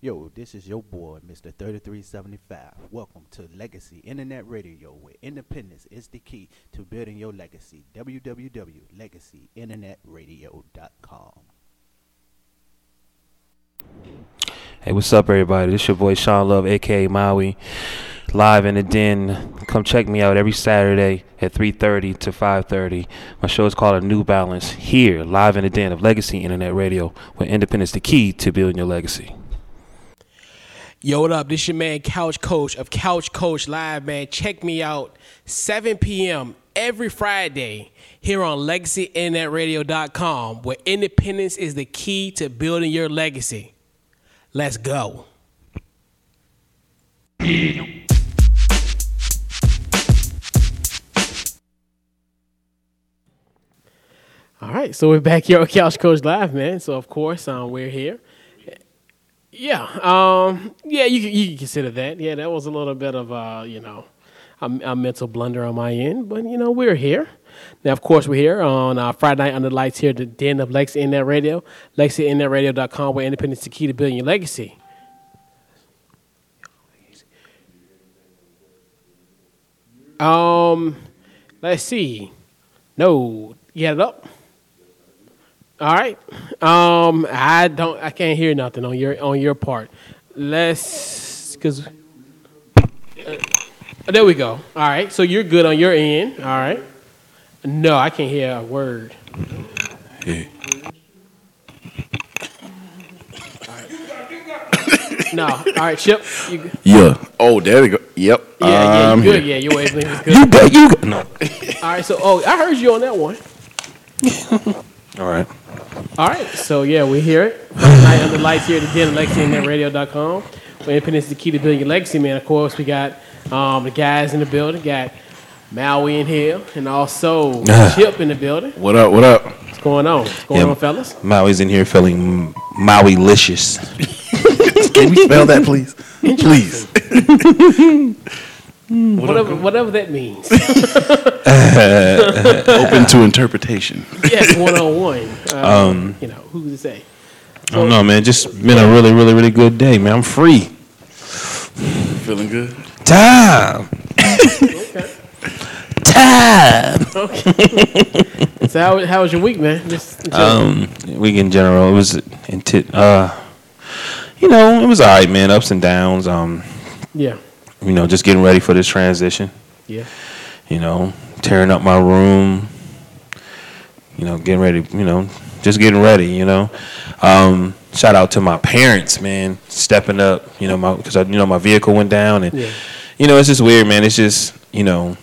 Yo, this is your boy, Mr. 3375. Welcome to Legacy Internet Radio, where independence is the key to building your legacy. www.legacyinternetradio.com. Hey, what's up, everybody? This your boy Sean Love, aka Maui, live in the den. Come check me out every Saturday at 3:30 to 5:30. My show is called A New Balance. Here, live in the den of Legacy Internet Radio, where independence is the key to building your legacy. Yo, what up? This your man Couch Coach of Couch Coach Live, man. Check me out 7 p.m. every Friday here on LegacyInternetRadio.com, where independence is the key to building your legacy. Let's go. All right, so we're back here on Couch Coach Live, man. So of course, um, we're here. Yeah, um, yeah, you you can consider that. Yeah, that was a little bit of uh, you know, a, a mental blunder on my end, but you know, we're here. Now, of course, we're here on uh, Friday night under the lights here at the den of Legacy Internet Radio, LegacyInternetRadio.com, where independence is the key to building your legacy. Um, let's see. No, you had it up. All right. Um, I don't. I can't hear nothing on your on your part. Let's because. there we go. All right. So you're good on your end. All right. No, I can't hear a word. No. All right, Chip. You? Yeah. Oh, there we go. Yep. yeah, yeah, you good. here. Yeah, your wavelength is good. You bet you. No. All right. So, oh, I heard you on that one. All right. All right, so yeah, we hear it. Friday night under the lights here at the den of LegacyInternetRadio.com. Where independence is the key to building your legacy, man. Of course, we got um, the guys in the building. Got Maui in here, and also Chip in the building. What up? What up? What's going on? What's going Yeah. on, fellas? Maui's in here feeling Maui-licious. Can we spell that, please? Please. Whatever, whatever that means. Open to interpretation. yes, one on one. Um, you know, who to say? I don't know, man. Just been a really, really, really good day, man. I'm free. Feeling good? Time. Okay. Time. So how, how was your week, man? Just Um, week in general, it was into, uh, you know, it was all right, man. Ups and downs. Um, yeah, you know, just getting ready for this transition. yeah, You know, tearing up my room. You know, getting ready. You know, just getting ready. You know, um, shout out to my parents, man, stepping up. You know, my because I, you know, my vehicle went down, and yeah, you know, it's just weird, man. It's just you know,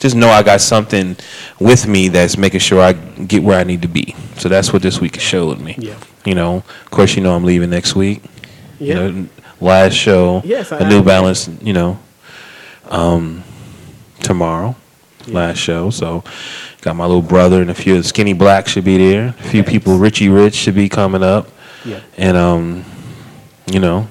just know I got something with me that's making sure I get where I need to be. So that's what this week showed me. yeah, You know, of course, you know I'm leaving next week. yeah. You know, last show, Yes, I- a New Balance. You know, um, tomorrow, Yeah. last show. So got my little brother and a few Skinny Black should be there. A few people, Richie Rich should be coming up, yeah. and um, you know.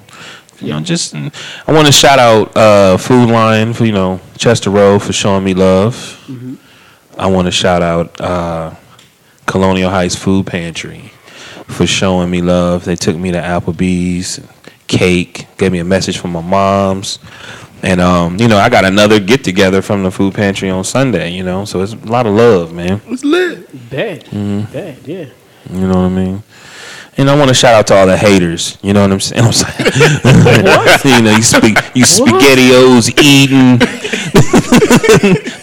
You know, just I want to shout out uh, Food Lion for you know Chester Road for showing me love. Mm-hmm. I want to shout out uh, Colonial Heights Food Pantry for showing me love. They took me to Applebee's, cake, gave me a message from my mom's. And um, you know, I got another get together from the food pantry on Sunday, you know. So it's a lot of love, man. It's lit. Bad, Mm-hmm. bad, yeah. You know what I mean? And I want to shout out to all the haters. You know what I'm saying? I'm saying you know, you speak, you spaghettios eating,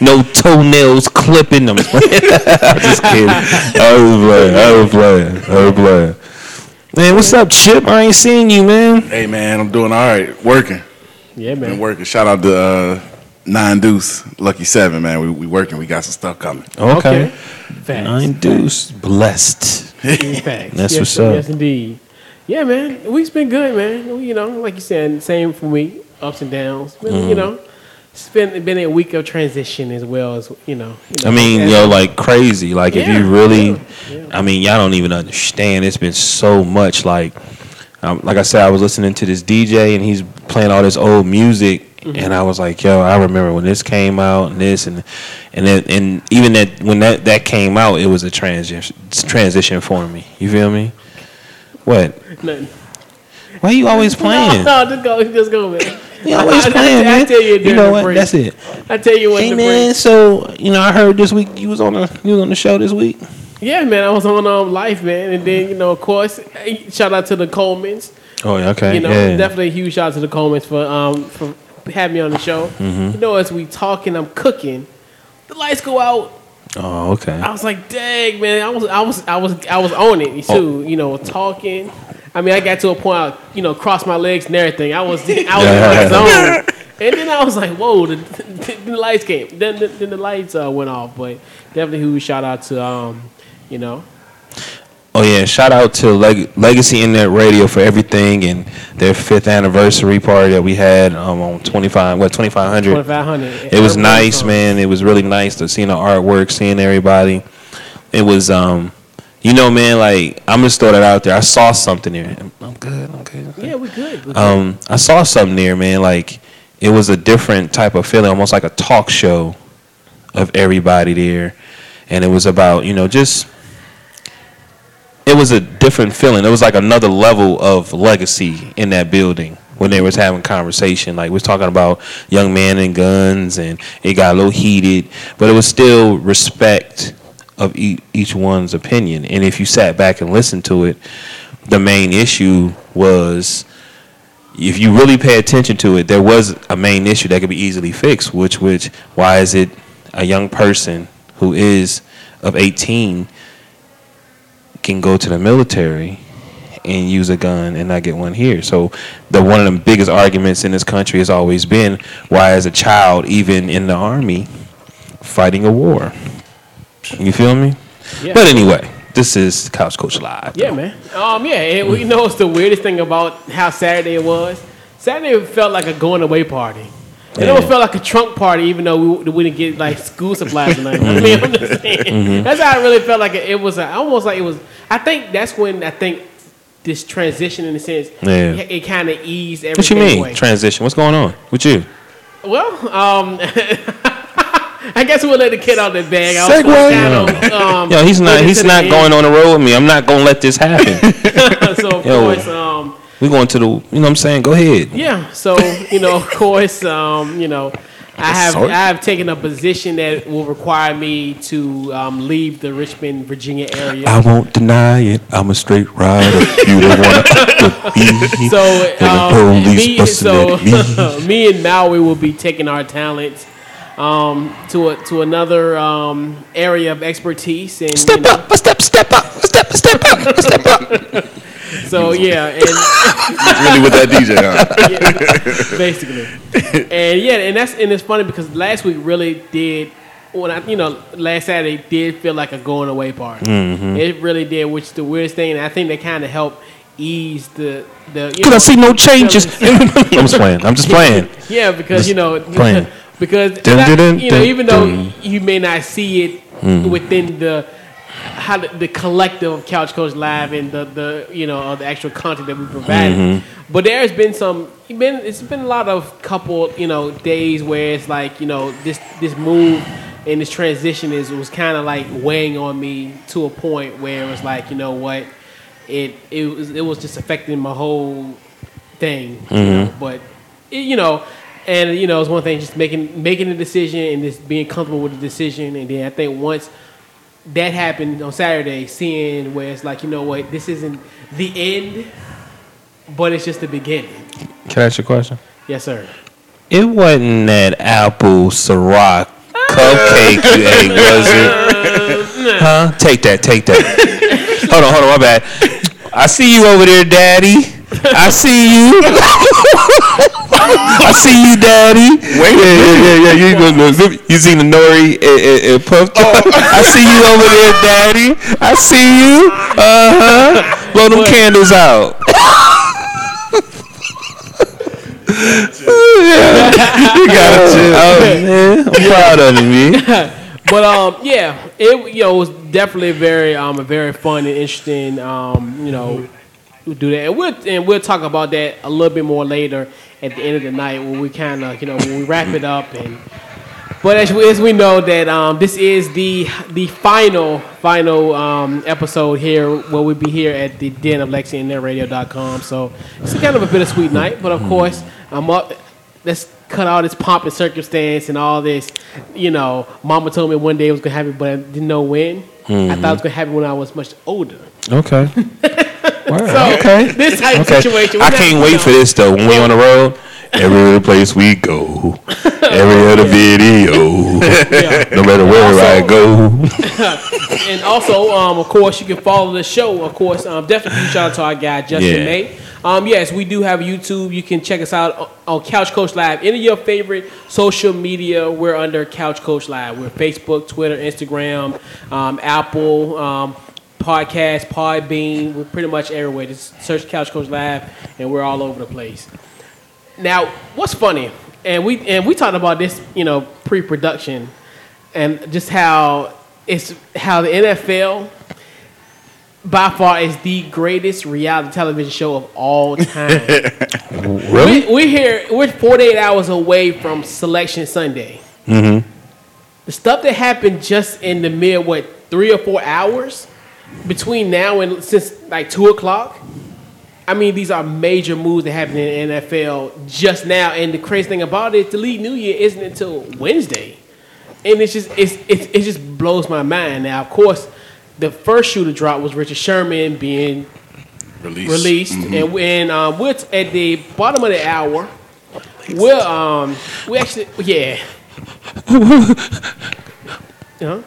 no toenails clipping. I'm just playing. I'm just kidding. I was playing. I was playing. I was playing. Man, what's up, Chip? I ain't seen you, man. Hey, man, I'm doing all right. Working. Yeah, man. Been man. working. Shout out to uh, Nine Deuce, Lucky Seven, man. We, we working. We got some stuff coming. Okay. Facts. Nine deuce, blessed. Facts. That's yes, what's up. Yes, indeed. Yeah, man. The week's been good, man. You know, like you said, same for me. Ups and downs. Been, Mm-hmm. You know, it's been been a week of transition as well as you know. you know I mean, yo, like crazy. Like if you really, yeah, yeah. I mean, y'all don't even understand. It's been so much. Like, um, like I said, I was listening to this DJ and he's playing all this old music, Mm-hmm. and I was like, yo, I remember when this came out and this and and then and even that when that that came out, it was a transition transition for me. You feel me? What? Nothing. Why you always playing? No, no just go, just go, man. You always I- I- playing, I man. tell you You know what? break. That's it. I tell you what. Hey man, break- so you know I heard this week you was on the you was on the show this week. Yeah, man, I was on um, Life, man, and then you know, of course, shout out to the Colemans. Oh yeah, okay. You know, yeah. definitely a huge shout out to the Colemans for um for having me on the show. Mm-hmm. You know, as we talking, I'm cooking. The lights go out. Oh okay. I was like, dang, man, I was, I was, I was, I was on it Oh. too. You know, talking. I mean, I got to a point, I, you know, crossed my legs and everything. I was, I was in my zone. And then I was like, whoa, the, the, the lights came. Then, the, then the lights uh, went off. But definitely, huge shout out to, um, you know, Oh yeah, shout out to Leg- Legacy Internet Radio for everything and their fifth anniversary party that we had um, on twenty five what twenty five hundred. 2500. It was nice, man. It was really nice to seeing the artwork, seeing everybody. It was um, you know, man. Like I'm just throw that out there. I saw something there. I'm good. I'm good. Yeah, we good. We good. Um, I saw something there, man. Like it was a different type of feeling, almost like a talk show of everybody there, and it was about you know just. It was a different feeling. It was like another level of legacy in that building when they was having conversation. Like we was talking about young men and guns, and it got a little heated, but it was still respect of e- each one's opinion. And if you sat back and listened to it, the main issue was if you really pay attention to it, there was a main issue that could be easily fixed, which which why is it a young person who is of 18 can go to the military and use a gun and not get one here. So the one of the biggest arguments in this country has always been why is a child even in the army fighting a war? You feel me? Yeah. But anyway, this is Couch Coach Live. Yeah, man. Um, yeah, and you know it's the weirdest thing about how Saturday it was? Saturday felt like a going away party. It Yeah. almost felt like a trunk party, even though we, we didn't get like school supplies tonight. I mean, I'm just saying. Mm-hmm. That's how I really felt like it, it was. A, almost like it was. I think that's when I think this transition, in a sense, Yeah. it, it kind of eased everything. What you mean away. transition? What's going on with you? Well, um, I guess we'll let the kid out of the bag. I was Segue. kind of, um, Yo, he's not. He's to the not end. going on the road with me. I'm not gonna let this happen. so of Yo. course, um, we going to the. You know what I'm saying? Go ahead. Yeah. So you know, of course, um, you know, I have Sorry. I have taken a position that will require me to um, leave the Richmond, Virginia area. I won't deny it. I'm a straight rider. You don't want to be. so um, me, so me. me and Maui will be taking our talents um, to a, to another um, area of expertise, and you Step know, up, step, step up, step, step up, step up. so yeah, and really with that DJ, huh? basically. And yeah, and that's and it's funny because last week really did when I you know last Saturday did feel like a going away party. Mm-hmm. It really did, which is the weirdest thing. And I think that kind of helped ease the the. You Cause I see no changes. I'm just playing. I'm just playing. Yeah, because you know, playing. Because Dun, dun, dun, you know, even though you may not see it Mm. within the how the, the collective of Couch Coach Live and the the you know the actual content that we provide, Mm-hmm. but there has been some been it's been a lot of couple you know days where it's like you know this this move and this transition is was kind of like weighing on me to a point where it was like you know what it it was it was just affecting my whole thing. You know? But it, you know, and you know, it's one thing just making making a decision and just being comfortable with the decision. And then I think once that happened on Saturday, seeing where it's like, you know what, this isn't the end, but it's just the beginning. Can I ask you a question? Yes, sir. It wasn't that apple Ciroc cupcake you ate, was it? Huh? Take that, take that. hold on, hold on, my bad. I see you over there, Daddy. I see you. I see you, Daddy. Wait, yeah, yeah, yeah, yeah. You, you, you seen the nori and, and, and puff? I see you over there, Daddy. I see you. Uh huh. Blow them candles out. you got it. Oh man, I'm proud of you, man. But um, yeah, it you know was definitely very um a very fun and interesting um you know do that and we'll and we'll talk about that a little bit more later at the end of the night when we kind of you know when we wrap it up and But as we, as we know that um, this is the the final final um, episode here, where we'll be here at the den of LegacyInternetRadio.com. So it's kind of a bittersweet night, but of course I'm up. Let's cut all this pomp and circumstance and all this. You know, Mama told me one day it was gonna happen, but I didn't know when. I thought it was gonna happen when I was much older. Okay. So okay. this type Okay. of situation. I can't wait know. for this though. When we on the road, every other place we go, every other video, Yeah. no matter where I go. And also, um, of course, you can follow the show. Of course, um, definitely shout out to our guy Justin Yeah. May. Um, yes, we do have YouTube. You can check us out on- on Couch Coach Live. Any of your favorite social media, we're under Couch Coach Live. We're Facebook, Twitter, Instagram, um, Apple, um, Podcast, Podbean. We're pretty much everywhere. Just search Couch Coach Live, and we're all over the place. Now, what's funny, and we and we talked about this, you know, pre-production, and just how it's how the NFL by far is the greatest reality television show of all time. Really? we, we're here. We're 48 hours away from Selection Sunday. Mm-hmm. The stuff that happened just in the mere what three or four hours between now and since like two o'clock. I mean, these are major moves that happen in the NFL just now. And the crazy thing about it, the league New Year isn't until Wednesday, and it's just it's, it's it just blows my mind. Now, of course, the first shoe to drop was Richard Sherman being Release. released, and when um, we're t- at the bottom of the hour, we're um we actually yeah. Huh?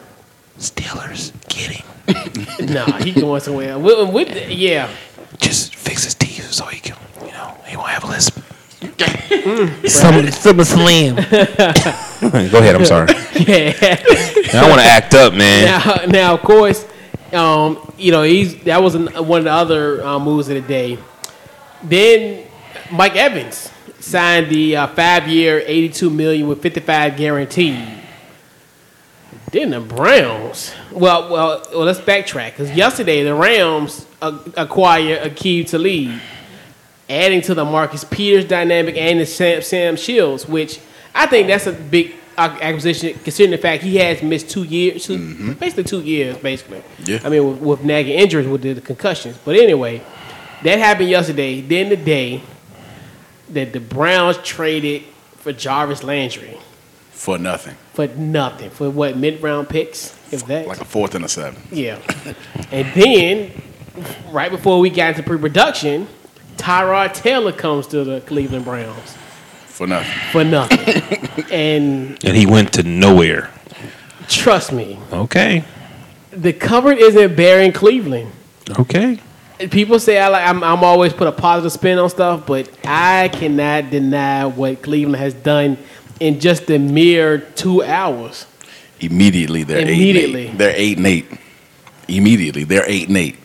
Steelers, get him. Nah, he going somewhere. We, we, yeah, Just fix his teeth so he can, you know, he won't have a lisp. Some Super Slim. Go ahead. I'm sorry. yeah. I want to act up, man. now, now, of course, um, you know, he's that was an, one of the other uh, moves of the day. Then Mike Evans signed the uh, five-year, eighty-two million with fifty-five guaranteed. Then the Browns. Well, well, well let's backtrack because yesterday the Rams uh, acquired Akeem Talib, adding to the Marcus Peters dynamic and the Sam, Sam Shields, which I think that's a big acquisition considering the fact he has missed two years, two, basically two years, basically. Yeah. I mean, with, with nagging injuries with the, the concussions. But anyway, that happened yesterday. Then the day that the Browns traded for Jarvis Landry For nothing. for nothing for what mid round picks, if that. Like a fourth and a seven. Yeah. and then, right before we got into pre production, Tyrod Taylor comes to the Cleveland Browns For nothing. for nothing. and And he went to nowhere. trust me, Okay. the cupboard isn't bare in Cleveland. Okay. People say I like I'm, I'm always put a positive spin on stuff, but I cannot deny what Cleveland has done in just the mere two hours. Immediately they're Immediately. eight and eight. They're eight and eight. Immediately they're eight and eight.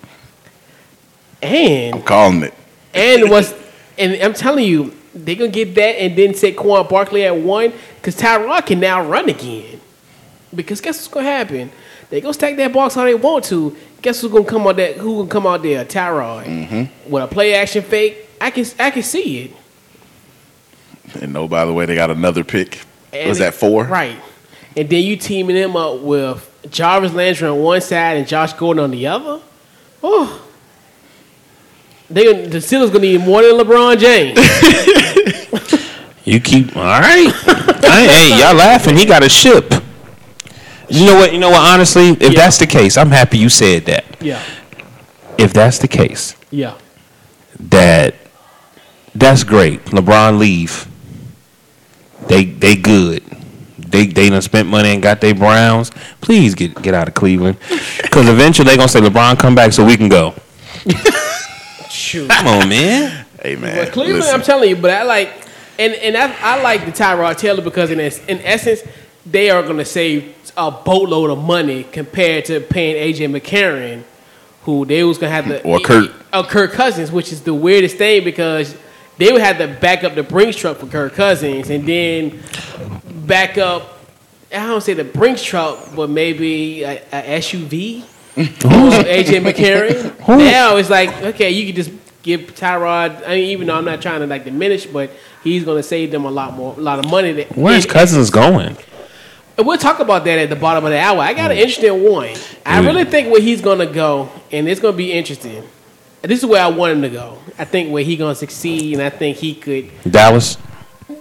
And I'm calling it. And was and I'm telling you, they're gonna get that and then Saquon Barkley at one, because Tyrod can now run again. Because guess what's gonna happen? They gonna stack that box how they want to. Guess who's gonna come out that who gonna come out there? Tyrod. Mm-hmm. With a play action fake. I can I can see it. And oh, by the way, they got another pick. And Was that four? Right. And then you teaming them up with Jarvis Landry on one side and Josh Gordon on the other. Oh. They gonna- the Steelers gonna need more than LeBron James. You keep all right. I, hey, y'all laughing. He got a ship. You know what? You know what? Honestly, if Yeah. that's the case, I'm happy you said that. yeah. If that's the case, Yeah. that that's great. LeBron leave. They they good. They they done spent money and got their Browns. Please get get out of Cleveland, because eventually they gonna say LeBron come back so we can go. Shoot. Come on, man. Hey man. But Cleveland, listen. I'm telling you, but I like, and and I, I like the Tyrod Taylor because in es- in essence, they are going to save a boatload of money compared to paying AJ McCarron, who they was going to have to Or Kirk. or Kirk Cousins, which is the weirdest thing because they would have to back up the Brinks truck for Kirk Cousins and then back up. I don't say the Brinks truck, but maybe a, a SUV. AJ McCarron. Now it's like okay, you can just give Tyrod. I mean, even though I'm not trying to like diminish, but he's going to save them a lot more, a lot of money. That, Where's Cousins going? And we'll talk about that at the bottom of the hour. I got an interesting one. I Mm. really think where he's gonna go, and it's gonna be interesting. And This is where I want him to go. I think where he gonna succeed, and I think he could. Dallas.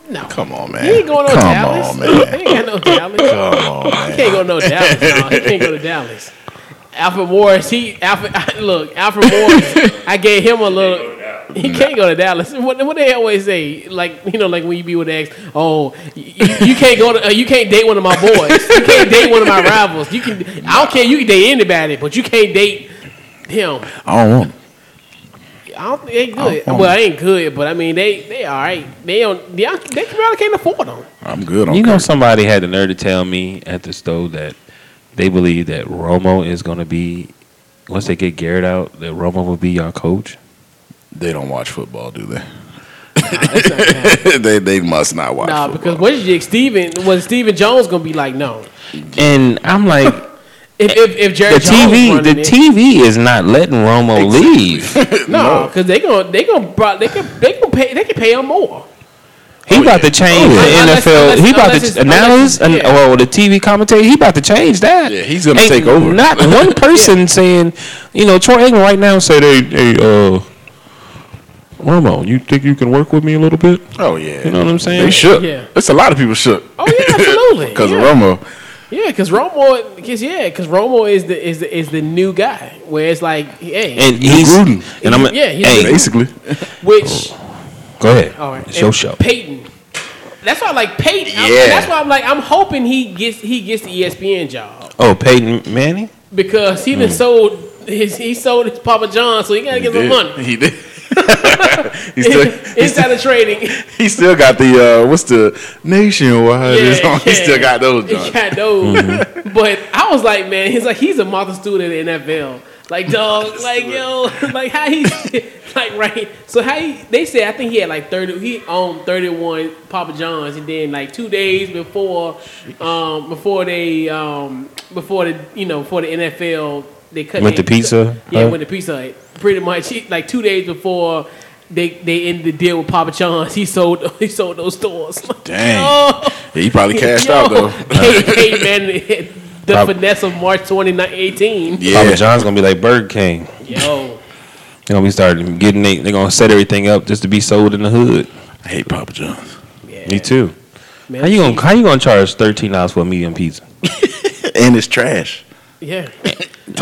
No, Come on, man. he ain't going no Come Dallas. on, man. He ain't got no Dallas. Come on, He can't go no Dallas. No, he can't go to Dallas. Alfred Morris, he Alfred. Look, Alfred Morris. I gave him a little. He can't go to Dallas. What, what they always say, like you know, like when you be with ex, oh, you, you can't go to, uh, you can't date one of my boys. You can't date one of my rivals. You can, I don't care. You can date anybody, but you can't date him. I don't want him. I don't think they good. Well, they ain't good, but I mean, they they all right. They don't. They, they really can't afford them. I'm good on You know, Kirk. somebody had the nerve to tell me at the stove that they believe that Romo is going to be once they get Garrett out, that Romo will be our coach. They don't watch football, do they? That's not gonna happen. they they must not watch Nah, football. because what's Jake Steven was Stephen Jones gonna be like no. And I'm like, If if, if the Jerry Jones TV, the it, TV is not letting Romo leave. no, because they gonna they gonna they can they can pay they can pay him more. He about to change Oh, the unless- NFL. unless- he about unless to it's- analyst, and yeah. well, the TV commentator. He about to change that. Yeah, he's gonna Ain't take over. Not one person saying, you know, Troy Aikman right now said, "Hey, hey, uh, Romo, you think you can work with me a little bit?" oh yeah, You know what I'm saying? They shook. Yeah. It's a lot of people shook. Oh yeah, absolutely. Because yeah. of Romo. Yeah, because Romo, because yeah, because Romo is the is the, is the new guy. Where it's like, hey, And New he's Gruden. and I'm Yeah, he's hey, new. Basically, which oh. go ahead. all right, It's your show. Peyton. That's why I like Peyton. I'm- Yeah. that's why I'm like I'm hoping he gets he gets the ESPN job Oh, Peyton Manning. because he done hmm. sold his he sold his Papa John, so he gotta he get some money. He did. He still, he Inside still, of trading. he still got the uh, what's the nationwide? Yeah, is on. He still got those. He got those. Mm-hmm. But I was like, man, he's like he's a Martha student in NFL. Like dog, like yo, like how he, like right. So how he? They said I think he had like thirty. He owned thirty one Papa Johns, and then like two days before, um, before they, um, before the you know before the NFL they cut Went their- to Pizza Yeah, Hut? went to Pizza Hut. Pretty much, he, like two days before. They, they ended the deal with Papa John's. He sold he sold those stores. Dang. Oh. Yeah, he probably cashed Yo, out though. Hey, hey, man, the Prob- finesse of March 2018. Yeah. Papa John's gonna be like Burger King. Yo, They're gonna be starting getting they, they're gonna set everything up just to be sold in the hood. I hate Papa John's. yeah. Me too. Man, How you gonna how you gonna charge thirteen dollars for a medium pizza? And it's trash. Yeah,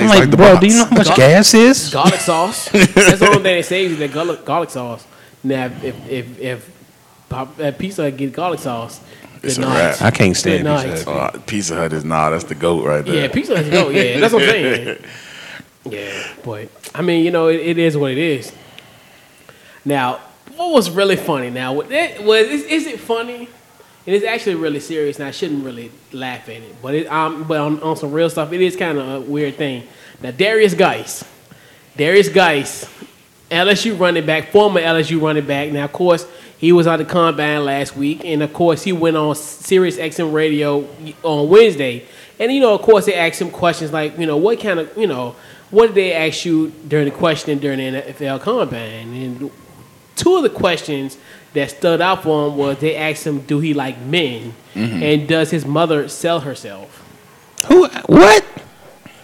I'm like, like the bro, box. do you know how much Gar- gas is? garlic sauce. That's the only thing that saves you. That garlic, garlic sauce. Now, if if if pop, uh, pizza Hut get garlic sauce, It's a wrap. I can't stand Good Pizza. Hut. Uh, Pizza Hut is nah. That's the goat right there. Yeah, pizza Hut's go. Yeah, that's what I'm saying. Yeah, but I mean, you know, it, it is what it is. Now, what was really funny? Now, what that was is, is it funny? And it's actually really serious, and I shouldn't really laugh at it. But it, um, but on, on some real stuff, it is kind of a weird thing. Now, Derrius Guice, Derrius Guice, LSU running back, former LSU running back. Now, of course, he was on the combine last week, and of course, he went on Sirius XM radio on Wednesday. And you know, of course, they asked him questions like, you know, what kind of, you know, what did they ask you during the questioning during the NFL combine? And two of the questions that stood out for him was they asked him, do he like men, and does his mother sell herself? Who? What?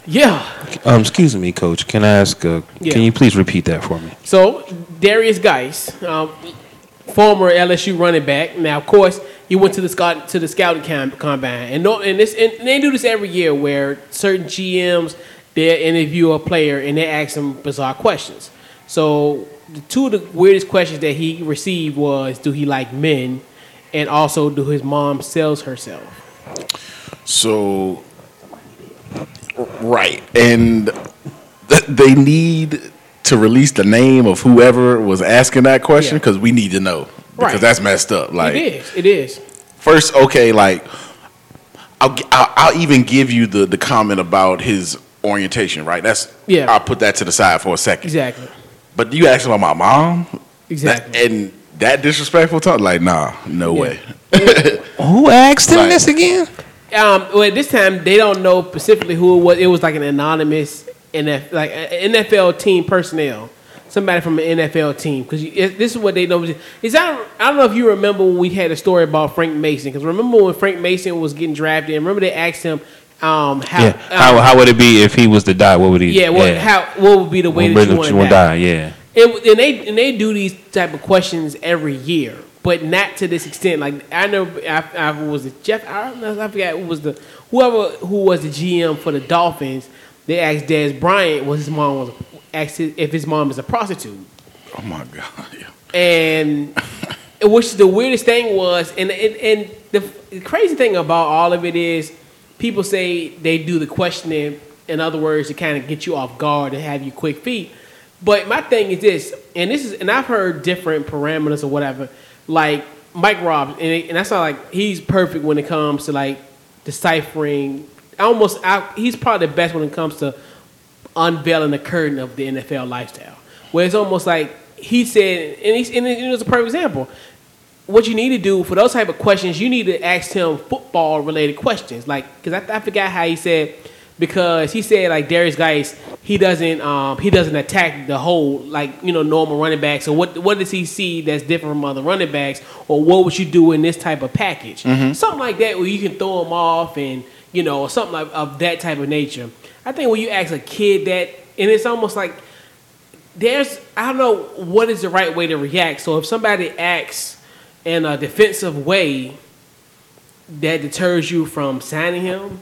Yeah. Um, excuse me, Coach. Can I ask? Uh, Yeah. Can you please repeat that for me? So Derrius Guice, um, former LSU running back. Now, of course, he went to the scout to the scouting com- combine, and no, and this and they do this every year where certain GMs they interview a player and they ask them bizarre questions. So the two of the weirdest questions that he received was, "Do he like men?" and also, "Do his mom sells herself?" So, right, and th- they need to release the name of whoever was asking that question Yeah. because we need to know because Right. that's messed up. Like, it is. It is. first, okay, like I'll, I'll I'll even give you the the comment about his orientation. Right, that's Yeah. I'll put that to the side for a second. Exactly. But you ask about my mom, Exactly. That- and that disrespectful talk, like, nah, no Yeah. way. Who asked him Right. this again? Um, well, this time they don't know specifically who it was. It was like an anonymous NF, like NFL team personnel. somebody from an NFL team because this is what they know. Is I don't, I don't know if you remember when we had a story about Frank Mason because remember when Frank Mason was getting drafted and remember they asked him um, how, Yeah. How, um, how would it be if he was to die? What would he? yeah, what how what would be the way What that would you you want to die? die? Yeah. It, and they and they do these type of questions every year, but not to this extent. Like I know, I, I was it Jeff. I don't know. I forgot who was the whoever who was the GM for the Dolphins. They asked Dez Bryant was his mom was asked his- if his mom is a prostitute, Oh my god. Yeah. and which the weirdest thing was, and and, and the, the crazy thing about all of it is, people say they do the questioning. In other words, to kind of get you off guard and have you quick feet. But my thing is this, and this is, and I've heard different parameters or whatever. Like Mike Robbins, and, it, and that's not like he's perfect when it comes to like deciphering. Almost, I, he's probably the best when it comes to unveiling the curtain of the NFL lifestyle. Where it's almost like he said, and, he's, and it was a perfect example. What you need to do for those type of questions, you need to ask him football related questions. Like, because I, I forgot how he said, because he said like Derrius Guice, he doesn't um, he doesn't attack the whole like you know normal running back. So what what does he see that's different from other running backs, or what would you do in this type of package? Something like that where you can throw them off and you know something like, of that type of nature. I think when you ask a kid that, and it's almost like there's I don't know what is the right way to react. So if somebody acts in a defensive way that deters you from signing him,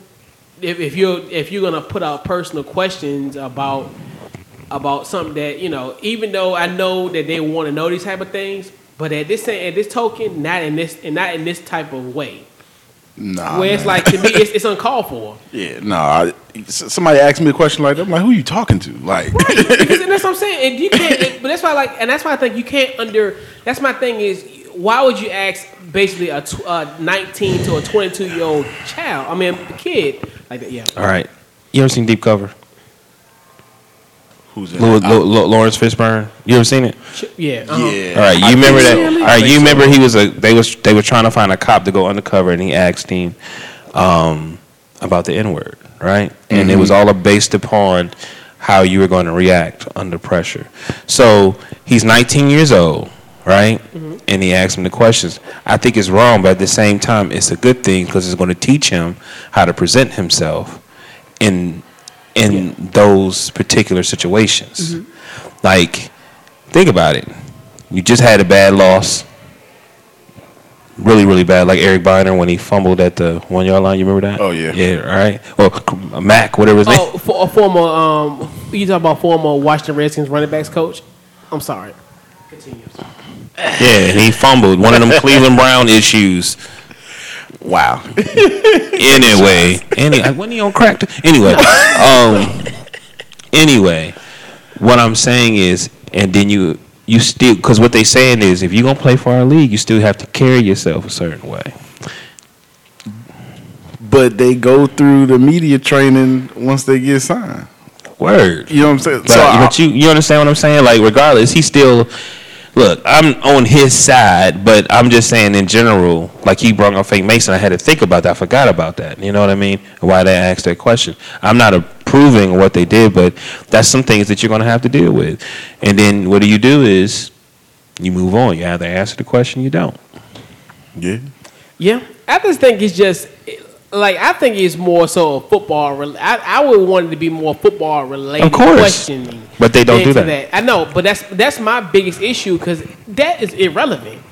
if, if you're if you're gonna put out personal questions about about something that you know, even though I know that they want to know these type of things, but at this at this token, not in this and not in this type of way, Nah. where it's man. like to me, it's, it's uncalled for. Yeah, no. I, s- somebody asked me a question like that. I'm like, who are you talking to? Like, because and that's what I'm saying. And you can't. it- but that's why, like, and that's why I think you can't under. That's my thing is, why would you ask basically a, tw- a 19 to a 22 year old child? I mean, a kid like that. Yeah. All right. You ever seen Deep Cover? who's in Lou- it? Lou- Lou- Laurence Fishburne. You ever seen it? Yeah. uh-huh. Yeah. All right. You I remember that? so. All I right. think You so. remember he was a. They was they were trying to find a cop to go undercover, and he asked him um, about the N word, right? And it was all based upon how you were going to react under pressure. So he's 19 years old, right? And he asked him the questions. I think it's wrong, but at the same time, it's a good thing because it's going to teach him how to present himself in in those particular situations. Like, think about it. You just had a bad loss. Really, really bad. Like Eric Byner when he fumbled at the one yard line. You remember that? Oh, yeah. Yeah. All right. Well, Mac, whatever his name. Oh, for, a former. Um, you talk about former Washington Redskins running backs coach. I'm sorry. Continue. Yeah, and he fumbled one of them Cleveland Brown issues. Wow. Anyway, any when he on crack? t- Anyway, um, anyway, what I'm saying is, and then you you still because what they saying is, if you're gonna play for our league, you still have to carry yourself a certain way. but they go through the media training once they get signed. Word. You know what I'm saying? But, so but you you understand what I'm saying? Like regardless, he still look. I'm on his side, but I'm just saying in general. Like he brought up fake Mason, I had to think about that. I forgot about that. You know what I mean? Why they asked that question? I'm not approving what they did, but that's some things that you're gonna have to deal with. And then what do you do is you move on. You either answer the question, you don't. yeah. Yeah, I just think it's just like I think it's more so football. I, I would want it to be more football related. Of course. questioning But they don't do into that. I know, but that's that's my biggest issue because that is irrelevant.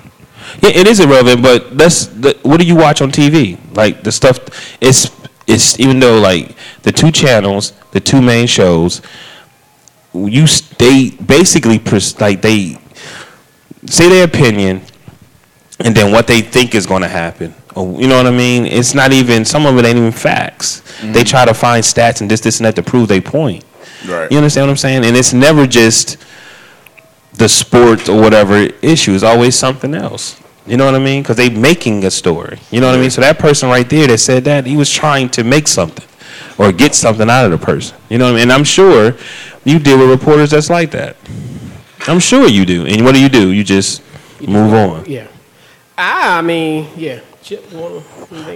Yeah, it is irrelevant, but that's the, what do you watch on TV? Like the stuff, it's it's even though like the two channels, the two main shows, you they basically pres- like they say their opinion, and then what they think is going to happen. Or, you know what I mean? It's not even some of it ain't even facts. They mm-hmm. try to find stats and this, this, and that to prove their point. Right. You understand what I'm saying? And it's never just the sport or whatever issue. It's always something else. You know what I mean? Because they making a story. You know what I mean? So that person right there that said that, he was trying to make something or get something out of the person. You know what I mean? And I'm sure you deal with reporters that's like that. I'm sure you do. And what do you do? You just move on. Yeah, I, I mean, yeah. Chip, wanna,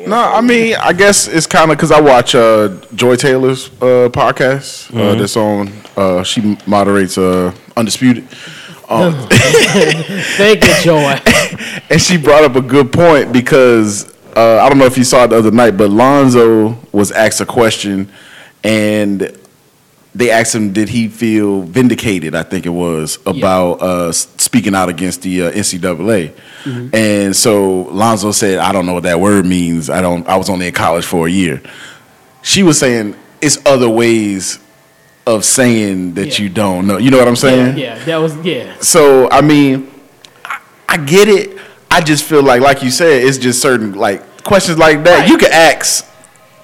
No, else? I mean, I guess it's kind of because I watch uh, Joy Taylor's uh, podcast uh, that's on. Uh, she moderates uh, Undisputed. Um, Thank you, Joy. and she brought up a good point because uh, I don't know if you saw it the other night, but Lonzo was asked a question, and they asked him, did he feel vindicated? I think it was about uh, speaking out against the uh, NCAA, and so Lonzo said, "I don't know what that word means. I don't. I was only in college for a year." She was saying it's other ways of saying that Yeah. you don't know. You know what I'm saying? yeah, that was yeah. So I mean, I, I get it. I just feel like, like you said, it's just certain like questions like that. Right. You can ask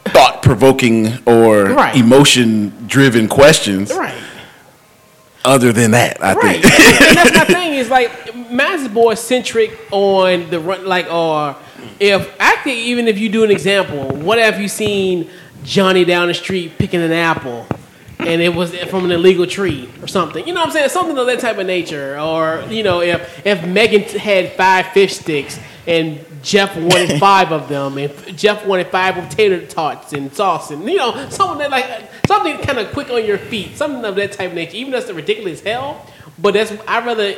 thought provoking or Right. emotion driven questions. Right. Other than that, I Right. think. and that's my thing is like mine's more centric on the run like or if I think even if you do an example, what have you seen Johnny down the street picking an apple and it was from an illegal tree or something. You know what I'm saying? Something of that type of nature. Or, you know, if if Megan had five fish sticks and Jeff wanted five of them, and Jeff wanted five of tater tarts and sauce, and you know, something that like something kind of quick on your feet, something of that type of nature. Even though it's ridiculous as hell, but that's I rather.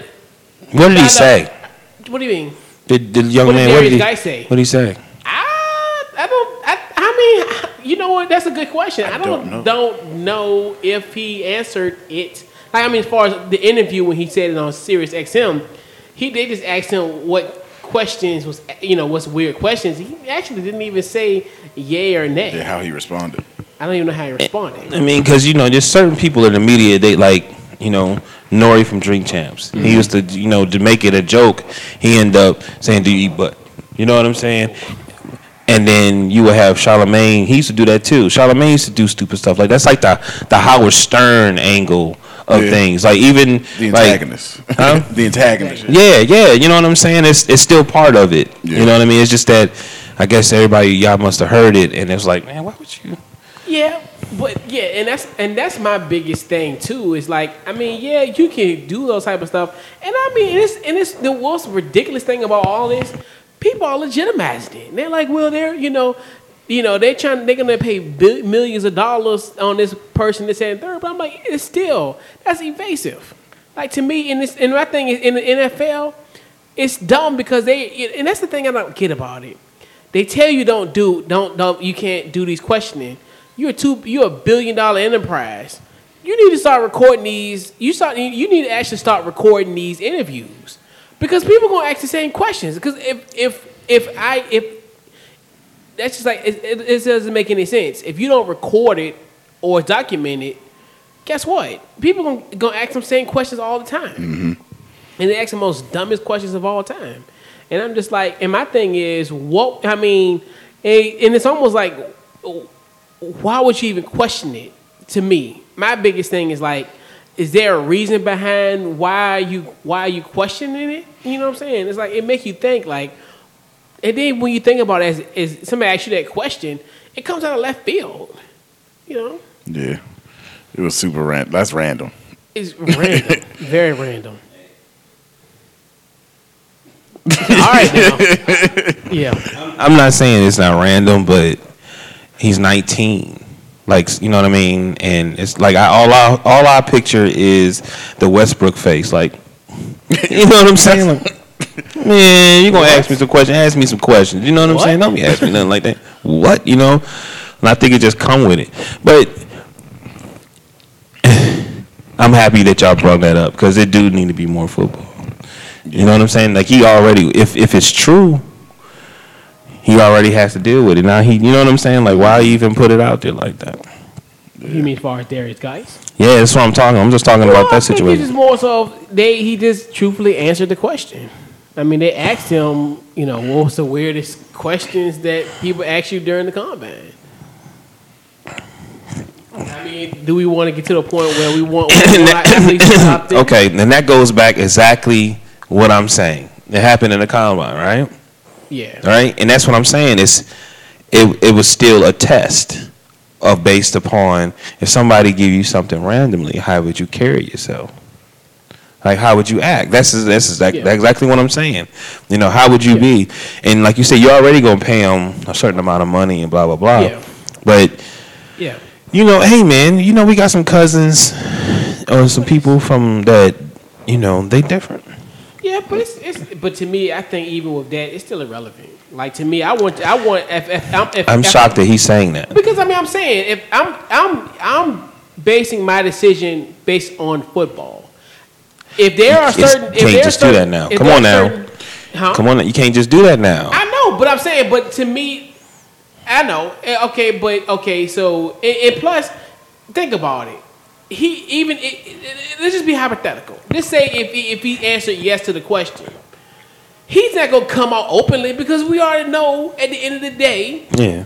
What did he say? out- What do you mean? Did the young What did man? What did Darius he Guy say? What did he say? I, I don't. I, I mean, you know what? That's a good question. I, don't don't don't know. if he answered it. Like I mean, as far as the interview when he said it on Sirius XM, he they just asked him what questions was you know what's weird questions. He actually didn't even say yay or nay. Yeah, how he responded. I don't even know how he responded. I mean, because you know, there's certain people in the media. They like, you know, N.O.R.E. from Drink Champs. He mm-hmm. used to, you know, to make it a joke. He ended up saying, "Do you eat butt?" You know what I'm saying? And then you would have Charlemagne. He used to do that too. Charlemagne used to do stupid stuff like that's like the the Howard Stern angle of Yeah. things. Like even The like, antagonist. Huh? the antagonist. Yeah, yeah. You know what I'm saying? It's it's still part of it. Yeah. You know what I mean? It's just that I guess everybody y'all must have heard it, and it's like, man, why would you? Yeah, but yeah, and that's and that's my biggest thing too. Is like, I mean, yeah, you can do those type of stuff, and I mean, it's and it's the most ridiculous thing about all this. People are legitimizing it. And they're like, well, they're you know, you know, they're trying, they're gonna pay millions of dollars on this person, this and third. But I'm like, it's still that's evasive. Like to me, in this, and my thing is in the NFL, it's dumb because they, and that's the thing I don't get about it. They tell you don't do, don't, don't, you can't do these questioning. You're a two, you're a billion dollar enterprise. You need to start recording these. You start, you need to actually start recording these interviews because people gonna ask the same questions. Because if, if, if I, if that's just like it, it, it doesn't make any sense. If you don't record it or document it, guess what? People gonna, gonna ask them same questions all the time mm-hmm. and they ask the most dumbest questions of all time. And I'm just like, and my thing is, what I mean, and it's almost like, why would you even question it? To me, my biggest thing is like, is there a reason behind why you why you questioning it? You know what I'm saying? It's like it makes you think like, and then when you think about it, as, as somebody asks you that question, it comes out of left field. You know, Yeah. It was super random. That's random. it's random, very random. All right now, yeah. I'm not saying it's not random, but he's 19. Like you know what I mean, and it's like I, all I all I picture is the Westbrook face. Like you know what I'm saying? Like, man, you gonna ask me some questions? Ask me some questions. You know what I'm What? saying? Don't be asking me nothing like that. What you know? And I think it just come with it. But I'm happy that y'all brought that up because it do need to be more football. You know what I'm saying? Like he already, if if it's true, he already has to deal with it. Now he, you know what I'm saying? Like why even put it out there like that? You mean as far as Derrius Guice? Yeah, that's what I'm talking. I'm just talking about I that think It's just more so they he just truthfully answered the question. I mean, they asked him, you know, what was the weirdest questions that people ask you during the combine? I mean, do we want to get to the point where we want, we want our athletes to stop this? Okay, and that goes back exactly what I'm saying. It happened in the combine, right? Yeah. Right, and that's what I'm saying. It's it it was still a test of based upon if somebody give you something randomly, how would you carry yourself? Like, how would you act? That's that's exactly, Yeah. exactly what I'm saying. You know, how would you Yeah. be? And like you said, you're already gonna pay them a certain amount of money and blah blah blah. Yeah. But Yeah. you know, hey man, you know we got some cousins or some people from that. You know, they different. Yeah, but it's, it's but to me, I think even with that, it's still irrelevant. Like to me, I want I want if, if I'm if, I'm if shocked that he's saying that. because I mean I'm saying if I'm I'm I'm basing my decision based on football. If there are certain, if can't just do certain- that now. Come on now. certain- huh? Come on, you can't just do that now. I know, but I'm saying, but to me, I know. eh, Okay, but okay, so and, plus, think about it. He even it, it- it- let's just be hypothetical. Let's say if he, if he answered yes to the question, he's not gonna come out openly because we already know at the end of the day Yeah.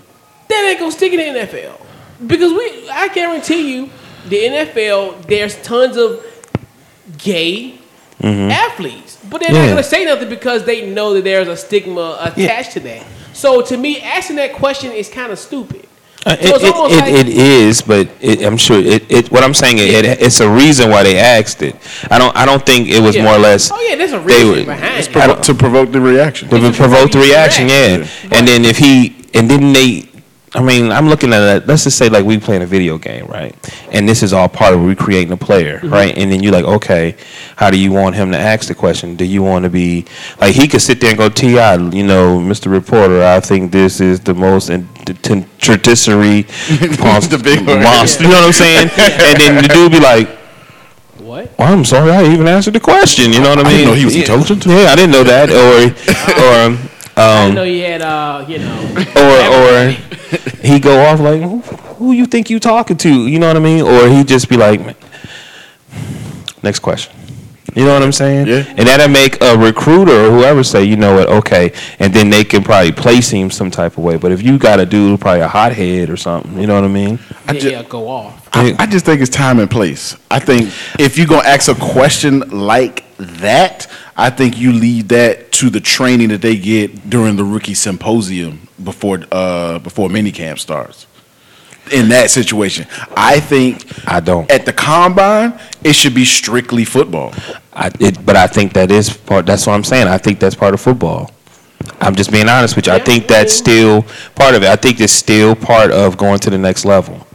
that ain't gonna stick in the NFL because we. I guarantee you, the NFL there's tons of gay athletes, but they're not Mm-hmm. Gonna say nothing because they know that there's a stigma attached to that. So to me, asking that question is kind of stupid. Uh, So it's it, almost it, like- it is, but it, I'm sure it, it. What I'm saying, it, it, it's a reason why they asked it. I don't. I don't think it was Yeah. more or less. Oh yeah, there's a they reason were- behind it. I to provoke the reaction. to provoke the just reaction, yeah. reaction. And then if he and then they, I mean, I'm looking at it. Let's just say like we playing a video game, right? And this is all part of recreating a player, Mm-hmm. right? And then you're like, okay, how do you want him to ask the question? Do you want to be like he could sit there and go, Ti, you know, Mr. Reporter, I think this is the most in- ten- traditory monster, monster. You know what I'm saying? And then the dude be like. What? Well, I'm sorry, I even answered the question. You know what I I mean? didn't know he was Yeah. intelligent. Yeah, I didn't know that. Or, or, um, I didn't know you had uh, you know, or, or he go off like, who, who you think you talking to? You know what I mean? Or he just be like, next question. You know what I'm saying? Yeah. And that'll make a recruiter or whoever say, you know what, okay, and then they can probably place him some type of way. But if you got a dude probably a hothead or something, you know what I mean? I yeah, ju- yeah, go off. I, I just think it's time and place. I think if you're gonna ask a question like that, I think you leave that to the training that they get during the rookie symposium before uh, before minicamp starts. In that situation, I think I don't. at the combine it should be strictly football. I, it, but I think that is part. That's what I'm saying. I think that's part of football. I'm just being honest with you. I think that's still part of it. I think it's still part of going to the next level.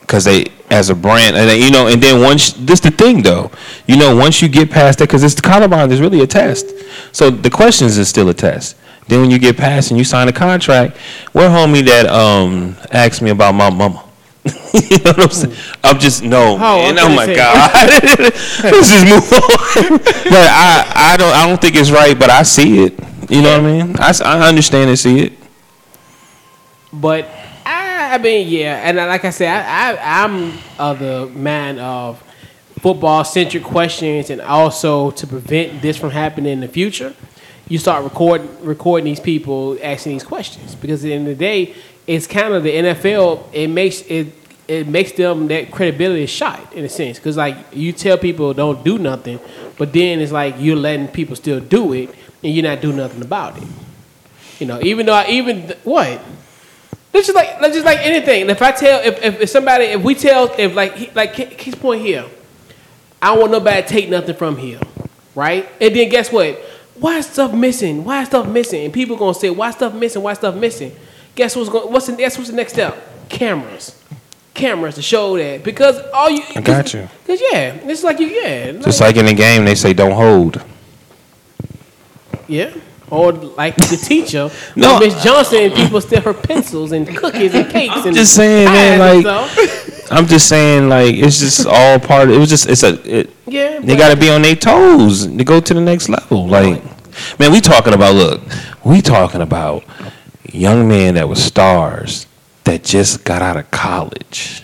Because they, as a brand, and then, you know, and then once this the thing though, you know, once you get past that, because it's the combine is really a test. So the questions is still a test. Then when you get past and you sign a contract, what homie that um asked me about my mama. you know what I'm saying? I'm just no, Oh, man. Oh my god. Let's just move on. but I, I don't, I don't think it's right. But I see it. You know what I mean? I, I understand and see it. But I, mean, yeah, and uh, like I said, I, of the man of football centric questions, and also to prevent this from happening in the future, you start recording recording these people asking these questions because at the end of the day, it's kind of the NFL. It makes it. It makes them that credibility is shot in a sense because like you tell people don't do nothing, but then it's like you're letting people still do it and you're not doing nothing about it. You know, even though I, even what it's just like, just like anything. If I tell, if, if, if somebody, if we tell, if like, he, like Ke- his point here, I don't want nobody to take nothing from here, right? And then guess what? Why is stuff missing? Why is stuff missing? And people gonna say, why stuff missing? Why stuff missing? Guess what's going? What's the, guess what's the next step? Cameras, cameras to show that because all you. I got you. Cause yeah, it's like you yeah, Just like in the game, they say don't hold. yeah. Or like the teacher, No. Miss Johnson, and people steal her pencils and cookies and cakes. I'm and just saying, man, like- I'm just saying, like it's just all part. Of, it was just it's a. It, Yeah, they got to be on their toes to go to the next level. Like, man, we talking about look, we talking about young men that were stars that just got out of college.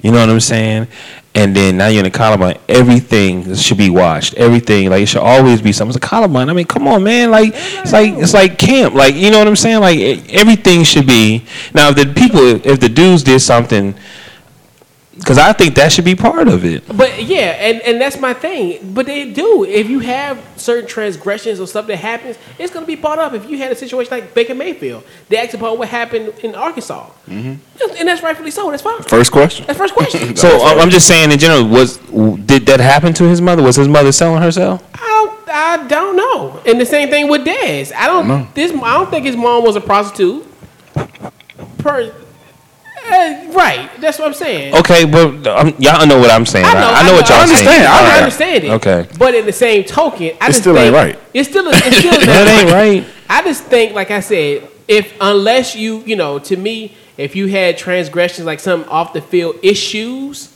You know what I'm saying? And then now you're in the combine. Everything should be watched. Everything like it should always be something. It's a combine. I mean, come on, man. Like it's like it's like camp. Like you know what I'm saying? Like e- everything should be. Now, if the people, if the dudes did something Because I think that should be part of it. But yeah, and, and that's my thing. But they do. If you have certain transgressions or stuff that happens, it's going to be brought up. If you had a situation like Baker Mayfield, they asked about what happened in Arkansas, mm-hmm. and that's rightfully so. That's fine. First question. That's first question. So I'm just saying in general, was did that happen to his mother? Was his mother selling herself? I don't, I don't know. And the same thing with Dez. I don't. know. This I don't think his mom was a prostitute. Per, eh, right. That's what I'm saying. Okay, but um, y'all know what I'm saying. I right? know, I know what y'all I understand. saying. I I, understand it. Okay. But in the same token, I just still think ain't right. It's still, it's still That ain't right. I just think, like I said, if unless you, you know, to me, if you had transgressions like some off the field issues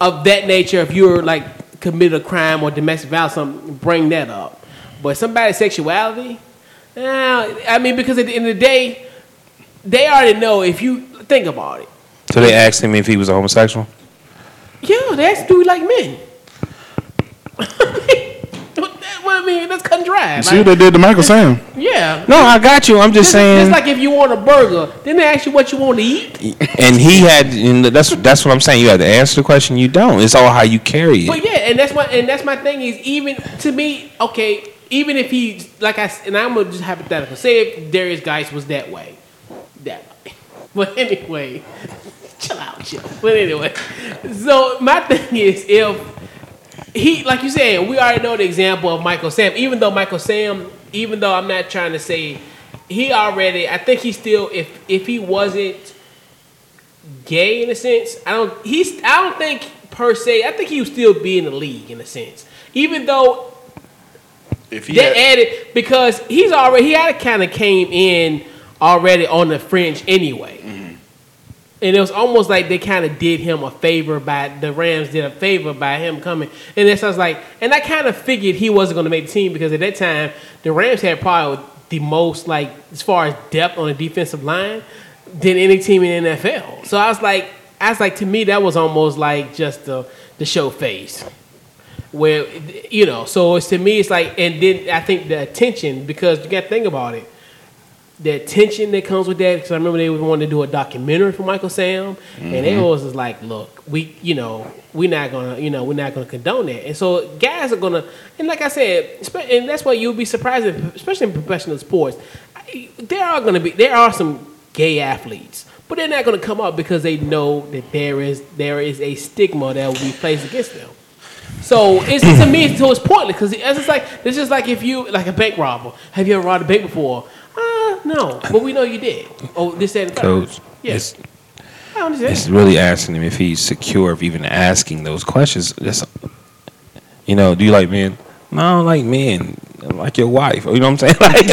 of that nature, if you're like committed a crime or domestic violence, something, bring that up. But somebody's sexuality, eh, I mean, because at the end of the day, they already know if you think about it. So they asked him if he was a homosexual. Yeah, that's do we like men. what I mean, that's cut and dry. You see Like, what they did to Michael Sam? yeah. No, I got you. I'm just Just, saying. It's like if you want a burger, then they ask you what you want to eat. and he had. And that's that's what I'm saying. You have to answer the question. You don't. It's all how you carry it. But yeah, and that's my and that's my thing is even to me, okay, even if he like I s- and I'm gonna just hypothetical. Say if Derrius Guice was that way, that way. But anyway, chill out, chill. But anyway, so my thing is if he like you said, we already know the example of Michael Sam. Even though Michael Sam, even though I'm not trying to say he already, I think he still if if he wasn't gay in a sense. I don't. He's. I don't think per se. I think he would still be in the league in a sense, even though If he they had, added because he's already he had a kind of came in already on the fringe anyway. Mm-hmm. And it was almost like they kind of did him a favor by the Rams did a favor by him coming, and that's I was like, and I kind of figured he wasn't going to make the team because at that time the Rams had probably the most like as far as depth on the defensive line than any team in the NFL. So I was like, I was like, to me that was almost like just the the show face where you know so it's to me it's like and then i think the attention because you got to think about it the tension that comes with that because i remember they wanted to do a documentary for michael sam and they mm-hmm. always was just like look we you know we're not gonna you know we're not gonna condone that and so guys are gonna and like i said and that's why you'll be surprised if, especially in professional sports there are gonna be there are some gay athletes but they're not going to come up because they know that there is there is a stigma that will be placed against them. So it's just to me, so it's pointless because it's just like it's just like if you like a bank robber. Have you ever robbed a bank before? Uh, no, but we know you did. Oh, this that, and. Coach, Yes, it's, I understand. it's really asking him if he's secure of even asking those questions. That's, you know, do you like men? No, I don't like men. I like your wife. You know what I'm saying? Like,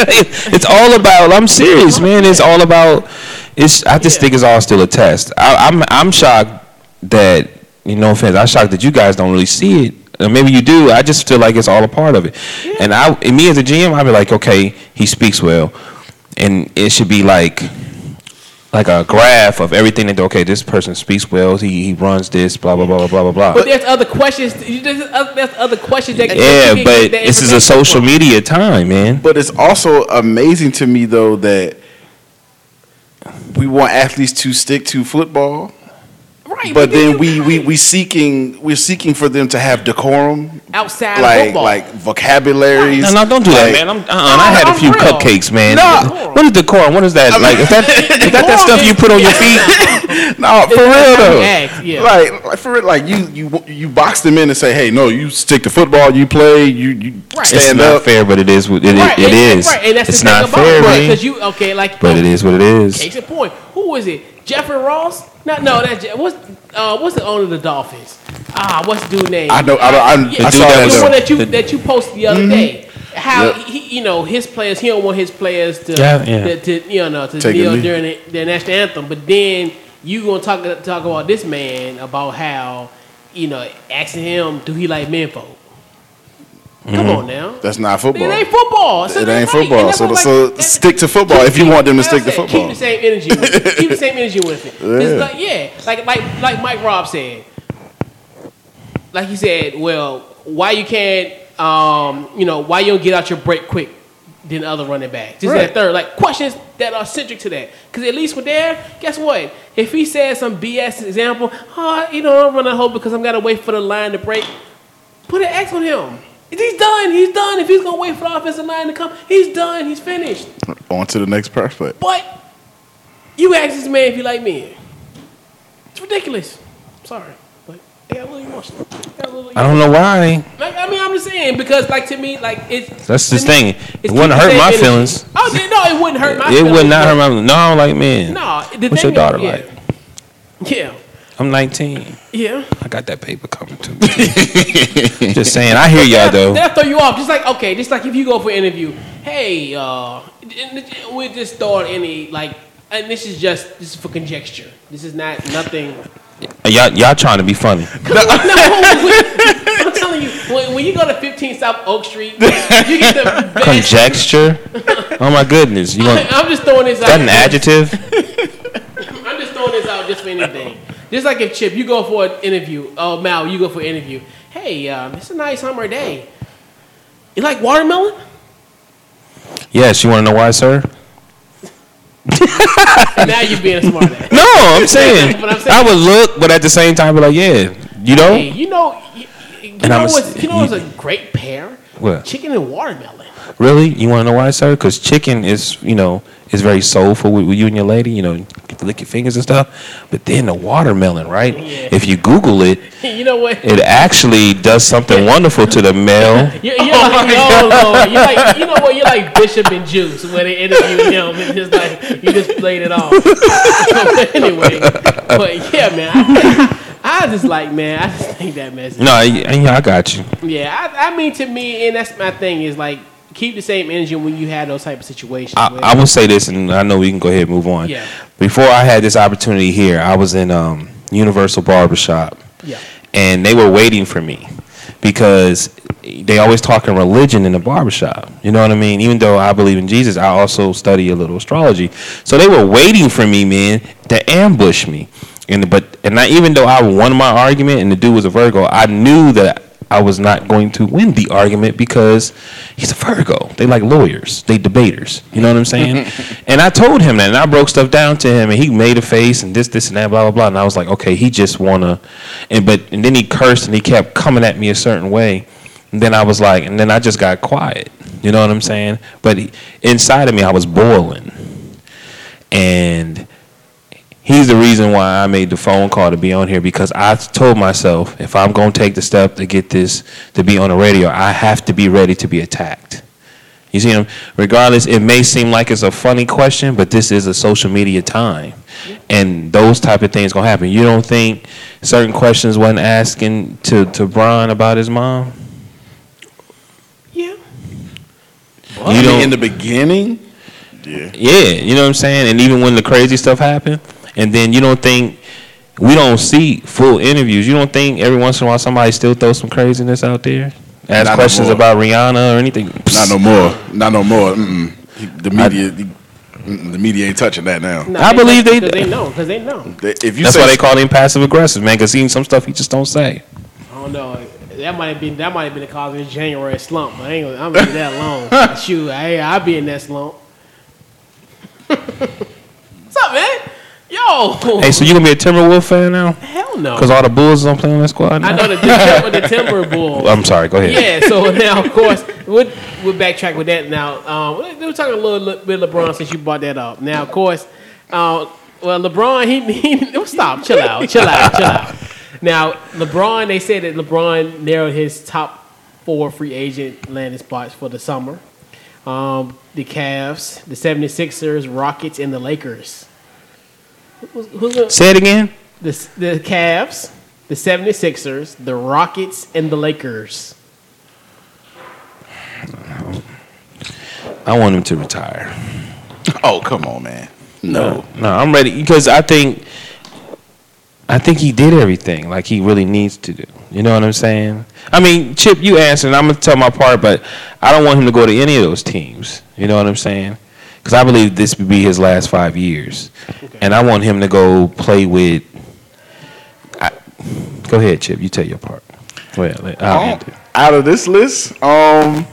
it's all about. I'm serious, man. It's all about. It's. I just Yeah. think it's all still a test. I, I'm. I'm shocked that you know. Offense. I'm shocked that you guys don't really see it. Or maybe you do. I just feel like it's all a part of it. Yeah. And I, and me as a GM, I'd be like, okay, he speaks well, and it should be like like a graph of everything that okay, this person speaks well, he, he runs this, blah blah blah blah blah blah but there's other questions. There's other, questions that Yeah, that can but get this is a social from. media time, man. but it's also amazing to me though that we want athletes to stick to football, right? but then you- we we we seeking we're seeking for them to have decorum, outside like football. like vocabularies. No, no, don't do that, like- man. I'm, uh, I had a I'm few real. cupcakes, man. No. What is decorum? What is that? Like, is that is that, that Decorum stuff you put on your feet? No, for real though. act, yeah. Like, like for real, like you you you box them in and say, hey, no, you stick to football, you play, you you Right. It's stand not up. fair, but it is. what- It, right, it, it and- Right, and that's it's the not about fair, because you okay, like But it is what it is. Case in point, who is it? Jeffrey Ross? No, no, that Je- what's uh, what's the owner of the Dolphins? Ah, what's the dude name? I know, I, know, I, Yeah, I saw that that. was- the though. one that you the- that you posted the other day. How Yep. he, you know, his players, he don't want his players to, Yeah, yeah. to, to you know, to Take a kneel knee. during the, the national anthem. But then you gonna talk talk about this man about how you know asking him do he like men folk? Come Mm-hmm. on now. That's not football. It ain't football. So It ain't right. football. So- so stick to football if you want them to stick to football. Keep the same energy. With it. Keep the same energy with it. Yeah. Like yeah, like like like Mike Robb said. Like he said, well, why you can't, um, you know, why you don't get out your break quick? than the other running back. Just Right. that third, like questions that are centric to that. Because at least with there, guess what? If he says some BS example, oh, you know, I'm running hope because I'm gonna wait for the line to break. Put an X on him. If He's done. He's done. If he's gonna wait for the offensive line to come, he's done. He's finished. On to the next prospect. But you ask this man if he like men. It's ridiculous. Sorry, but I got a little emotional. I, got a little I don't know why. like, I mean, I'm just saying because, like, to me, like it's. That's the thing. It wouldn't hurt my energy. feelings. Oh yeah, no, it wouldn't hurt my. It feelings. would not but- hurt my. No, I don't like men. No, the What's thing your daughter is, yeah. like? Yeah, I'm 19. yeah. I got that paper coming too. Just saying. I hear y'all though. That'll throw you off. Just like okay, just like if you go for an interview, hey, uh, we just thought any like, and this is just this is for conjecture. This is not nothing. Y'all, y'all trying to be funny. no, I'm telling you, when, when you go to 15 South Oak Street, you get the best. Conjecture. Oh my goodness. You want I'm just throwing this out. that an adjective? I'm just throwing this out just for anything. Just like if Chip, you go for an interview. Oh, Mal, you go for an interview. Hey, um, it's a nice summer day. You like watermelon? Yes. You want to know why, sir? now you're being a smart ass. No, I'm saying. I'm saying- I would look, but at the same time, be like, yeah, you know. Hey, you know, you, you And know I'm a- you know what's a great pair? What? Chicken and watermelon. Really? You want to know why, sir? Because chicken is, you know, is very soulful with, with you and your lady. You know, you get to lick your fingers and stuff. But then the watermelon, right? Yeah. If you Google it, you know what? it actually does something wonderful to the male. You're, you're like, oh Lord, you're like, you know what? You're like Bishop and Juice when they interviewed him and just like you just played it off. but anyway, but yeah, man, I, I just like, man, I just think that message. No, I, I I got you. Yeah, I, I mean, to me, and that's my thing is like keep the same energy when you have those type of situations. I, I will say this, and I know we can go ahead and move on. Yeah. Before I had this opportunity here, I was in um, Universal Barbershop. Yeah. And they were waiting for me because they always talking religion in the barbershop. You know what I mean? Even though I believe in Jesus, I also study a little astrology. So they were waiting for me, man, to ambush me. And but and I, even though I won my argument and the dude was a Virgo, I knew that I was not going to win the argument because he's a Virgo. They like lawyers. They debaters. You know what I'm saying? and I told him that, and I broke stuff down to him, and he made a face and this, this, and that, blah, blah, blah. And I was like, okay, he just wanna, and but and then he cursed and he kept coming at me a certain way. And then I was like, and then I just got quiet. You know what I'm saying? But he, inside of me, I was boiling, and he's the reason why I made the phone call to be on here because I told myself if I'm going to take the step to get this to be on the radio, I have to be ready to be attacked. You see him? Regardless, it may seem like it's a funny question, but this is a social media time, and those type of things gonna happen. You don't think certain questions wasn't asking to to Brian about his mom? Yeah. You don't- in the beginning, yeah. Yeah, you know what I'm saying? And even when the crazy stuff happened, and then you don't think we don't see full interviews. You don't think every once in a while somebody still throws some craziness out there? Ask Not questions more. about Rihanna or anything? Not no more. Not no more. Mm-mm. The media, the, the media ain't touching that now. No, I believe they- because they know because they know. They- If you That's say why they call him passive aggressive, man. Cause even some stuff he just don't say. I don't know. That might have been that might have been the cause of his January slump. But I ain't gonna, I'm gonna leave that long. Shoot, I I'll be in that slump. What's up, man? Yo, Hey, so you gonna be a Timberwolf fan now? hell no. Cause all the Bulls don't play on that squad. I know the, the, the Timber Bull. I'm sorry. Go ahead. Yeah, so now of course we'll, we'll backtrack with that. Now um, we we're talking a little, bit LeBron since you brought that up. Now of course, uh, well LeBron he, he oh, stop, chill out, chill out, chill out. Now LeBron, they said that LeBron narrowed his top four free agent landing spots for the summer. Um, the Cavs, the 76ers, Rockets, and the Lakers. Who's, who's gonna- Say it again. the, the Cavs, the 76ers, the Rockets, and the Lakers. I want him to retire. "Oh, come on, man." No, No, I'm ready because I think I think he did everything like he really needs to do. You know what I'm saying? I mean, Chip, you answered. and I'm gonna tell my part, but I don't want him to go to any of those teams. You know what I'm saying? Because I believe this would be his last five years, and I want him to go play with. I, go ahead, Chip. You tell your part. Go ahead. let- I'll Um, out of this list, um,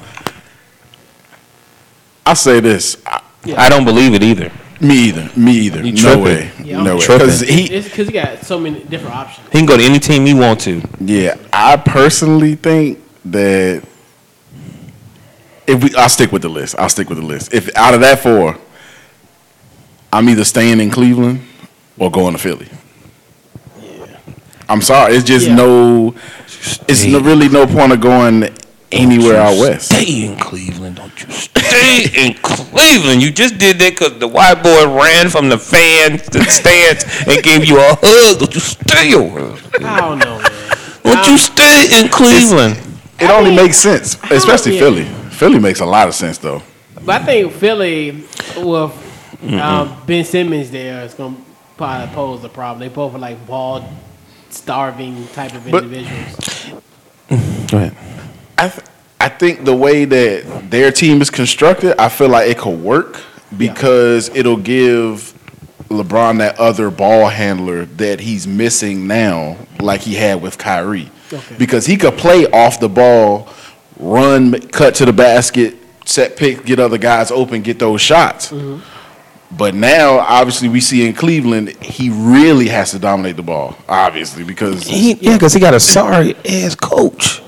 I say this. I, I don't believe it either. me either. Me either. No way. Yeah, no I'm way. Because he, because he got so many different options. He can go to any team he want to. yeah, I personally think that if we, I'll stick with the list. I'll stick with the list. If out of that four, I'm either staying in Cleveland or going to Philly. I'm sorry. It's just Yeah. no. It's no, really no point of going anywhere out west. Stay in Cleveland, don't you? Stay in Cleveland. You just did that because the white boy ran from the fans, the stands, and gave you a hug. Don't you stay over? I don't know, man. Don't you stay in Cleveland? It only makes sense, especially yeah. Philly. Philly makes a lot of sense though. But I think Philly with um, Ben Simmons there is going to probably pose a problem. They both are like bald, starving type of But- individuals. Go ahead. I th- I think the way that their team is constructed, I feel like it could work because it'll give LeBron that other ball handler that he's missing now, like he had with Kyrie. Okay. Because he could play off the ball, run, cut to the basket, set pick, get other guys open, get those shots. But now, obviously, we see in Cleveland, he really has to dominate the ball, obviously, because He, yeah, because he got a sorry ass coach.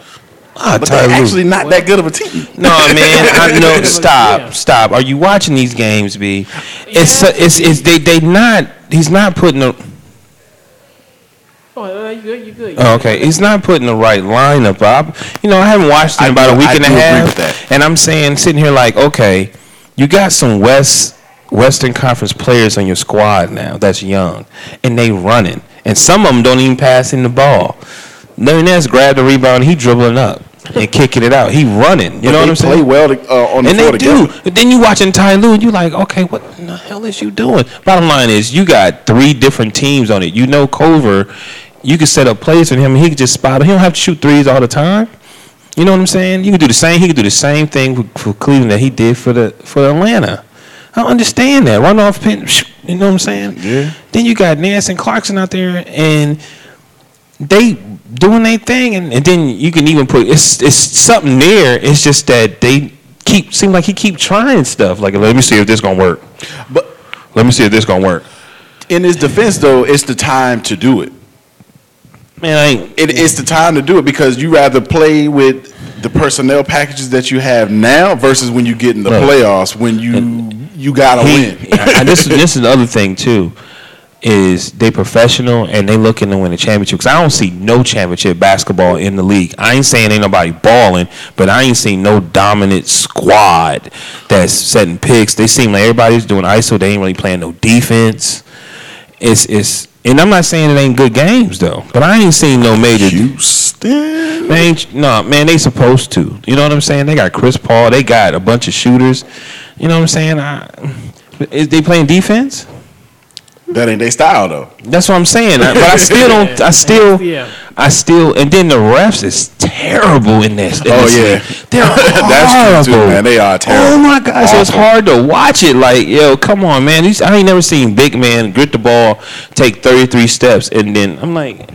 Ah, but they're actually not that good of a team. No, man. I know. Yeah. Stop. Stop. Are you watching these games, B? It's Yeah. it's it's they they not. He's not putting a. Oh, uh, you good? You good? Oh, okay, he's not putting the right lineup up. You know, I haven't watched him I about do- a week I and a half, and I'm saying sitting here like, okay, you got some West Western Conference players on your squad now that's young, and they running, and some of them don't even pass in the ball. Nunez grabbed the rebound, he dribbling up and kicking it out. He running. You But know what I'm saying? play saying? well to, uh, on the and floor they together. do. But then you watching Ty Lue, and you like, okay, what in the hell is you doing? Bottom line is, you got three different teams on it. You know, Korver, you can set up plays for him, and he can just spot. Him. He don't have to shoot threes all the time. You know what I'm saying? You can do the same. He can do the same thing for, for Cleveland that he did for the for Atlanta. I understand that. Run off pin. You know what I'm saying? Yeah. Then you got Nance and Clarkson out there, and they doing their thing, and, and then you can even put it's it's something there. It's just that they keep seem like he keep trying stuff. Like let me see if this gonna work. But Let me see if this gonna work. in his defense, though, it's the time to do it. Man, it. It's the time to do it because you rather play with the personnel packages that you have now versus when you get in the Right. playoffs when you you gotta he, win. and this is this is the other thing too, is they professional and they looking to win a championship. Because I don't see no championship basketball in the league. I ain't saying ain't nobody balling, but I ain't seen no dominant squad that's setting picks. They seem like everybody's doing ISO. They ain't really playing no defense. It's it's. And I'm not saying it ain't good games though, but I ain't seen no major. Houston. They ain't, no, man, they supposed to. You know what I'm saying? They got Chris Paul. They got a bunch of shooters. You know what I'm saying? I, is they playing defense? That ain't their style though. That's what I'm saying. I- But I still don't. I still. Yeah. I still. And then the refs is terrible in this. in Oh, this yeah. league. they're That's true too, horrible. man. They are terrible. Oh terrible. my gosh, it's hard to watch it. Like, yo, come on, man. These, I ain't never seen big man grit the ball, take 33 steps, and then I'm like,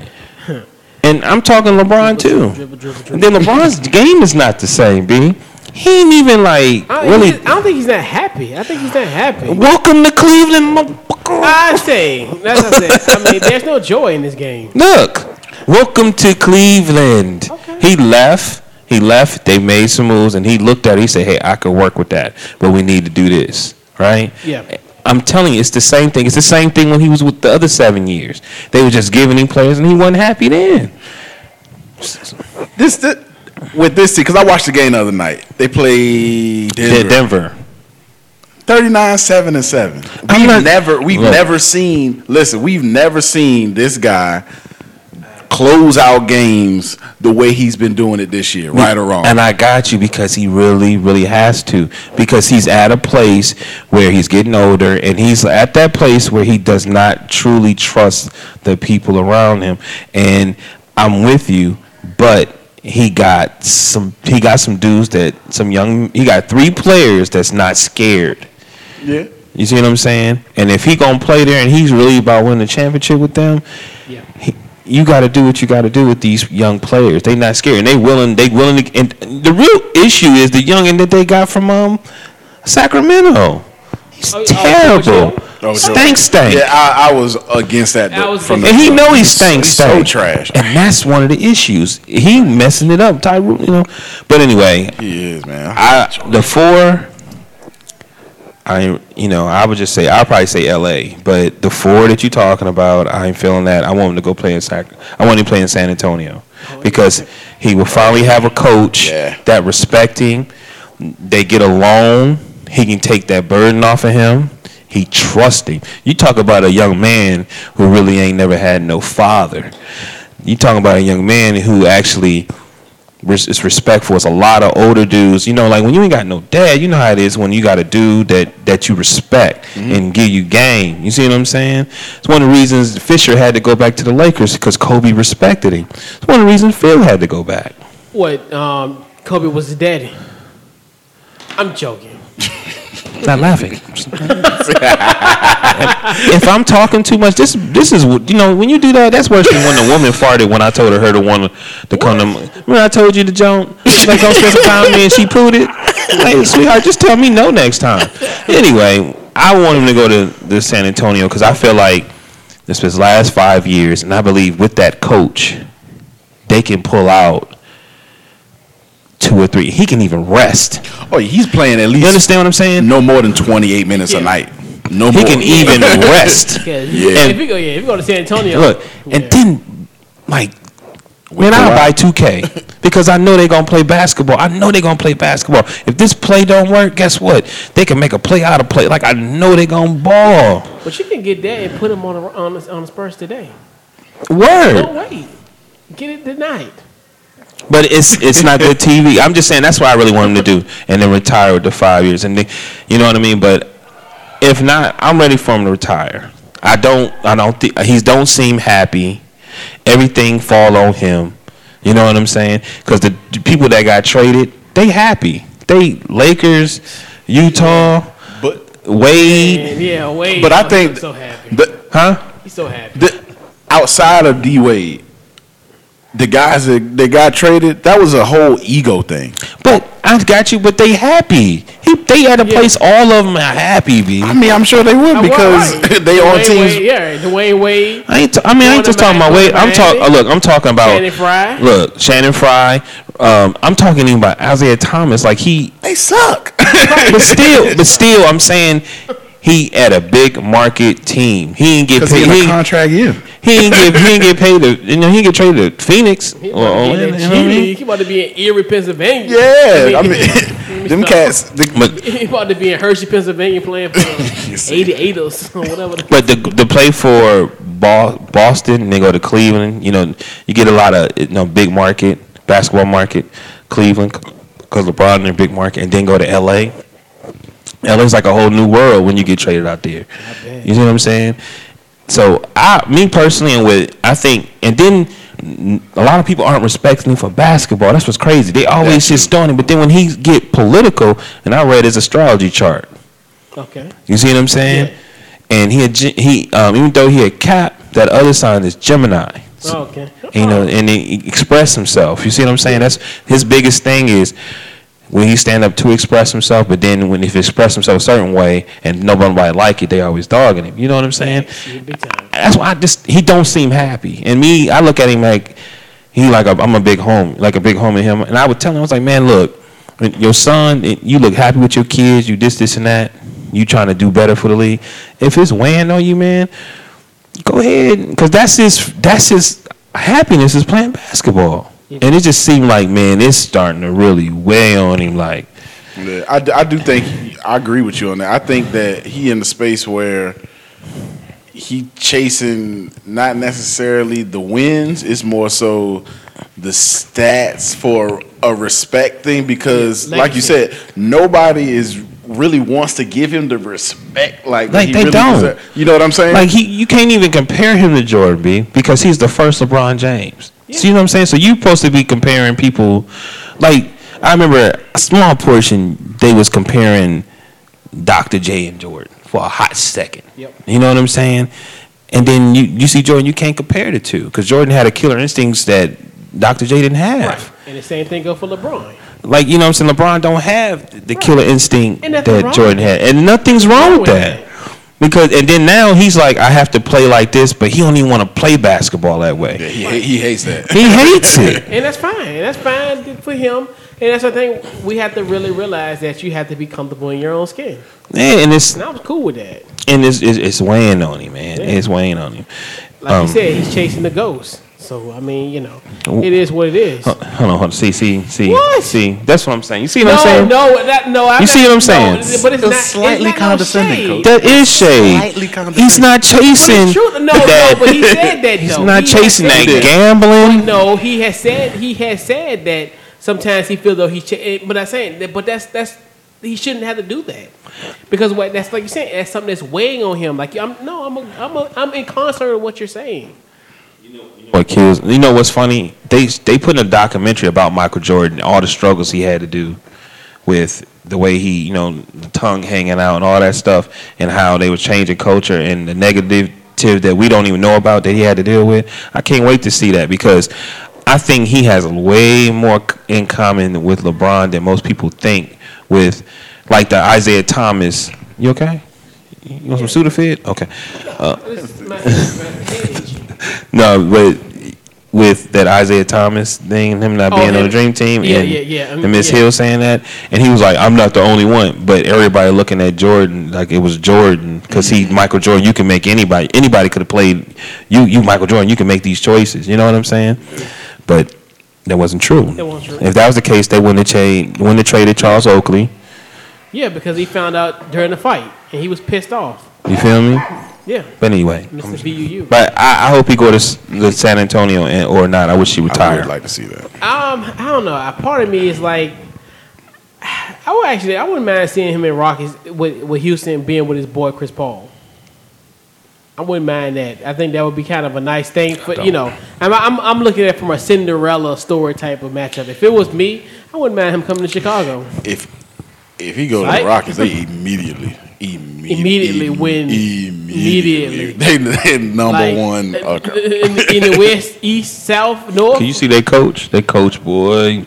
and I'm talking LeBron too. Dribble, dribble, dribble. And then LeBron's game is not the same, B. He ain't even like I, really. I don't think he's that happy. I think he's not happy. Welcome to Cleveland, motherfucker. I say, that's what I said. I mean, there's no joy in this game. Look, welcome to Cleveland. Okay. He left. He left. They made some moves, and he looked at. it. He said, "Hey, I could work with that, but we need to do this, right?" Yeah. I'm telling you, it's the same thing. It's the same thing when he was with the other seven years. They were just giving him players, and he wasn't happy then. This, this with this team because I watched the game the other night. They played Denver. Denver. Denver. 39 7 and 7. We've not- never we've Look. never seen listen, we've never seen this guy close out games the way he's been doing it this year, right or wrong. And I got you because he really, really has to. Because he's at a place where he's getting older and he's at that place where he does not truly trust the people around him. And I'm with you, but he got some he got some dudes that some young he got three players that's not scared. yeah. You see what I'm saying? And if he gonna play there and he's really about winning the championship with them, Yeah. he, you got to do what you got to do with these young players. They not scared, and they willing. They willing to. And the real issue is the youngin that they got from um Sacramento. He's Oh, oh, terrible. Oh, Joe. stank, stank. Yeah, I, I was against that. I was from the And he know he he's stank, so stank. trash. And that's one of the issues. He messing it up, Tyrone. You know. But anyway, He is man. I the four. I you know I would just say I'll probably say L.A. But the four that you're talking about, I ain't feeling that. I want him to go play in Sac. I want him to play in San Antonio oh, because he will finally have a coach Yeah. that respect him. They get along. He can take that burden off of him. He trusts him. You talk about a young man who really ain't never had no father. You talking about a young man who actually res- is respectful. It's a lot of older dudes. You know, like when you ain't got no dad, you know how it is when you got a dude that that you respect and give you game. You see what I'm saying? It's one of the reasons Fisher had to go back to the Lakers because Kobe respected him. It's one of the reasons Phil had to go back. What? Um, Kobe was his daddy. I'm joking. Not laughing. if I'm talking too much, this this is you know when you do that, that's worse than when the woman farted when I told her her the one to come to. Remember I told you to Joan like don't spend time me and she pooed it. Hey sweetheart, just tell me no next time. Anyway, I want him to go to, the San Antonio because I feel like this was last five years, and I believe with that coach, they can pull out two or three. He can even rest. oh, he's playing at least. You understand what I'm saying? No more than 28 minutes Yeah. a night. No He more. can even rest. Yeah, Yeah. If you go, yeah, if you go to San Antonio, Look, yeah. and then, like, when I'll buy 2K because I know they're gonna play basketball. I know they're gonna play basketball. If this play don't work, guess what? They can make a play out of play. Like I know they're gonna ball. but you can get that and put him on the, on the, on the Spurs today. Word. Don't wait. Get it tonight. But it's it's not good TV. I'm just saying that's what I really want him to do, and then retire with the five years, and then, you know what I mean. But if not, I'm ready for him to retire. I don't. I don't think he don't seem happy. Everything fall on him. You know what I'm saying? Because the, the people that got traded, they happy. They Lakers, Utah, But And Wade, yeah, wait. but I think he's so happy. the, huh? He's so happy. the outside of D Wade, the guys that they got traded, that was a whole ego thing. But I got you. But they happy. He, they had a Yeah. place. All of them are happy. B. I mean, I'm sure they would Uh, because well, right. they on Dwayne teams. Wade, yeah, Dwyane Wade. I ain't. T- I mean, I ain't just talking about Quarterback, Wade. I'm talking. quarterback. look, I'm talking about. Channing Frye. Look, Channing Frye. Um, I'm talking even about Isaiah Thomas. Like he, They suck. but still, but still, I'm saying he at a big market team. He ain't get Because he paid. He, a ain't- contract year. he ain't get. He ain't get paid. To, you know, he ain't get traded to Phoenix. He Or, about, or, to you be know in what that I G mean? He about to be in Erie, Pennsylvania. Yeah, I mean, mean, them cats. The, But he about to be in Hershey, Pennsylvania, playing for the 88ers or whatever. But the the play for Boston, and they go to Cleveland. You know, you get a lot of you know big market basketball market, Cleveland, because LeBron in their big market, and then go to L.A. LA's like a whole new world when you get traded out there. You see what I'm saying? So I, me personally, and with I think, and then a lot of people aren't respecting him for basketball. That's what's crazy. They always just stone him, but then when he get political, and I read his astrology chart. Okay. You see what I'm saying? Yeah. And he had, he um, even though he had Cap, that other sign is Gemini. Oh, okay. You know, and he he expressed himself. You see what I'm saying? That's his biggest thing is when he stand up to express himself, but then when if he express himself a certain way and nobody like it, they always dogging him. You know what I'm saying? That's why I just he don't seem happy. And me, I look at him like he like a, I'm a big home, like a big home in him. And I would tell him, I was like, man, look, your son, you look happy with your kids, you this, this, and that. You trying to do better for the league. If it's weighing on you, man, go ahead, because that's his that's his happiness is playing basketball. And it just seemed like, man, it's starting to really weigh on him. Like, Yeah, I, d- I do think I agree with you on that. I think that he in the space where he chasing not necessarily the wins, it's more so the stats for a respect thing because, Yeah, like you legacy. said, nobody is really wants to give him the respect like, Like, he they really don't. deserve- You know what I'm saying? Like he, you can't even compare him to Jordan B because he's the first LeBron James. See what I'm saying? So you supposed to be comparing people. Like I remember a small portion they was comparing Dr. J and Jordan for a hot second. Yep. You know what I'm saying? And then you you see Jordan, you can't compare the two because Jordan had a killer instincts that Dr. J didn't have. Right. And the same thing go for LeBron. like you know what I'm saying. LeBron don't have the killer instinct that wrong Jordan had, and nothing's wrong with that. Because and then now he's like, I have to play like this, but he don't even want to play basketball that way. Yeah, he, he hates that. He hates it. And that's fine. That's fine for him. And that's the thing. We have to really realize that you have to be comfortable in your own skin. Yeah, and it's And I was cool with that. and it's, it's, it's weighing on him, man. Yeah. It's weighing on him. Like Um, you said, he's chasing the ghost. So I mean, you know, it is what it is. Hold on, hold on. See, see, see, What? see. That's what I'm saying. You see what No, I'm saying? no, that, no. I'm You not- see what I'm no, saying? but it's, It's not slightly it's not condescending, No shade. Coach. That is shade. Slightly condescending. He's not chasing. But it's true. No, that. no, but he said that He's though. not He chasing has that said gambling. No, he has said he has said that sometimes he feels though he. Ch- eh, but I'm saying that. But that's that's he shouldn't have to do that because what that's like you saying that's something that's weighing on him. Like I'm no, I'm a, I'm a, I'm in concert with what you're saying. What kills? You know what's funny? They they put in a documentary about Michael Jordan, all the struggles he had to do with the way he, you know, the tongue hanging out and all that stuff, and how they were changing culture and the negative that we don't even know about that he had to deal with. I can't wait to see that because I think he has a way more in common with LeBron than most people think. With like the Isiah Thomas. You okay? You want some Sudafed? Okay. Uh, this is my- my age. No, but with that Isiah Thomas thing, and him not Oh, being on the dream team, yeah, and, yeah, yeah, I mean, and Miss yeah. Hill saying that, and he was like, "I'm not the only one," but everybody looking at Jordan like it was Jordan because he mm-hmm. Michael Jordan. You can make anybody. Anybody could have played you. You Michael Jordan. You can make these choices. You know what I'm saying? But that wasn't true. That wasn't true. If that was the case, they wouldn't have changed. Wouldn't have traded Charles Oakley. Yeah, because he found out during the fight and he was pissed off. You feel me? Yeah, But anyway, Mr. VUU. but I, I hope he go to, s- to San Antonio and, or not. I wish he retired. I would like to see that. Um, I don't know. A part of me is like, I would actually, I wouldn't mind seeing him in Rockies with, with Houston being with his boy Chris Paul. I wouldn't mind that. I think that would be kind of a nice thing. But you know, I'm, I'm, I'm looking at it from a Cinderella story type of matchup. If it was me, I wouldn't mind him coming to Chicago. If if he go to the Rockets, they immediately immediately Immediately win. Immediately, Immediately. they they number Like, one. uh, Okay. in, in the West, East, South, North. Can you see they coach? They coach, boy.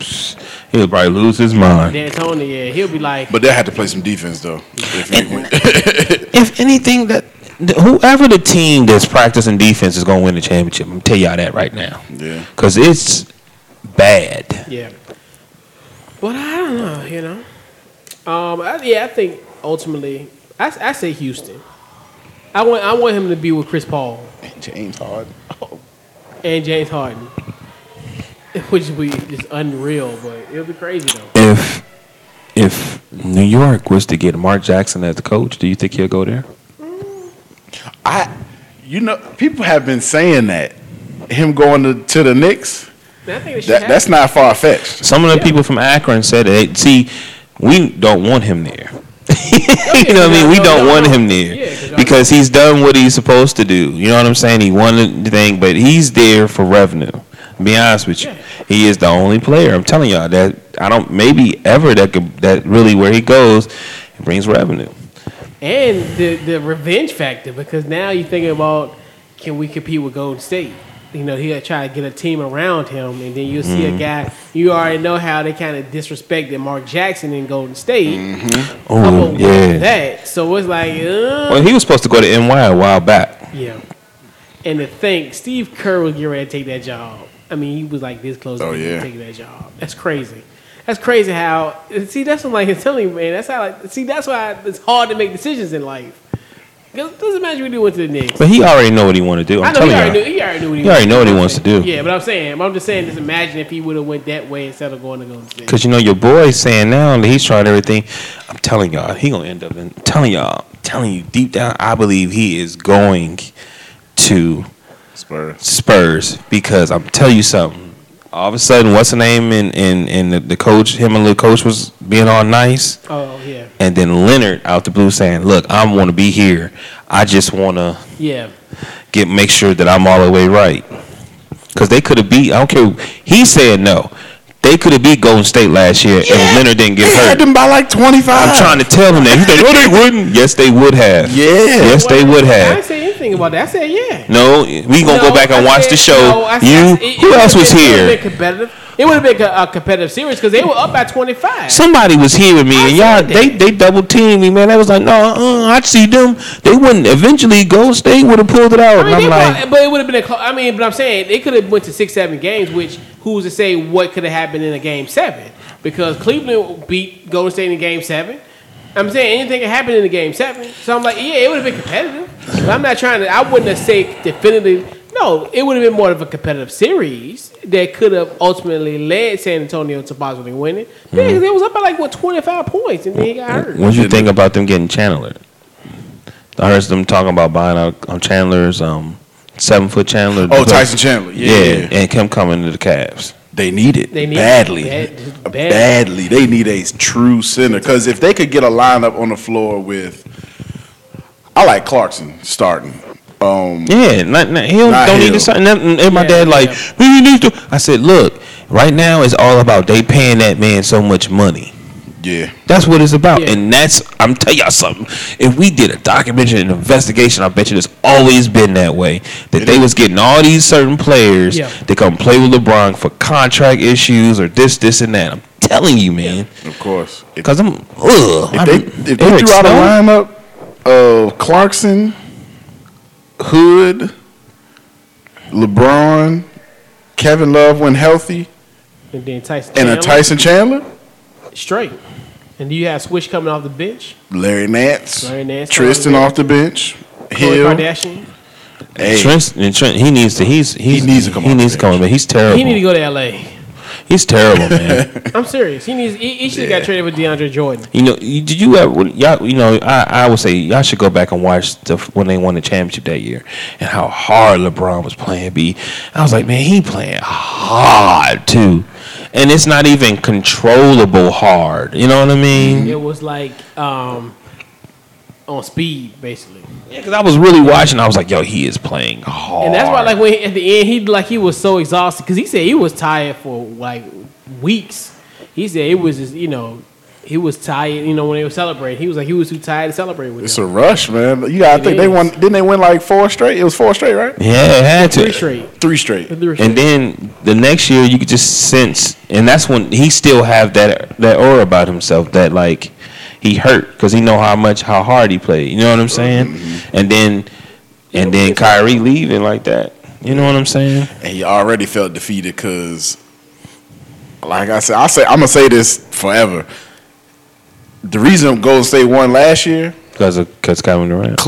He'll probably lose his mind. D'Antoni, yeah, he'll be like, But they had to play some defense though. If. If anything, that whoever the team that's practicing defense is going to win the championship. I'm tell y'all that right now, yeah. because it's bad. Yeah. But I don't know, you know. Um, I, yeah, I think ultimately, I, I say Houston. I want I want him to be with Chris Paul And James Harden. and James Harden, which would be just unreal, but it'll be crazy though. If if New York was to get Mark Jackson as the coach, do you think he'll go there? I, you know, people have been saying that him going to, to the Knicks. I think they should That have that's not far fetched. Some of the Yeah. people from Akron said that. See, we don't want him there. you know what I mean? We don't want him there Yeah, 'cause y'all- because he's done what he's supposed to do. You know what I'm saying? He won the thing, but he's there for revenue. Be honest with you, he is the only player. I'm telling y'all that I don't maybe ever that could that really where he goes, it brings revenue. and the the revenge factor because now you're thinking about can we compete with Golden State? You know, he'll try to get a team around him, and then you'll see Mm-hmm. a guy. You already know how they kind of disrespected Mark Jackson in Golden State. Oh Couple with yeah. that. So it's like, uh, Well, he was supposed to go to NY a while back. yeah. And to think Steve Kerr was getting ready to take that job. I mean, he was like this close Oh, to yeah. taking that job. That's crazy. That's crazy how. See, that's what like it's telling you, man. That's how. Like, see, that's why it's hard to make decisions in life. 'Cause it doesn't matter when you went to the Knicks. But he already know what he want to do. I'm I know he telling already, you. knew, he already knew what he, He already wanted know what he do. wants to do. Yeah, but I'm saying, I'm just saying, just imagine if he would have went that way instead of going to Golden State. Cause you know your boy's saying now that he's tried everything. I'm telling y'all, he gonna end up in. I'm telling y'all, I'm telling you deep down, I believe he is going to Spurs. Spurs because I'm telling you something. All of a sudden, what's the name? And and and the, the coach, him and the coach was being all nice, Oh yeah, and then Leonard out the blue saying, "Look, I want to be here. I just want to yeah. get make sure that I'm all the way right." Because they could have beat. I don't care. He said no. They could have beat Golden State last year, if Leonard didn't get They hurt. had them by like twenty five. I'm trying to tell them that. He's like, no, they wouldn't. Yes, they would have. Yeah. Yes, they would have. I didn't say anything about that. I said yeah. No, we gonna No, go back and I watch said- the show. no, I said- you, it- who it else was it here? been competitive. It would have been a, a competitive series because they were up by 25. Somebody was hearing me, and y'all, they they double teamed me, man. I was like, no, uh, I'd see them. They wouldn't. Eventually, Golden State would have pulled it out. I mean, and I'm like, probably- but it would have been a. I mean, but I'm saying they could have went to six, seven games. Which who's to say what could have happened in a game seven? Because Cleveland beat Golden State in game seven. I'm saying anything can happen in the game seven. So I'm like, yeah, it would have been competitive. But I'm not trying to. I wouldn't have said definitively. No, it would have been more of a competitive series that could have ultimately led San Antonio to possibly winning. Yeah, Mm-hmm. 'cause it was up by like what 25 points, and then he got hurt. what do you think about them getting Chandler? I heard them talking about buying out um, Chandler's um, seven foot Chandler. Oh, Tyson Chandler. Yeah, Yeah, yeah. and him coming to the Cavs. They need it They need badly. it. Bad- bad. badly. They need a true center because if they could get a lineup on the floor with, I like Clarkson starting. Um, Yeah, not, not, he don't, Not don't need to sign. And, and my Yeah, dad like, yeah. "Man, he needs to. I said, look, right now it's all about they paying that man so much money. yeah, That's what it's about, Yeah. and that's I'm tell y'all something. If we did a documentary, an investigation, I bet you it's always been that way. That they was getting all these certain players Yeah. to come play with LeBron for contract issues or this, this, and that. I'm telling you, man, of course. Because I'm ugh. if I'm- they if they threw out a lineup of Clarkson, Hood, LeBron, Kevin Love when healthy, And then Tyson and a Chandler, Tyson Chandler, straight. And do you have Swish coming off the bench? Larry Nance, Larry Nance Tristan coming off the bench, Hill. Kardashian. Hey, Trent, Trent, he needs to. He's, he's needs to come He needs to come. bench. But he's terrible. He need to go to LA. He's terrible, man. I'm serious. He needs. He, he should have got traded with DeAndre Jordan. You know, did you ever, y'all, you know, I, I would say y'all should go back and watch the, when they won the championship that year and how hard LeBron was playing B. I was like, man, he playing hard too. And it's not even controllable hard. You know what I mean? It was like um, on speed, basically. Yeah, because I was really watching. I was like, yo, he is playing hard. And that's why, like, when he, at the end, he like he was so exhausted because he said he was tired for like weeks. He said it was just, you know, he was tired. You know, when they were celebrating, he was like he was too tired to celebrate with it's them. a rush, man. You gotta It think they is. won. Didn't they win like four straight? It was four straight, right? yeah, it had to. Three straight. Three straight. Three straight. And then the next year, you could just sense, and that's when he still have that that aura about himself that like he hurt because he know how much how hard he played. You know what I'm saying? Mm-hmm. And then and then Kyrie leaving like that. You know what I'm saying? and he already felt defeated because, like I said, I say I'm gonna say this forever. The reason Golden State won last year, Because of because Kevin Durant.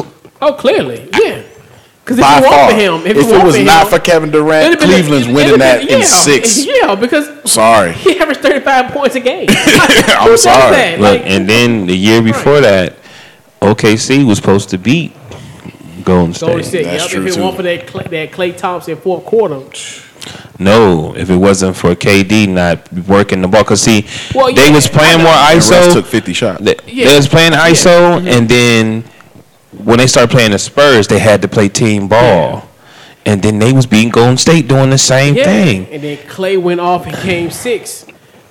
oh, clearly, yeah. Because if by it far, weren't for him, if, if, it, it was for not him, for Kevin Durant, it'd been- Cleveland's it'd winning have that been- in yeah, six. Yeah, because Sorry, he averaged 35 points a game. I'm sorry. Look, Like, and then the year before that, OKC was supposed to beat Golden State. Golden State. That's Yep. true, If it too. weren't for that Klay, that Klay Thompson fourth quarter, No, if it wasn't for KD not working the ball, because see, Well, they was playing more And Russ ISO. took 50 shots. They, Yeah. they was playing ISO, mm-hmm. and then when they started playing the Spurs, they had to play team ball, and then they was beating Golden State doing the same yeah. thing. And then Klay went off in Game Six,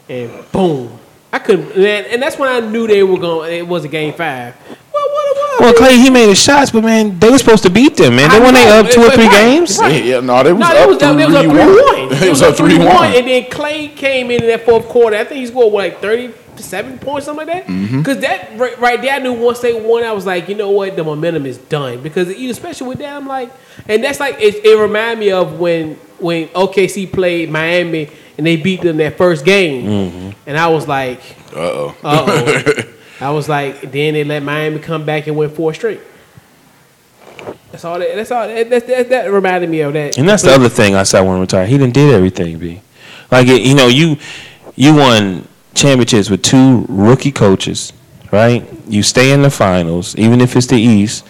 and boom, I couldn't. And, and that's when I knew they were going. It was a Game Five. Well, what it was? Well, Klay he made his shots, but man, they were supposed to beat them, man. They I when they up two or three right, games. right. Yeah, yeah, no, they was No, up they was, three they was up one. three one. They was up three one. and then Klay came in in that fourth quarter. I think he scored what, like thirty seven points, something like that. Mm-hmm. Because that right, right there, I knew once they won, I was like, you know what, the momentum is done. Because you especially with that, I'm like, and that's like it, it reminded me of when when OKC played Miami and they beat them that first game, Mm-hmm. and I was like, Uh oh. uh oh. I was like, then they let Miami come back and win four straight. That's all. That, that's all. That, that, that, that reminded me of that. And that's the other thing I said when he retired. He didn't did everything, B. Like it, you know, you you won championships with two rookie coaches, right? You stay in the finals, even if it's the East,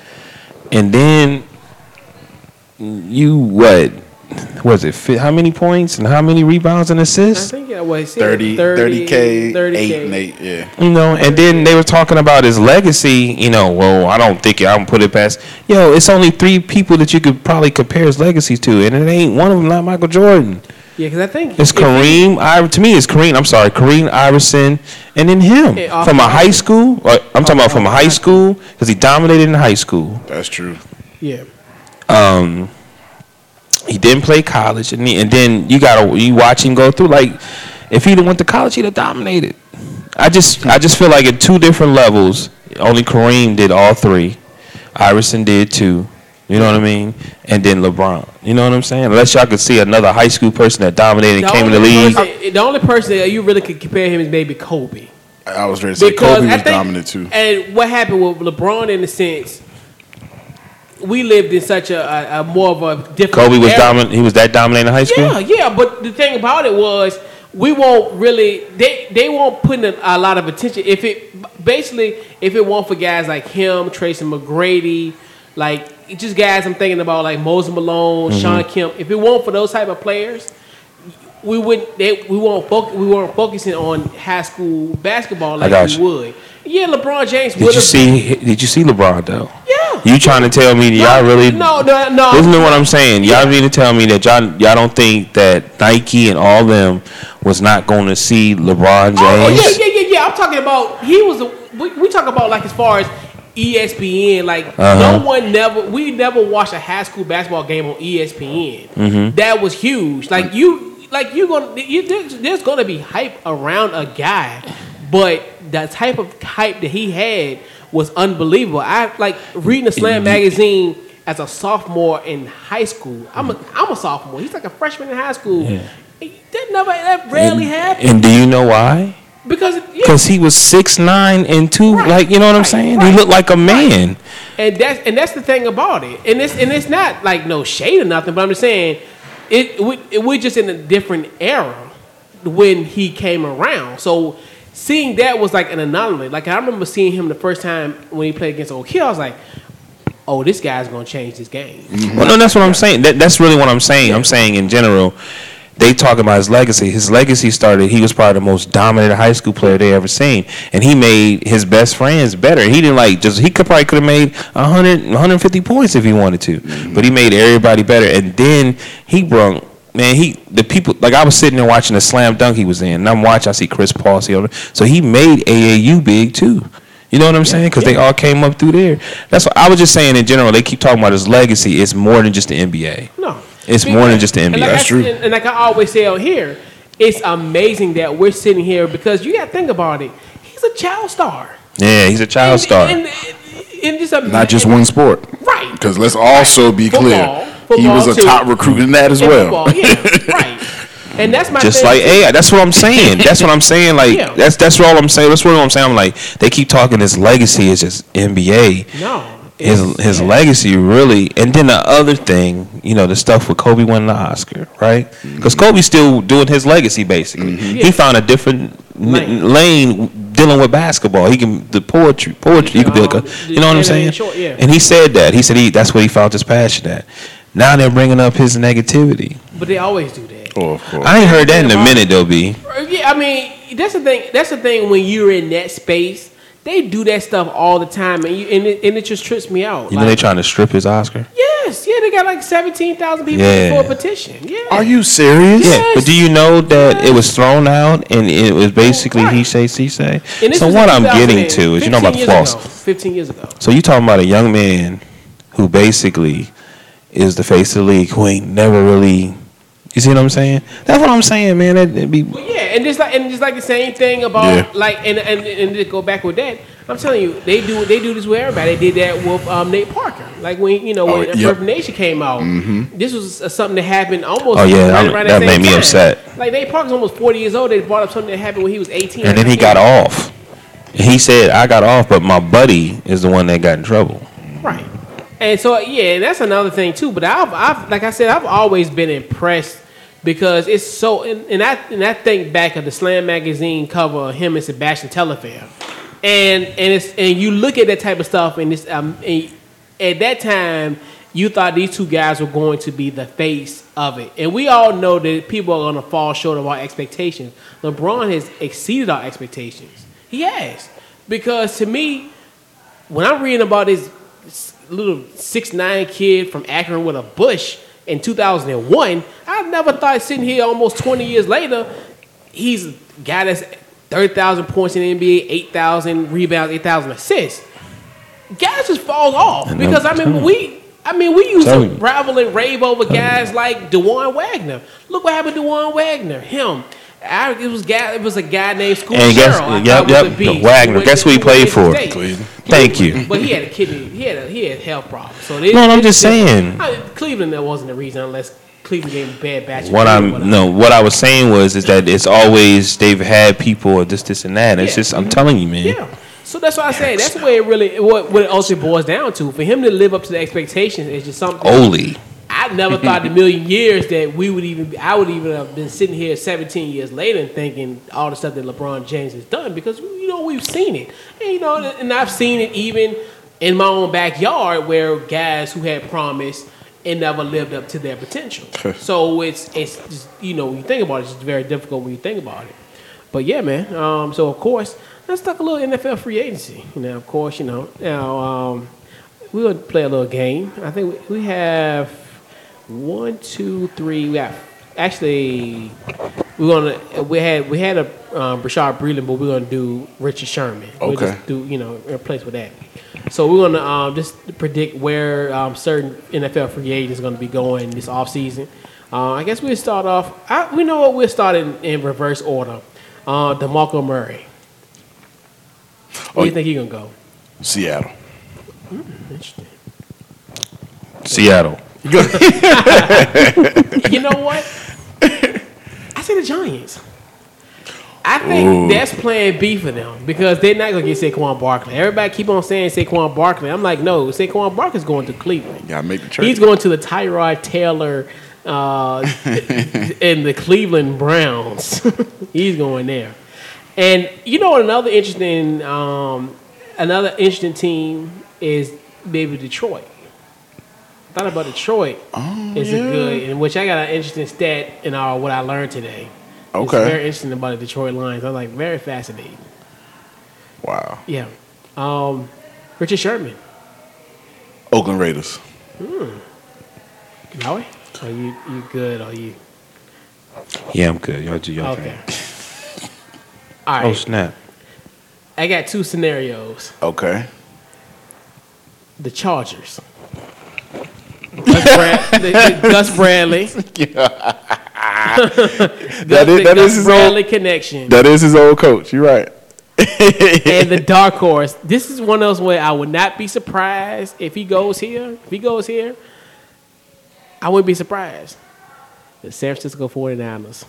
and then you what? Was it fi- how many points and how many rebounds and assists? I assists? think yeah, what he said, 30, 30K, 8 and 8, yeah. You know, and then they were talking about his legacy. You know, well, I don't think I don't put it past. Yo, it's only three people that you could probably compare his legacies to, and it ain't one of them not Michael Jordan. Yeah, because I think It's Kareem. I, to me, it's Kareem. I'm sorry, Kareem Iverson, and then him Yeah, from a high school. Or, I'm talking about from a high school because he dominated in high school. That's true. Yeah, Um, he didn't play college, and, he, and then you gotta you watch him go through. Like, if he'd have went to college, he'd have dominated. I just I just feel like at two different levels, only Kareem did all three. Iverson did too. You know what I mean? And then LeBron. You know what I'm saying? Unless y'all could see another high school person that dominated and came in the league. person- the only person that you really could compare him is maybe Kobe. I was ready to say Because Kobe was think, dominant too. And what happened with LeBron in the sense, we lived in such a, a, a more of a different. Kobe was dominant. He was that dominant in high school. Yeah, yeah. But the thing about it was, we won't really. They they won't put in a, a lot of attention if it basically if it weren't for guys like him, Tracy McGrady, like just guys I'm thinking about like Moses Malone, Mm-hmm. Shawn Kemp. If it weren't for those type of players. We wouldn't. They, we won't. Foc- we weren't focusing on high school basketball like we would. Yeah, LeBron James. Did would you see? Did you see LeBron though? Yeah. You trying to tell me that y'all really? No, no, no. Listen to what I'm saying. Y'all mean to tell me that y'all y'all don't think that Nike and all them was not going to see LeBron James? Oh, yeah, yeah, yeah, yeah. I'm talking about he was. A, we, we talk about like as far as ESPN. Like Uh-huh. no one never. We never watched a high school basketball game on ESPN. Mm-hmm. That was huge. Like you, like you gonna. You, there's, there's gonna be hype around a guy, but the type of hype that he had was unbelievable. I like reading the Slam magazine. As a sophomore in high school, I'm a I'm a sophomore. He's like a freshman in high school. That never that rarely happened And do you know why? Because it- yeah, he was six nine and two, Right, like you know what I'm saying. right, he looked like a man. and that's and that's the thing about it. And it's and it's not like no shade or nothing, but I'm just saying it. We, it we're just in a different era when he came around. So seeing that was like an anomaly. Like I remember seeing him the first time when he played against Oak Hill. I was like, oh, this guy's gonna change this game. Well, no, that's what I'm saying. That, that's really what I'm saying. I'm saying in general, they talk about his legacy. His legacy started. He was probably the most dominant high school player they ever seen, and he made his best friends better. He didn't like just. He could probably could have made 100, 150 points if he wanted to, mm-hmm. but he made everybody better. And then he brought. Man, he the people like I was sitting there watching the slam dunk he was in, and I'm watching. I see Chris Paul, see, the- so he made AAU big too. You know what I'm saying? Because they all came up through there. That's what I was just saying in general. They keep talking about his legacy. It's more than just the NBA. No, It's more than just the NBA. Like That's I, true. And, and like I always say out here, it's amazing that we're sitting here because you got to think about it. He's a child star. Yeah, he's a child And- star. And, and, just a, Not just one sport. Right. Because let's also be clear, Football, he was a top recruit in that as well. football, yeah, right. And that's my just like. AI. That's what I'm saying. That's what I'm saying. Like Yeah. that's that's all I'm saying. That's what I'm saying. I'm like they keep talking his legacy is just NBA. No. His his yeah. legacy really, and then the other thing, you know, the stuff with Kobe winning the Oscar, right? Mm-hmm. Because Kobe's still doing his legacy basically. Mm-hmm. He Yeah. found a different n- Lane. lane dealing with basketball. He can the poetry, poetry. He could be like a, you know what I'm saying? and short, yeah. And he said that. He said he that's what he found his passion at. Now they're bringing up his negativity. But they always do that. Oh, of course. I ain't heard that in a minute though, B. Uh, yeah, I mean, that's the thing. That's the thing when you're in that space. They do that stuff all the time, and you, and, it, and it just trips me out. You know they trying to strip his Oscar. Yes, yeah, they got like seventeen thousand people Yeah. for a petition. Yeah, Are you serious? Yeah, Yes. but do you know that it was thrown out and it was oh, basically he right. say she say? So what I'm getting to is you know about the years floss. ago, Fifteen years ago. So you talking about a young man who basically is the face of the league who ain't never really. You see what I'm saying? That's what I'm saying, man. That it'd be Well, yeah, and just like and just like the same thing about Yeah. like and and and to go back with that. I'm telling you, they do they do this with everybody. They did that with um, Nate Parker. Like when you know Oh, when yep. Perfect Nation came out, this was uh, something that happened almost. Oh, yeah, right I'm- that made me time. upset. Like Nate Parker's almost 40 years old. They brought up something that happened when he was 18. and then he got off. He said, "I got off, but my buddy is the one that got in trouble." Right. And so yeah, and that's another thing too. But I've, I've like I said, I've always been impressed because it's so. And, and I and I think back of the Slam magazine cover of him and Sebastian Telfair, and and it's and you look at that type of stuff, and it's um and at that time you thought these two guys were going to be the face of it, and we all know that people are going to fall short of our expectations. LeBron has exceeded our expectations. He has because to me when I'm reading about this little six nine kid from Akron with a bush in 2001, I never thought sitting here almost 20 years later, he's guy that's 30,000 points in the NBA, 8,000 rebounds, 8,000 assists. Guys just falls off because I mean we. I mean, we used to ravel and rave over guys like Dajuan Wagner. Look what happened to Dajuan Wagner. Him. I, it was guy. It was a guy named School And guess- Sherrill. I yep, thought was yep, a. Wagner. Guess who he played for? Cleveland. Thank you. But he had a kidney. He had a he had health problems. So it, No, I'm just it- saying. I- Cleveland that wasn't the reason unless Cleveland gave him a bad batch. What I'm whatever. no, what I was saying was is that it's always they've had people or this, this, and that. It's Yeah. just I'm telling you, man. Yeah. So that's why I say that's where it really what, what it ultimately boils down to. For him to live up to the expectations is just something. Oli. I never thought in a million years that we would even I would even have been sitting here 17 years later and thinking all the stuff that LeBron James has done because you know we've seen it. And, you know, and I've seen it even in my own backyard where guys who had promised and never lived up to their potential. so it's it's just, you know when you think about it, it's just very difficult when you think about it. But yeah, man. Um, so of course, let's talk a little NFL free agency. Now, of course, you know now um, we're gonna play a little game. I think we, we have one, two, three. We got actually we're gonna we had we had a um, Bashaud Breeland, but we're gonna do Richard Sherman. We'll Okay. just do you know replace with that. So we're gonna um, just predict where um, certain NFL free agents are gonna be going this offseason. Uh, I guess we'll start off. I, we know what we'll start in, in reverse order. Uh, DeMarco Murray. Where do you Oh, think he's gonna go? Seattle. Interesting. Seattle. you know what? I say the Giants. I think that's plan B for them because they're not gonna get Saquon Barkley. Everybody keep on saying Saquon Barkley. I'm like, no, Saquon Barkley's going to Cleveland. Gotta make the trade. He's going to the Tyrod Taylor uh, and the Cleveland Browns. He's going there. And you know what? Another interesting, um, another interesting team is maybe Detroit. Thought about Detroit Oh, is a good, in which I got an interesting stat in uh, what I learned today. It's Okay. very interesting about the Detroit Lions. I'm like very fascinating. Wow. Yeah. Um, Richard Sherman. Oakland Raiders. Hmm. Howie? Are you you good? Are you Yeah, I'm good. Y'all do y'all okay? thing. All right. Oh snap. I got two scenarios. Okay. The Chargers. Gus, Brad, Gus Bradley. That is that is his Bradley old connection. that is his old coach. You're right. and the dark horse. This is one of those where I would not be surprised if he goes here. If he goes here, I wouldn't be surprised. The San Francisco 49ers.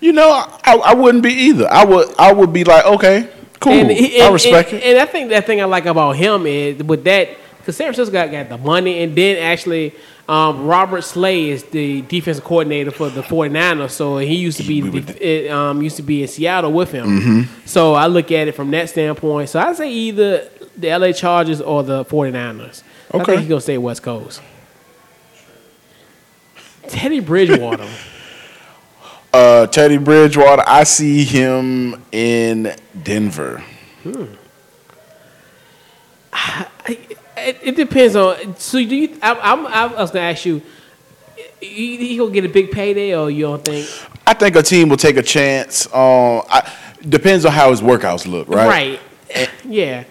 You know, I, I wouldn't be either. I would I would be like, okay, cool. And, he- I respect and, it. And I think that thing I like about him is with that, because San Francisco got, got the money, and then actually um, Robert Saleh is the defensive coordinator for the 49ers. So he used to be We it, um, used to be in Seattle with him. Mm-hmm. So I look at it from that standpoint. So I say either the LA Chargers or the 49ers. I Okay. think he's gonna stay West Coast. Teddy Bridgewater. Uh, Teddy Bridgewater, I see him in Denver. It, it depends on. So do you? I, I'm, I was gonna ask you. He, he gonna get a big payday, or you don't think? I think a team will take a chance. Um, I, depends on how his workouts look, right? Right. Yeah.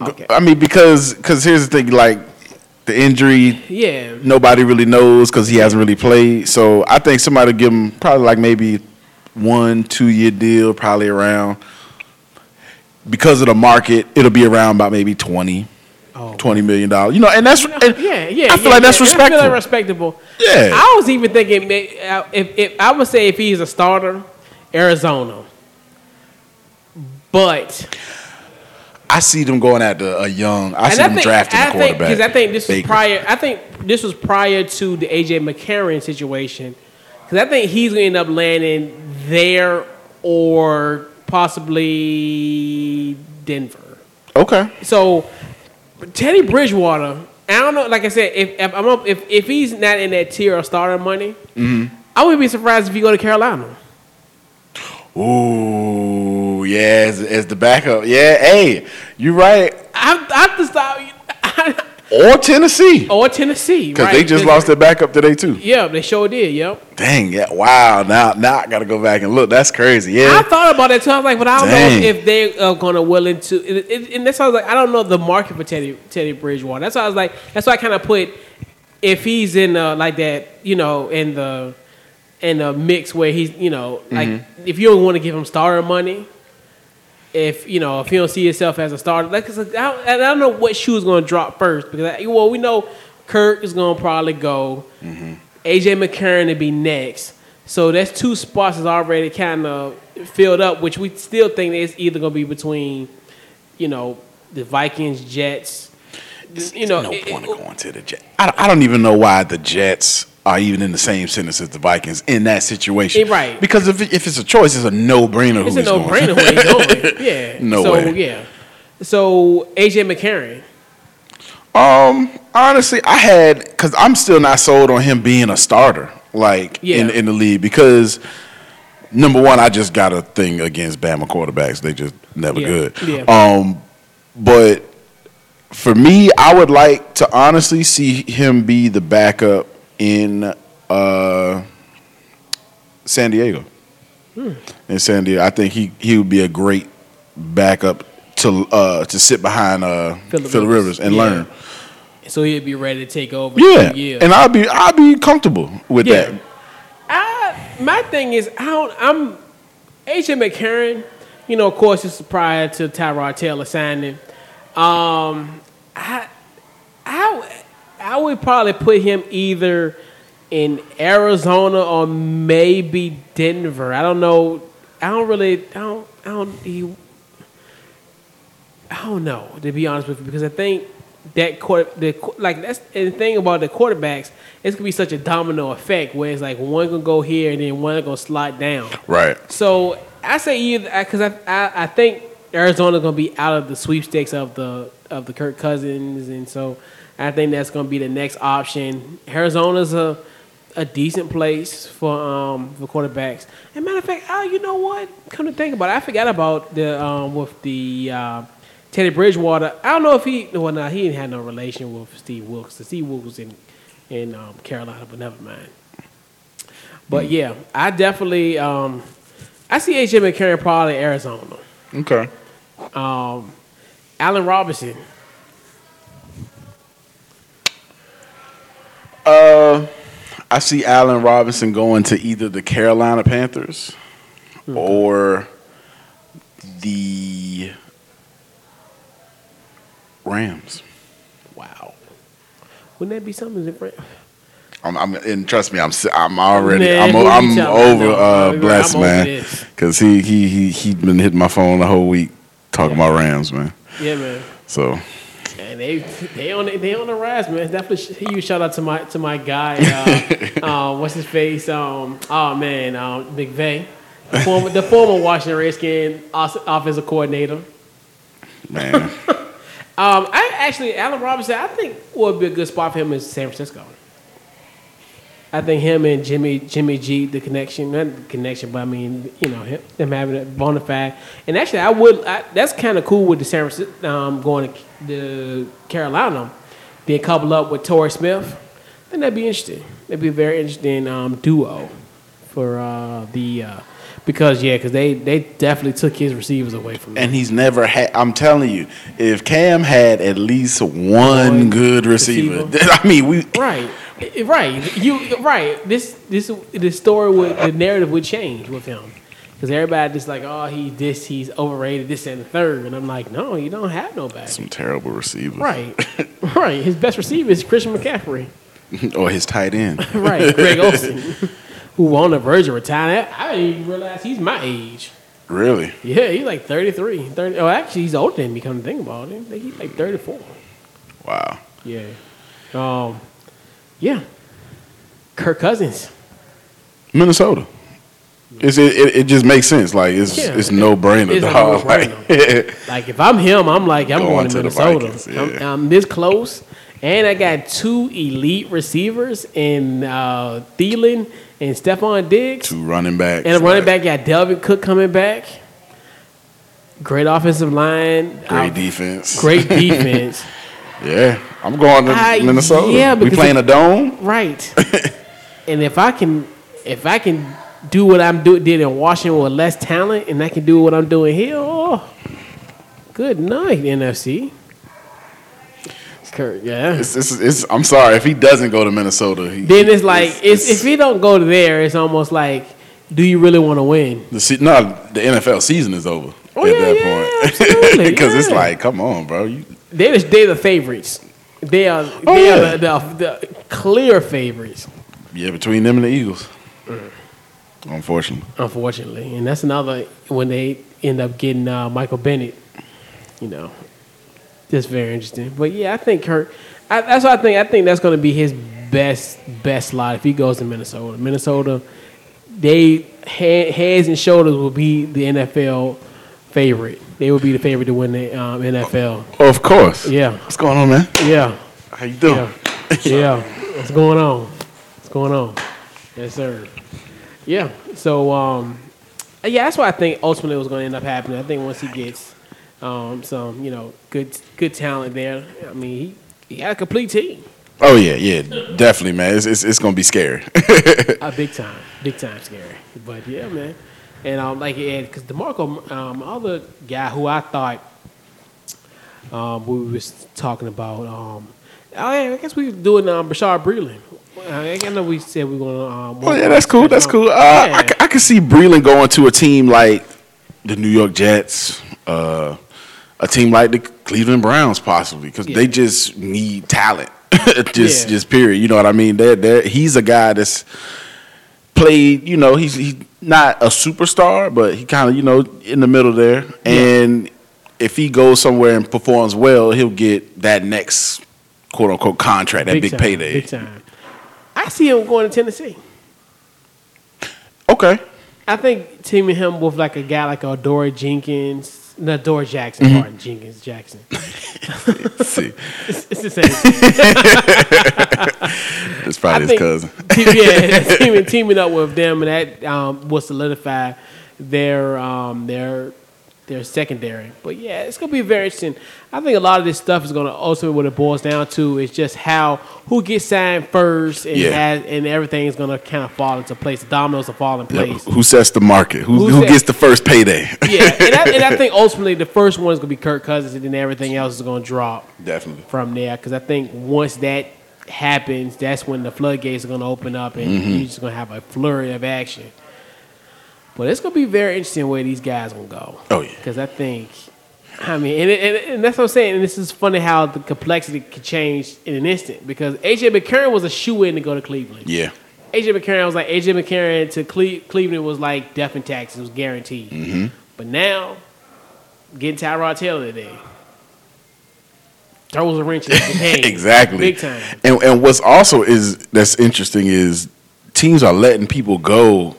Okay. I mean, because because here's the thing, like the injury, Yeah. nobody really knows because he hasn't really played. So I think somebody give him probably like maybe one, two year deal, probably around. Because of the market, it'll be around about maybe 20, Oh. 20 million dollars. You know, and that's and Yeah, yeah. I feel yeah, like that's yeah. I feel like respectable. Yeah. I was even thinking uh, if, if I would say if he's a starter, Arizona. But I see them going after a young. I see and them think, drafting I a quarterback. because I think this was prior. I think this was prior to the AJ McCarron situation. Because I think he's going to end up landing there or possibly Denver. Okay. So Teddy Bridgewater, I don't know. Like I said, if if, I'm up, if, if he's not in that tier of starter money, Mm-hmm. I wouldn't be surprised if he go to Carolina. Ooh, yeah, as, as the backup. Yeah, hey, you're right. I I just thought. Or Tennessee or Tennessee, because right? they just lost their backup today too. Yeah, they sure did. Yep. Dang, yeah, wow. Now, now I got to go back and look. That's crazy. Yeah. I thought about that too. I was like, but I don't Dang. know if they are gonna willing to. It, it, and that's why I was like, I don't know the market for Teddy Teddy Bridgewater. That's why I was like, that's why I kind of put if he's in uh, like that, you know, in the in the mix where he's, you know, like Mm-hmm. if you don't want to give him starter money. If you know, if you don't see yourself as a starter, like 'cause I, don't- I don't know what shoe is going to drop first because I, well, we know Kirk is going to probably go. Mm-hmm. AJ McCarron to be next. So that's two spots is already kind of filled up, which we still think it's either going to be between, you know, the Vikings, Jets. You know, no it- point it- of going to the Jets. I, don't- I don't even know why the Jets are even in the same sentence as the Vikings in that situation. Right. Because if, if it's a choice, it's a no-brainer. it's who a no brainer where he's going. Yeah. No so, way. yeah. So AJ McCarron. Um, honestly, I had because I'm still not sold on him being a starter, like Yeah. in in the league. Because number one, I just got a thing against Bama quarterbacks; they just never Yeah. good. Yeah. Um, but for me, I would like to honestly see him be the backup in uh, San Diego. Hmm. In San Diego, I think he he would be a great backup to uh, to sit behind uh, Phillip Phillip Rivers. Rivers and Yeah. learn. So he'd be ready to take over. Yeah, and I'll be I'll be comfortable with Yeah. that. I, my thing is, I don't, I'm AJ McCarron. You know, of course, this is prior to Tyrod Taylor signing. Um, I, I, I would probably put him either in Arizona or maybe Denver. I don't know. I don't really. I don't. I don't. He, I don't know to be honest with you because I think that quarter, the like that's and the thing about the quarterbacks. It's gonna be such a domino effect where it's like one gonna go here and then one gonna slide down. Right. So I say either because I, I I think Arizona's gonna be out of the sweepstakes of the of the Kirk Cousins, and so I think that's gonna be the next option. Arizona's a a decent place for um for quarterbacks. And matter of fact, oh, you know what? Come to think about it, I forgot about the um with the uh, Teddy Bridgewater. I don't know if he well, no, he didn't have no relation with Steve Wilks. The Steve Wilks was in in um, Carolina, but never mind. But yeah, I definitely um, I see AJ McCarron probably Arizona. Okay. Um, Allen Robinson. Uh, I see Allen Robinson going to either the Carolina Panthers or the Rams. Wow. Wouldn't that be something different? I'm, I'm and trust me, I'm I'm already Man, I'm I'm over uh, I'm blessed man because he he he he been hitting my phone the whole week talking about Rams man. Yeah, man. So And they they on they on the rise, man. Definitely huge shout out to my to my guy. Uh, uh, what's his face? Um, oh man, um, McVay, the former the former Washington Redskin os- offensive coordinator. man, Um, I actually Allen Robinson, I think would be a good spot for him in San Francisco. I think him and Jimmy Jimmy G, the connection, not the connection, but I mean, you know, him, them having a bona fide. And actually, I would. I, that's kind of cool with the San Francisco um, going to the Carolina, then couple up with Torrey Smith. I think that'd be interesting. That'd be a very interesting um, duo for uh, the uh, because yeah, because they they definitely took his receivers away from him. and he's never had. I'm telling you, if Cam had at least one One good receiver, receiver. I mean we Right, right. You right. This this the story would the narrative would change with him because everybody just like, oh, he this he's overrated, this and the third, and I'm like, no, you don't have no nobody. some terrible receivers, Right, right. His best receiver is Christian McCaffrey. or his tight end. Right, Greg Olsen, who on the verge of retiring. I didn't even realize he's my age. Really? Yeah, he's like 33, 30. Oh, actually, he's older than me. Come to think about it, he's like 34. Wow. Yeah. Um. Yeah. Kirk Cousins. Minnesota. It's, it, it, it just makes sense. Like it's Yeah. it's no brainer, It's dog. no-brainer. Like, Like if I'm him, I'm like I'm Going going, to Minnesota. Vikings, I'm, yeah. I'm this close, and I got two elite receivers in uh, Thielen and Stefon Diggs, two running backs. and a running like, back got Dalvin Cook coming back. Great offensive line, Great uh, defense. great defense. Yeah, I'm going to I- Minnesota. yeah, we playing it- a dome. Right. and if I can, if I can do what I'm do did in Washington with less talent, and I can do what I'm doing here, oh, good night, NFC. Kurt, yeah. It's, it's, it's, I'm sorry if he doesn't go to Minnesota. He, Then it's like it's, if he don't go to there, it's almost like, do you really want to win? the se- no, the NFL season is over Oh, at yeah, that yeah, point absolutely, because it's like, come on, bro. You, They're the, they're the favorites. They are they Oh, yeah. are the, the, the clear favorites. yeah, between them and the Eagles. Unfortunately, unfortunately. And that's another when they end up getting uh, Michael Bennett. You know, just very interesting. But yeah, I think Kirk. I, that's what I think. I think that's going to be his best best slot if he goes to Minnesota. Minnesota, they head, heads and shoulders will be the NFL favorite. They will be the favorite to win the um, NFL. of course. Yeah, What's going on, man? yeah, How you doing? yeah, yeah. What's going on? What's going on? Yes, sir. Yeah. So, um, yeah, that's what I think ultimately was going to end up happening. I think once he gets um, some, you know, good good talent there. I mean, he, he had a complete team, Oh yeah, yeah, definitely, man. It's it's, it's gonna be scary. a big time, big time scary. But yeah, man. And um, like because DeMarco, um, other guy who I thought um, we was talking about, um, oh yeah, I guess we was doing um, Bashaud Breeland. I know we said we were going to. Um, Oh yeah, that's cool. That's cool. Uh, Yeah. I, c- I can see Breeland going to a team like the New York Jets, uh, a team like the Cleveland Browns, possibly because Yeah. they just need talent. just, Yeah. just period. You know what I mean? They're, they're, he's a guy that's played. You know, he's he's not a superstar, but he kind of you know in the middle there. And if he goes somewhere and performs well, he'll get that next quote unquote contract, that big, time, payday. Big time. I see him going to Tennessee. Okay. I think teaming him with like a guy like a Dory Jenkins, not Dory Jackson, Mm-hmm. pardon, Jenkins Jackson. See. It's, it's the same. It's probably his think cousin. yeah, teaming, teaming up with them and that um, will solidify their um, their their secondary. But yeah, it's gonna be very interesting. I think a lot of this stuff is gonna ultimately what it boils down to is just how who gets signed first and Yeah. has, and everything is gonna kind of fall into place. The dominoes will fall in Yep. place. Who sets the market? Who, Who gets the first payday? yeah, and I, and I think ultimately the first one is gonna be Kirk Cousins, and then everything else is gonna drop Definitely. from there. Because I think once that happens, that's when the floodgates are going to open up, and Mm-hmm. you're just going to have a flurry of action. But it's going to be very interesting where these guys going to go. Oh, yeah. Because I think, I mean, and, and, and that's what I'm saying. And this is funny how the complexity could change in an instant. Because AJ McCarron was a shoe in to go to Cleveland. Yeah. AJ McCarron was like AJ McCarron to Cle- Cleveland was like death and taxes was guaranteed. Mm-hmm. But now, getting Tyrod Taylor today throws a wrench in the game. Exactly. big time. And and what's also is that's interesting is teams are letting people go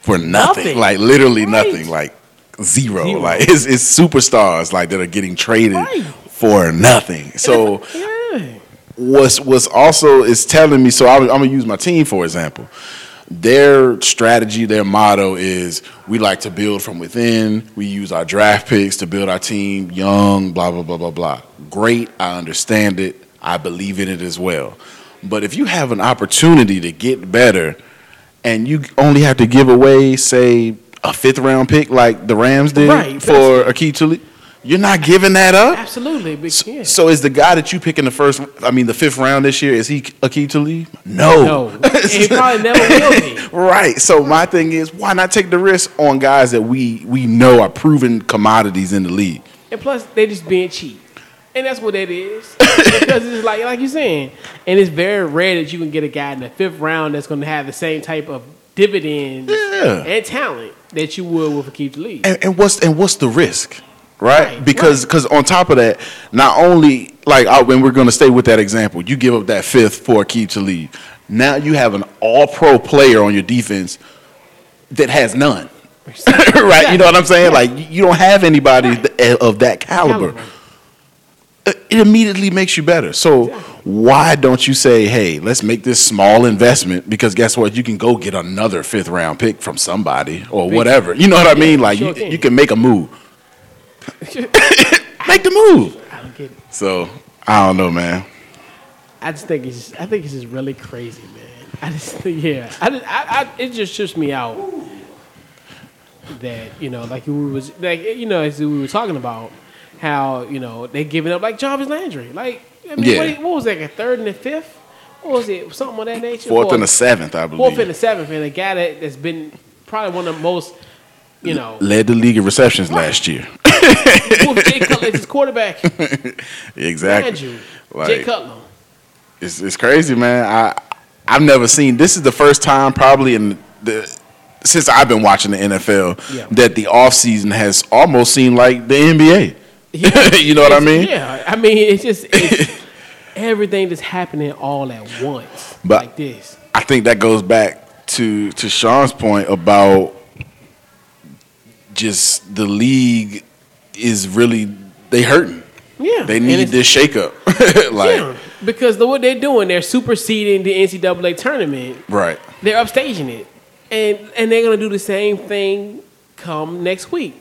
for nothing. Nothing. Like literally Right. nothing. Like zero. Zero. Like it's it's superstars like that are getting traded Right. for nothing. So Yeah, what's what's also is telling me so I'm, I'm gonna use my team for example their strategy their motto is we like to build from within we use our draft picks to build our team young blah blah blah blah blah great i understand it i believe in it as well but if you have an opportunity to get better and you only have to give away say a fifth round pick like the rams did Right, for Akeem Talib, you're not giving that up absolutely. Big, yeah. so is the guy that you pick in the first, I mean, the fifth round this year, is he Akeem Talib? No. no, and he probably never will be. Right. So my thing is, why not take the risk on guys that we we know are proven commodities in the league? And plus, they're just being cheap. And that's what it is. because it's like like you're saying. And it's very rare that you can get a guy in the fifth round that's going to have the same type of dividends Yeah. and talent that you would with Akeem Lee. And, and what's and what's the risk, right? Right, because because on top of that, not only like I, when we're going to stay with that example, you give up that fifth for Akeem Talib. Now you have an All Pro player on your defense that has none. right? You know what I'm saying? Like you don't have anybody th- of that caliber. Caliber. Uh, it immediately makes you better. So why don't you say, "Hey, let's make this small investment because guess what? You can go get another fifth round pick from somebody or whatever." You know what I mean? Like you, can. you can make a move. make the move. I don't get it. So I don't know, man. I just think it's I think it's just really crazy, man. I just think, yeah, I, just, I, I it just trips me out that you know, like we was like you know, as we were talking about how you know they giving up like Jarvis Landry, like I mean, Yeah. what, what was that, a third and a fifth? What was it? Something of that nature. Fourth Or- and the seventh, I believe. fourth and the seventh, and a guy that, that's been probably one of the most, you know, Led the league in receptions last year. Jay Cutler as his quarterback. exactly. Andrew, Jay Cutler. it's it's crazy, man. I I've never seen. This is the first time probably in the since I've been watching the NFL Yeah. that the offseason has almost seemed like the NBA. you know what I mean? Yeah, I mean it's just it's, everything that's happening all at once, But- like this. I think that goes back to to Sean's point about just the league is really they hurting. Yeah, They need this shakeup. like yeah, because the, what they're doing, they're superseding the NCAA tournament. right. They're upstaging it, and and they're gonna do the same thing come next week.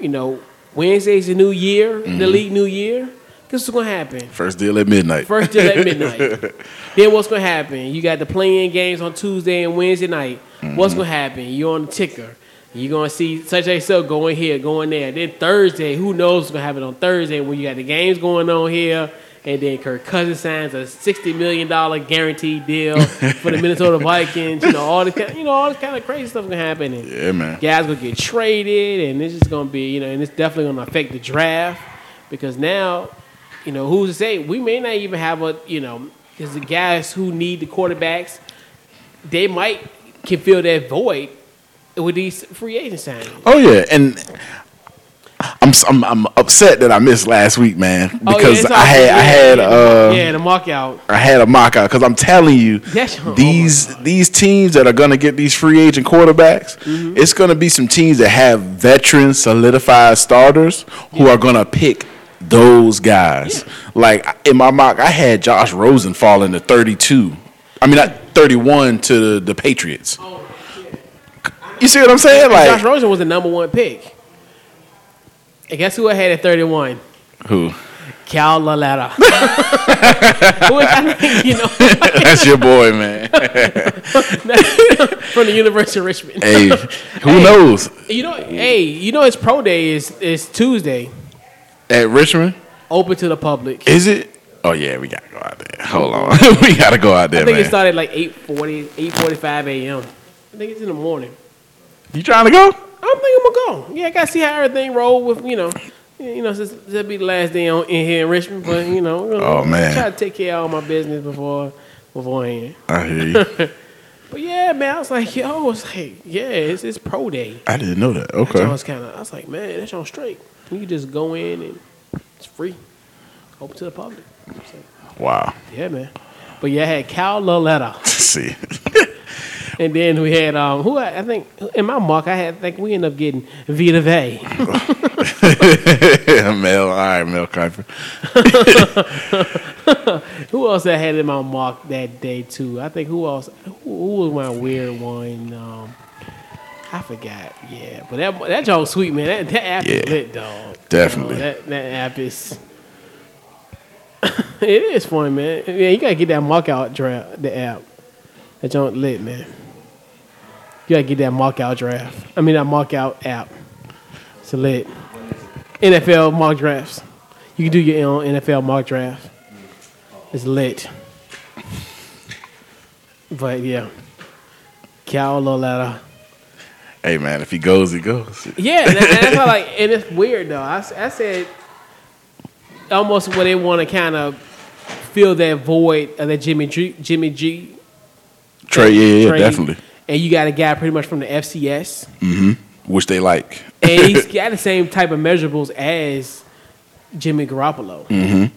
You know, Wednesday's the new year, Mm-hmm. the league new year. Guess what's gonna happen? First deal at midnight. First deal at midnight. then what's gonna happen? You got the playing games on Tuesday and Wednesday night. What's gonna happen? You're on the ticker. You're gonna see such and so going here, going there. Then Thursday, who knows what's gonna happen on Thursday when you got the games going on here, and then Kirk Cousins signs a sixty million dollar guaranteed deal for the Minnesota Vikings. You know all the kind, you know all this kind of crazy stuff gonna happen. And Yeah, man. guys gonna get traded, and it's just gonna be, you know, and it's definitely gonna affect the draft because now, you know, who's to say we may not even have a, you know, because the guys who need the quarterbacks, they might can fill that void with these free agent signings. Oh yeah, and I'm I'm, I'm upset that I missed last week, man, Oh, yeah, because I had good. I had yeah, uh yeah, the. I had a mock out because I'm telling you oh these these teams that are gonna get these free agent quarterbacks, Mm-hmm. it's gonna be some teams that have veteran solidified starters who are gonna pick those guys. Like in my mock, I had Josh Rosen falling to 32. I mean, not 31 to the, the Patriots. You see what I'm saying? Like Josh Rosen was the number one pick. And guess who I had at 31? who? Cal Lauletta. You know, That's your boy, man. from the University of Richmond. hey, who Hey. knows? You know, hey, you know his pro day is is Tuesday, At Richmond, open to the public. is it? Oh yeah, we gotta go out there. Hold on, we gotta go out there, I think man. it started like 8.40, 8.45 a.m. I think it's in the morning. you trying to go? I think I'm gonna go. Yeah, I gotta see how everything roll with you know, you know, since that'll be the last day on, in here in Richmond. But you know, we're gonna Oh, man. try to take care of all my business before beforehand. I hear you. But yeah, man, I was like, yo, it's like, yeah, it's, it's pro day. I didn't know that. Okay. I was kind of, I was like, man, that's on straight. You can just go in and it's free, open to the public. Like, Wow. yeah, man. But yeah, I had Cal Lauletta. see. And then we had um who I, I think in my mark I had I think we ended up getting Vita Vea. Mel, all right, Mel Kiper. who else I had in my mark that day too? I think who else who, who was my weird one? Um I forgot. Yeah, but that that joke sweet man. That, that app is lit, dog. Definitely. You know, that that app is. it is fun, man. Yeah, you gotta get that mock out draft. The app. That joint lit, man. You gotta get that mock out draft. I mean that mock out app. It's lit. NFL mock drafts. You can do your own NFL mock draft. It's lit. But yeah. Cal Lauletta. Hey man, if he goes, he goes. Yeah, and, that's why, like, and it's weird though. I, I said almost where they want to kind of fill that void of that Jimmy G, Jimmy G Trey, yeah, yeah, trade. definitely. and you got a guy pretty much from the FCS, Which they like. and he's got the same type of measurables as Jimmy Garoppolo. Mm-hmm.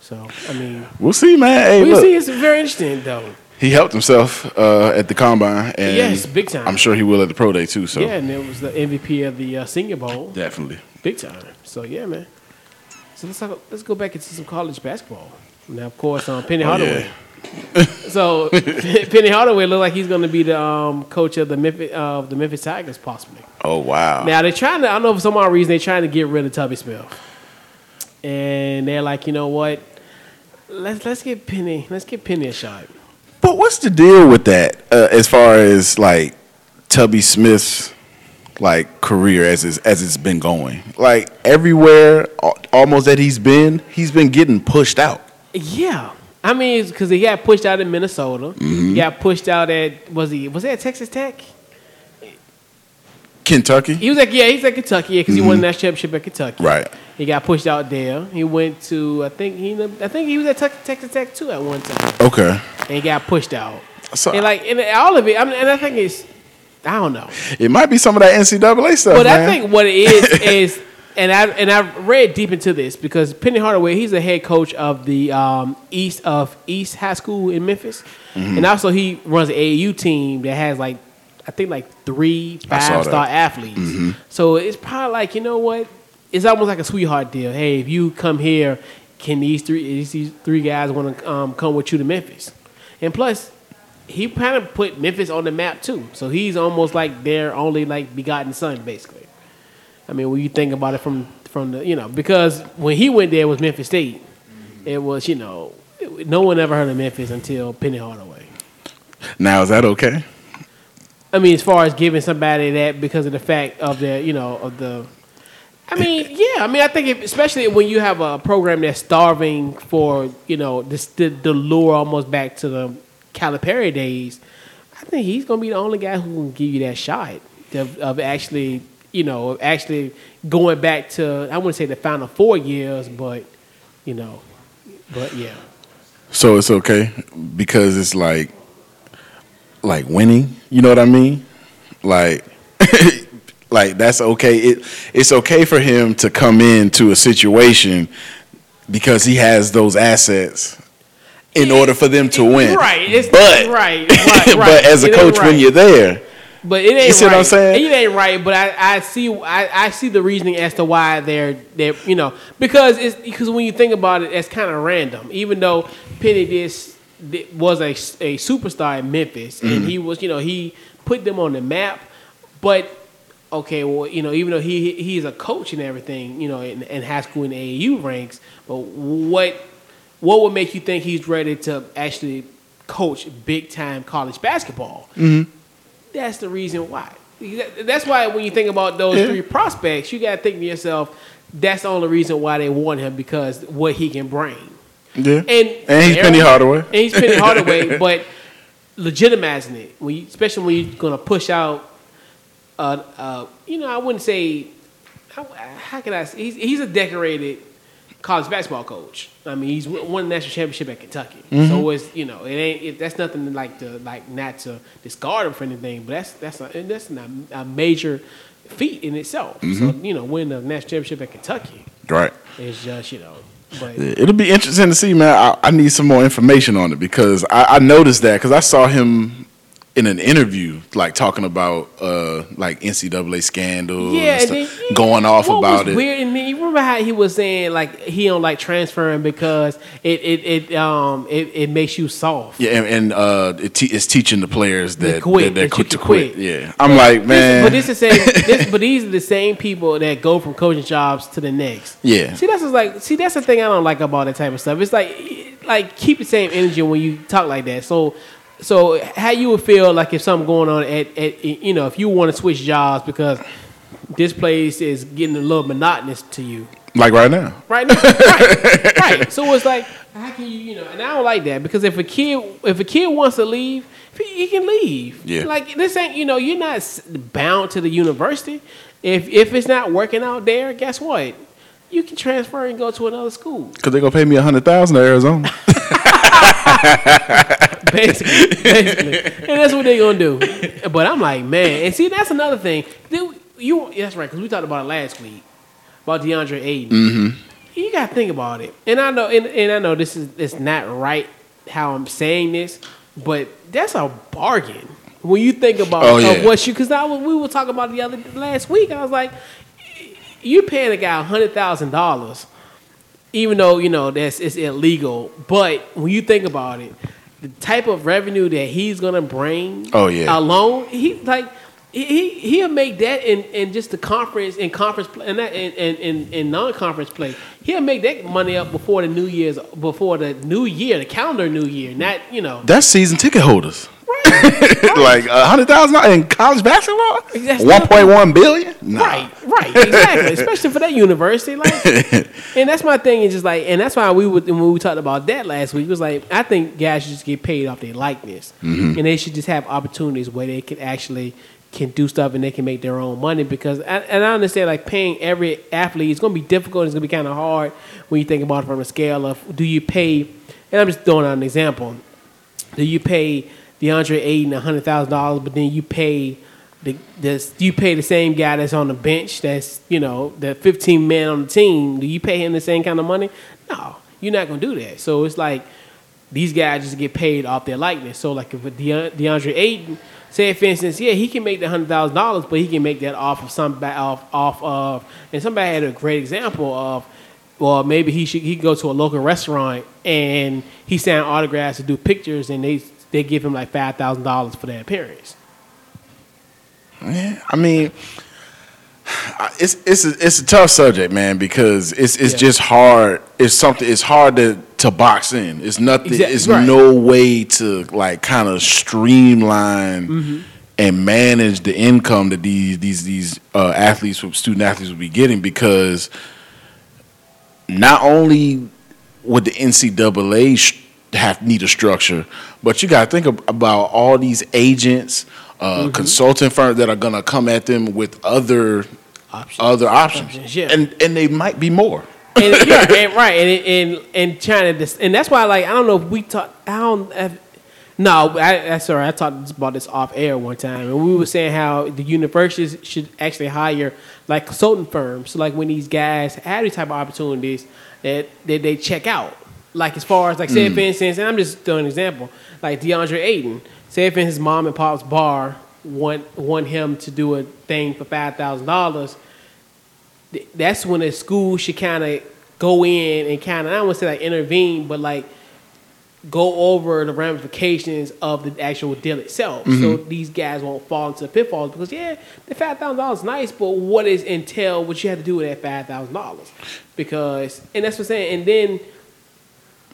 So I mean, We'll see, man. Hey, we look, see it's very interesting though. he helped himself uh, at the combine, and Yes, big time. I'm sure he will at the pro day too. So Yeah, and it was the MVP of the uh, Senior Bowl. definitely. Big time. So yeah, man. So let's talk, let's go back into some college basketball. Now, of course, um, Penny Oh, Hardaway. yeah. So Penny Hardaway look like he's going to be the um, coach of the Memphis of the Memphis Tigers, possibly. Oh wow. Now they're trying to. I don't know for some odd reason they're trying to get rid of Tubby Smith, and they're like, you know what? let's let's get Penny. Let's get Penny a shot. But what's the deal with that uh, as far as like Tubby Smith's like career as it's, as it's been going? Like everywhere almost that he's been, he's been getting pushed out. Yeah, I mean, because he got pushed out in Minnesota. Mm-hmm. He got pushed out at was he was he at Texas Tech? Kentucky, He was like yeah, he's at Kentucky yeah, because he won that championship at Kentucky. Mm-hmm. right? He got pushed out there. He went to I think he I think he was at Tex- Texas Tech too at one time, Okay, and he got pushed out. so And like and all of it, I mean, and I think it's I don't know. it might be some of that NCAA stuff. But I think what it is is, and I and I read deep into this because Penny Hardaway, he's the head coach of the um, East of East High School in Memphis, Mm-hmm. and also he runs an AAU team that has like I think like three five star that. Mm-hmm. athletes. So it's probably like you know what, it's almost like a sweetheart deal. Hey, if you come here, can these three these, these three guys want to um, come with you to Memphis? And plus, he kind of put Memphis on the map too. So he's almost like their only like begotten son, basically. I mean, when you think about it from from the you know because when he went there it was Memphis State. It was you know it- no one ever heard of Memphis until Penny Hardaway. now is that okay? I mean, as far as giving somebody that because of the fact of the you know of the. I mean, yeah. I mean, I think if, especially when you have a program that's starving for you know this, the the lure almost back to the Calipari days. I think he's gonna be the only guy who can give you that shot of, of actually you know actually going back to I wouldn't say the final four years, but you know, but yeah. So it's okay because it's like like winning. You know what I mean? Like like that's okay. It it's okay for him to come into a situation because he has those assets in order for them to win. Right, it's but right, right, right. but as a It coach, when you're there, But it ain't see right. what I'm saying? It ain't right. But I, I see I, I see the reasoning as to why they're they you know because it's because when you think about it, it's kind of random. Even though Penny this was a, a superstar in Memphis and mm-hmm. he was you know he put them on the map, but okay, well you know even though he he's a coach and everything you know in, in high school and AAU ranks, but what what would make you think he's ready to actually coach big time college basketball? That's the reason why. That's why when you think about those Yeah. three prospects, you got to think to yourself, that's the only reason why they want him because what he can bring. yeah, And, and he's Penny Hardaway. And he's Penny Hardaway, but legitimizing it, when you, especially when you're going to push out, uh, uh, you know, I wouldn't say, how, how can I say, he's, he's a decorated college basketball coach. I mean, he's won the national championship at Kentucky. Mm-hmm. So it's, you know, it ain't, it, that's nothing like to, like not to discard him for anything, but that's, that's, a, that's not a major feat in itself. Mm-hmm. So, you know, win the national championship at Kentucky Right. It's just, you know, but. It'll be interesting to see, man. I, I need some more information on it because I, I noticed that because I saw him in an interview, like talking about uh, like NCAA scandals, Yeah, and then, going off about it. Weird, and then you remember how he was saying like he don't like transferring because it it, it um it, it makes you soft. Yeah, and, and uh, it te- it's teaching the players that quit, that they're that you quick to quit. quit. Yeah, I'm like, This- man, but this is the same. this, but these are the same people that go from coaching jobs to the next. Yeah. See, that's just like see that's the thing I don't like about that type of stuff. It's like like keep the same energy when you talk like that. So. So how you would feel like if something going on at, at you know if you want to switch jobs because this place is getting a little monotonous to you like right now. right now. right, right. So it's like, how can you, you know? And I don't like that because if a kid, if a kid wants to leave, he, he can leave. Yeah. Like this ain't, you know, you're not bound to the university. If if it's not working out there, guess what? You can transfer and go to another school. Because they're gonna pay me a hundred thousand to Arizona. basically, basically, and that's what they're gonna do. But I'm like, man, and see, that's another thing. Dude, you, that's right, because we talked about it last week about DeAndre Ayton. Mm-hmm. You gotta think about it, and I know, and, and I know this is it's not right how I'm saying this, but that's a bargain when you think about Oh, of yeah. what you. Because I was, we were talking about the other last week. I was like, you paying a guy hundred thousand dollars even though you know that's it's illegal. But when you think about it, the type of revenue that he's gonna bring, Oh, yeah. alone, he like he he- he'll make that in, in just the conference in conference play and that in, in, in, in non-conference play. He'll make that money up before the New Year's before the New Year, the calendar New Year. Not you know. That's season ticket holders. Right, like a hundred thousand dollars in college basketball. One point one billion. Nah. right, right, exactly. Especially for that university, like, and that's my thing. Is just like, and that's why we would when we talked about that last week. It was like I think guys should just get paid off their likeness, Mm-hmm. and they should just have opportunities where they can actually can do stuff and they can make their own money. Because and and I understand like paying every athlete is going to be difficult. It's going to be kind of hard when you think about it from a scale of do you pay? And I'm just throwing out an example. Do you pay DeAndre Ayton hundred thousand dollars, but then you pay the this you pay the same guy that's on the bench that's you know the 15 man on the team. Do you pay him the same kind of money? No you're not gonna do that. So it's like these guys just get paid off their likeness. So like if DeAndre Ayton say for instance yeah he can make the hundred thousand dollars but he can make that off of some off off of and somebody had a great example of well, maybe he should he go to a local restaurant and he sign autographs to do pictures, and they they give him like five thousand dollars for that appearance. Yeah, I mean, it's it's a, it's a tough subject, man, because it's it's Yeah. just hard. It's something. It's hard to to box in. It's nothing. Exact- it's right. no way to like kind of streamline Mm-hmm. and manage the income that these these these uh, athletes, student athletes, will be getting because not only would the NCAA have need a structure, but you got to think about all these agents, uh, Mm-hmm. consulting firms that are going to come at them with other Options. other options, Options, yeah. and and they might be more. and, yeah, and, right, and and and trying to, dis- and that's why, like, I don't know if we talk. I don't. If, no, I, I sorry, I talked about this off air one time, and we were saying how the universities should actually hire like consultant firms. So, like, when these guys have these type of opportunities, that that they check out. Like as far as like say mm. for instance, and I'm just doing an example, like DeAndre Ayton. Say for his mom and pop's bar want want him to do a thing for five thousand dollars that's when a school should kind of go in and kind of I don't want to say like intervene, but like go over the ramifications of the actual deal itself, so mm-hmm. these guys won't fall into the pitfalls. Because yeah, the five thousand dollars is nice, but what is entail what you have to do with that five thousand dollars? Because and that's what I'm saying. And then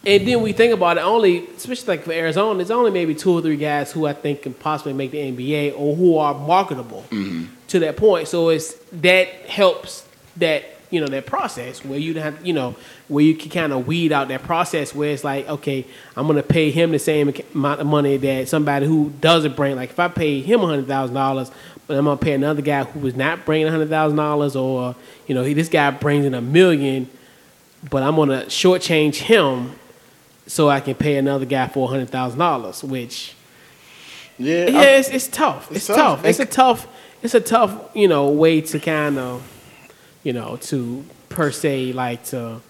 and then we think about it. Only, especially like for Arizona, there's only maybe two or three guys who I think can possibly make the NBA or who are marketable mm-hmm. to that point. So it's that helps that you know that process where you have you know where you can kind of weed out that process where it's like okay, I'm gonna pay him the same amount of money that somebody who doesn't bring. Like if I pay him hundred thousand dollars, but I'm gonna pay another guy who is not bringing hundred thousand dollars, or you know he, this guy brings in a million, but I'm gonna shortchange him so I can pay another guy four hundred thousand dollars, which Yeah, yeah, it's, it's tough. It's, It's tough. tough. It's a tough. It's a tough, you know, way to kind of, you know, to per se like to.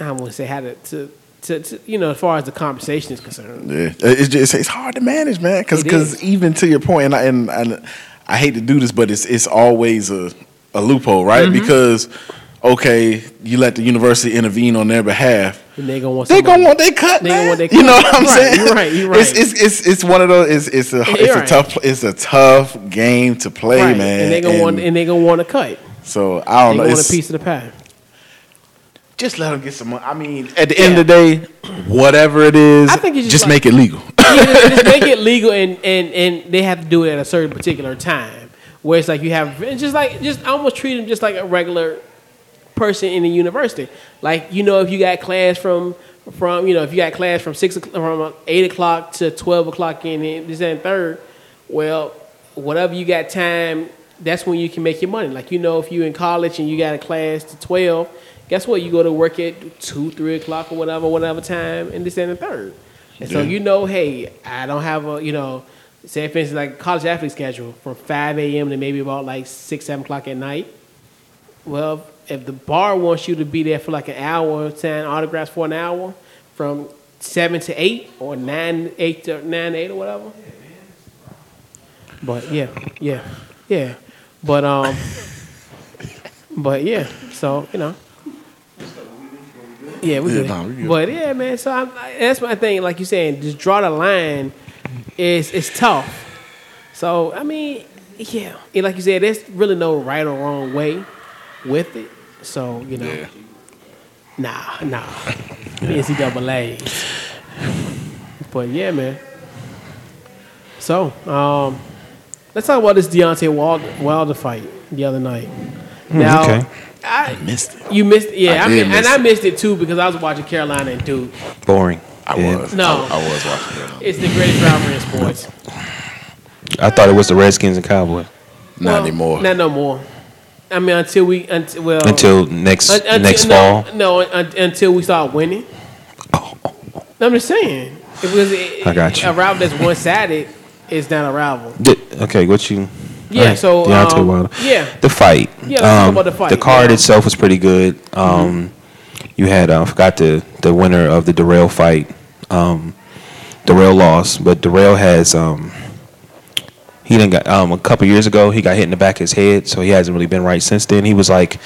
I want to say how to, to to to you know as far as the conversation is concerned. Yeah, it's just it's hard to manage, man. Because because even to your point, and I, and, and I hate to do this, but it's it's always a, a loophole, right? Mm-hmm. Because okay, you let the university intervene on their behalf. And they gonna want They gonna want they cut, They gonna want they You know what I'm Right, saying? you're right, you're right. It's, it's it's it's one of those. It's it's a it's You're a right. tough it's a tough game to play, right. man. and they gonna want and they gonna want to cut. so I don't They know. want a piece of the pie. just let them get some money. I mean, at the end of the day, whatever it is, I think just, just make it legal. Yeah, just- make it legal and, and, and they have to do it at a certain particular time. Where it's like you have just like just almost treat them just like a regular person in the university. Like you know, if you got class from from you know if you got class from six o'clock, from eight o'clock to twelve o'clock in the- this and third, well, whatever you got time, that's when you can make your money. Like you know, if you in college and you got a class to twelve, guess what? You go to work at two, three o'clock or whatever, whatever time, and this and the third. And so Yeah. you know, hey, I don't have a you know, say for instance like college athlete schedule from five a.m. to maybe about like six, seven o'clock at night. Well, if the bar wants you to be there for like an hour, sign autographs for an hour, from seven to eight or nine eight to nine eight or whatever. But yeah, yeah, yeah. But um, but yeah. So you know. Yeah, we Yeah, good. nah. But yeah, man. So I'm, that's my thing. Like you saying, just draw the line. Is it's tough So I mean, yeah, and like you said, there's really no right or wrong way with it. So you know, Yeah. nah, nah, NCAA. But yeah, man. So um, let's talk about this Deontay Wilder, Wilder fight the other night. Now, okay. I Missed it. you missed, yeah, I I did mean, and miss I missed it too because I was watching Carolina and Duke. Boring. I Yeah. was. No. I, I was watching it. It's the greatest rivalry in sports. I thought it was the Redskins and Cowboys Not Well, anymore. Not no more. I mean, until we until well until next un- next no, fall. No, un- until we start winning. No, I'm just saying. It was it, I got you. A rival that's one sided is not a rival. Di- okay, what you? Yeah, Alright, so, Deontay um, Wilder. yeah. the fight. Yeah, let's talk about the fight, The card yeah. itself was pretty good. Um, You had uh, I forgot the the winner of the Darrell fight. Um, Darrell lost, but Darrell has um, he didn't got um, a couple years ago he got hit in the back of his head, so he hasn't really been right since then. He was like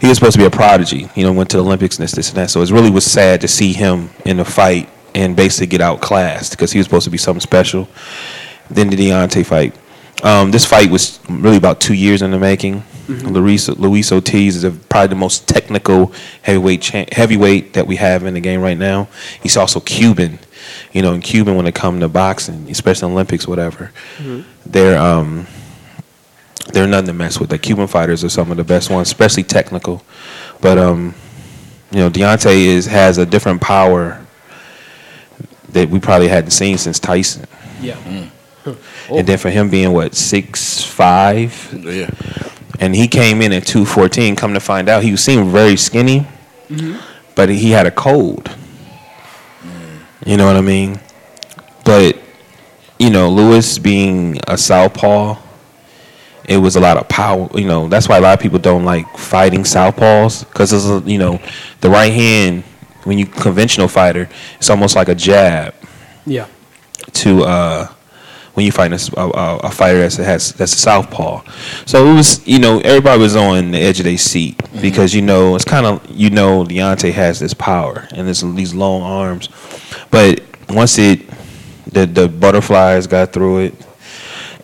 he was supposed to be a prodigy, you know, went to the Olympics and this, this and that. So it really was sad to see him in the fight and basically get outclassed because he was supposed to be something special. Then the Deontay fight. Um, this fight was really about two years in the making. Luis, Luis Ortiz is a, probably the most technical heavyweight cha- heavyweight that we have in the game right now. He's also Cuban, you know, in Cuban when it comes to boxing, especially Olympics, whatever. They're um, they're nothing to mess with. The Cuban fighters are some of the best ones, especially technical. But um, you know, Deontay is has a different power that we probably hadn't seen since Tyson. Yeah. And then for him being what six five, Yeah. and he came in at two fourteen. Come to find out, he seemed very skinny, but he had a cold. You know what I mean? But you know, Lewis being a southpaw, it was a lot of power. You know, that's why a lot of people don't like fighting southpaws because it's a, you know the right hand when you conventional fighter, it's almost like a jab Yeah. to uh, when you fight a fighter that's has that's a southpaw. So it was you know everybody was on the edge of their seat because you know it's kind of you know Deontay has this power and this these long arms, but once it the the butterflies got through it,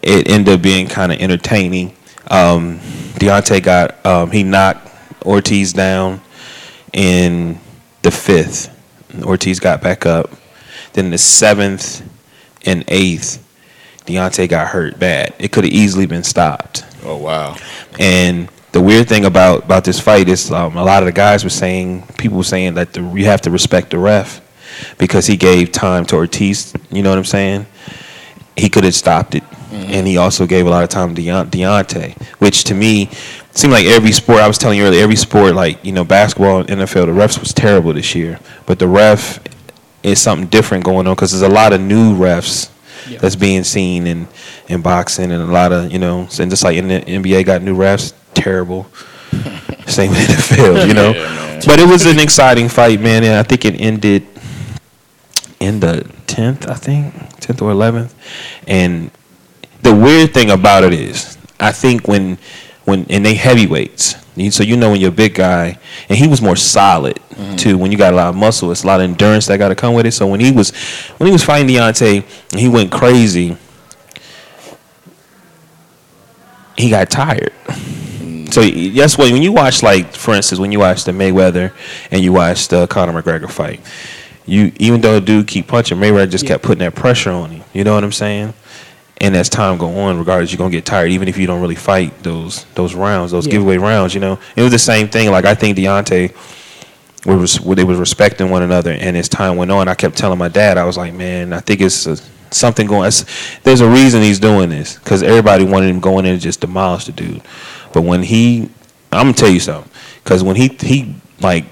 it ended up being kind of entertaining. Um, Deontay got um, he knocked Ortiz down in the fifth. Ortiz got back up. Then the seventh and eighth, Deontay got hurt bad. It could have easily been stopped. Oh wow. And the weird thing about about this fight is um, a lot of the guys were saying, people were saying that the, you have to respect the ref because he gave time to Ortiz. You know what I'm saying? He could have stopped it, mm-hmm. and he also gave a lot of time to Deont- Deontay, which to me seemed like every sport. I was telling you earlier, every sport, like you know, basketball and NFL, the refs was terrible this year, but the ref is something different going on because there's a lot of new refs Yeah. that's being seen in in boxing and a lot of you know and just like in the NBA got new refs terrible same with NFL you know Yeah, but it was an exciting fight man and I think it ended in the 10th I think 10th or 11th and the weird thing about it is I think when when and they heavyweights. So you know when you're a big guy and he was more solid mm-hmm. too. When you got a lot of muscle it's a lot of endurance that got to come with it. So when he was when he was fighting Deontay and he went crazy he got tired. Mm. So y- that's why when you watch like for instance when you watch the Mayweather and you watch the Conor McGregor fight you even though the dude keep punching Mayweather just Yeah. kept putting that pressure on him you know what I'm saying and as time go on, regardless, you're gonna get tired, even if you don't really fight those those rounds, those Yeah. giveaway rounds. You know, it was the same thing. Like I think Deontay was they was respecting one another, and as time went on, I kept telling my dad, I was like, man, I think it's a, something going. There's a reason he's doing this because everybody wanted him going in and just demolish the dude. But when he, I'm gonna tell you something, because when he he like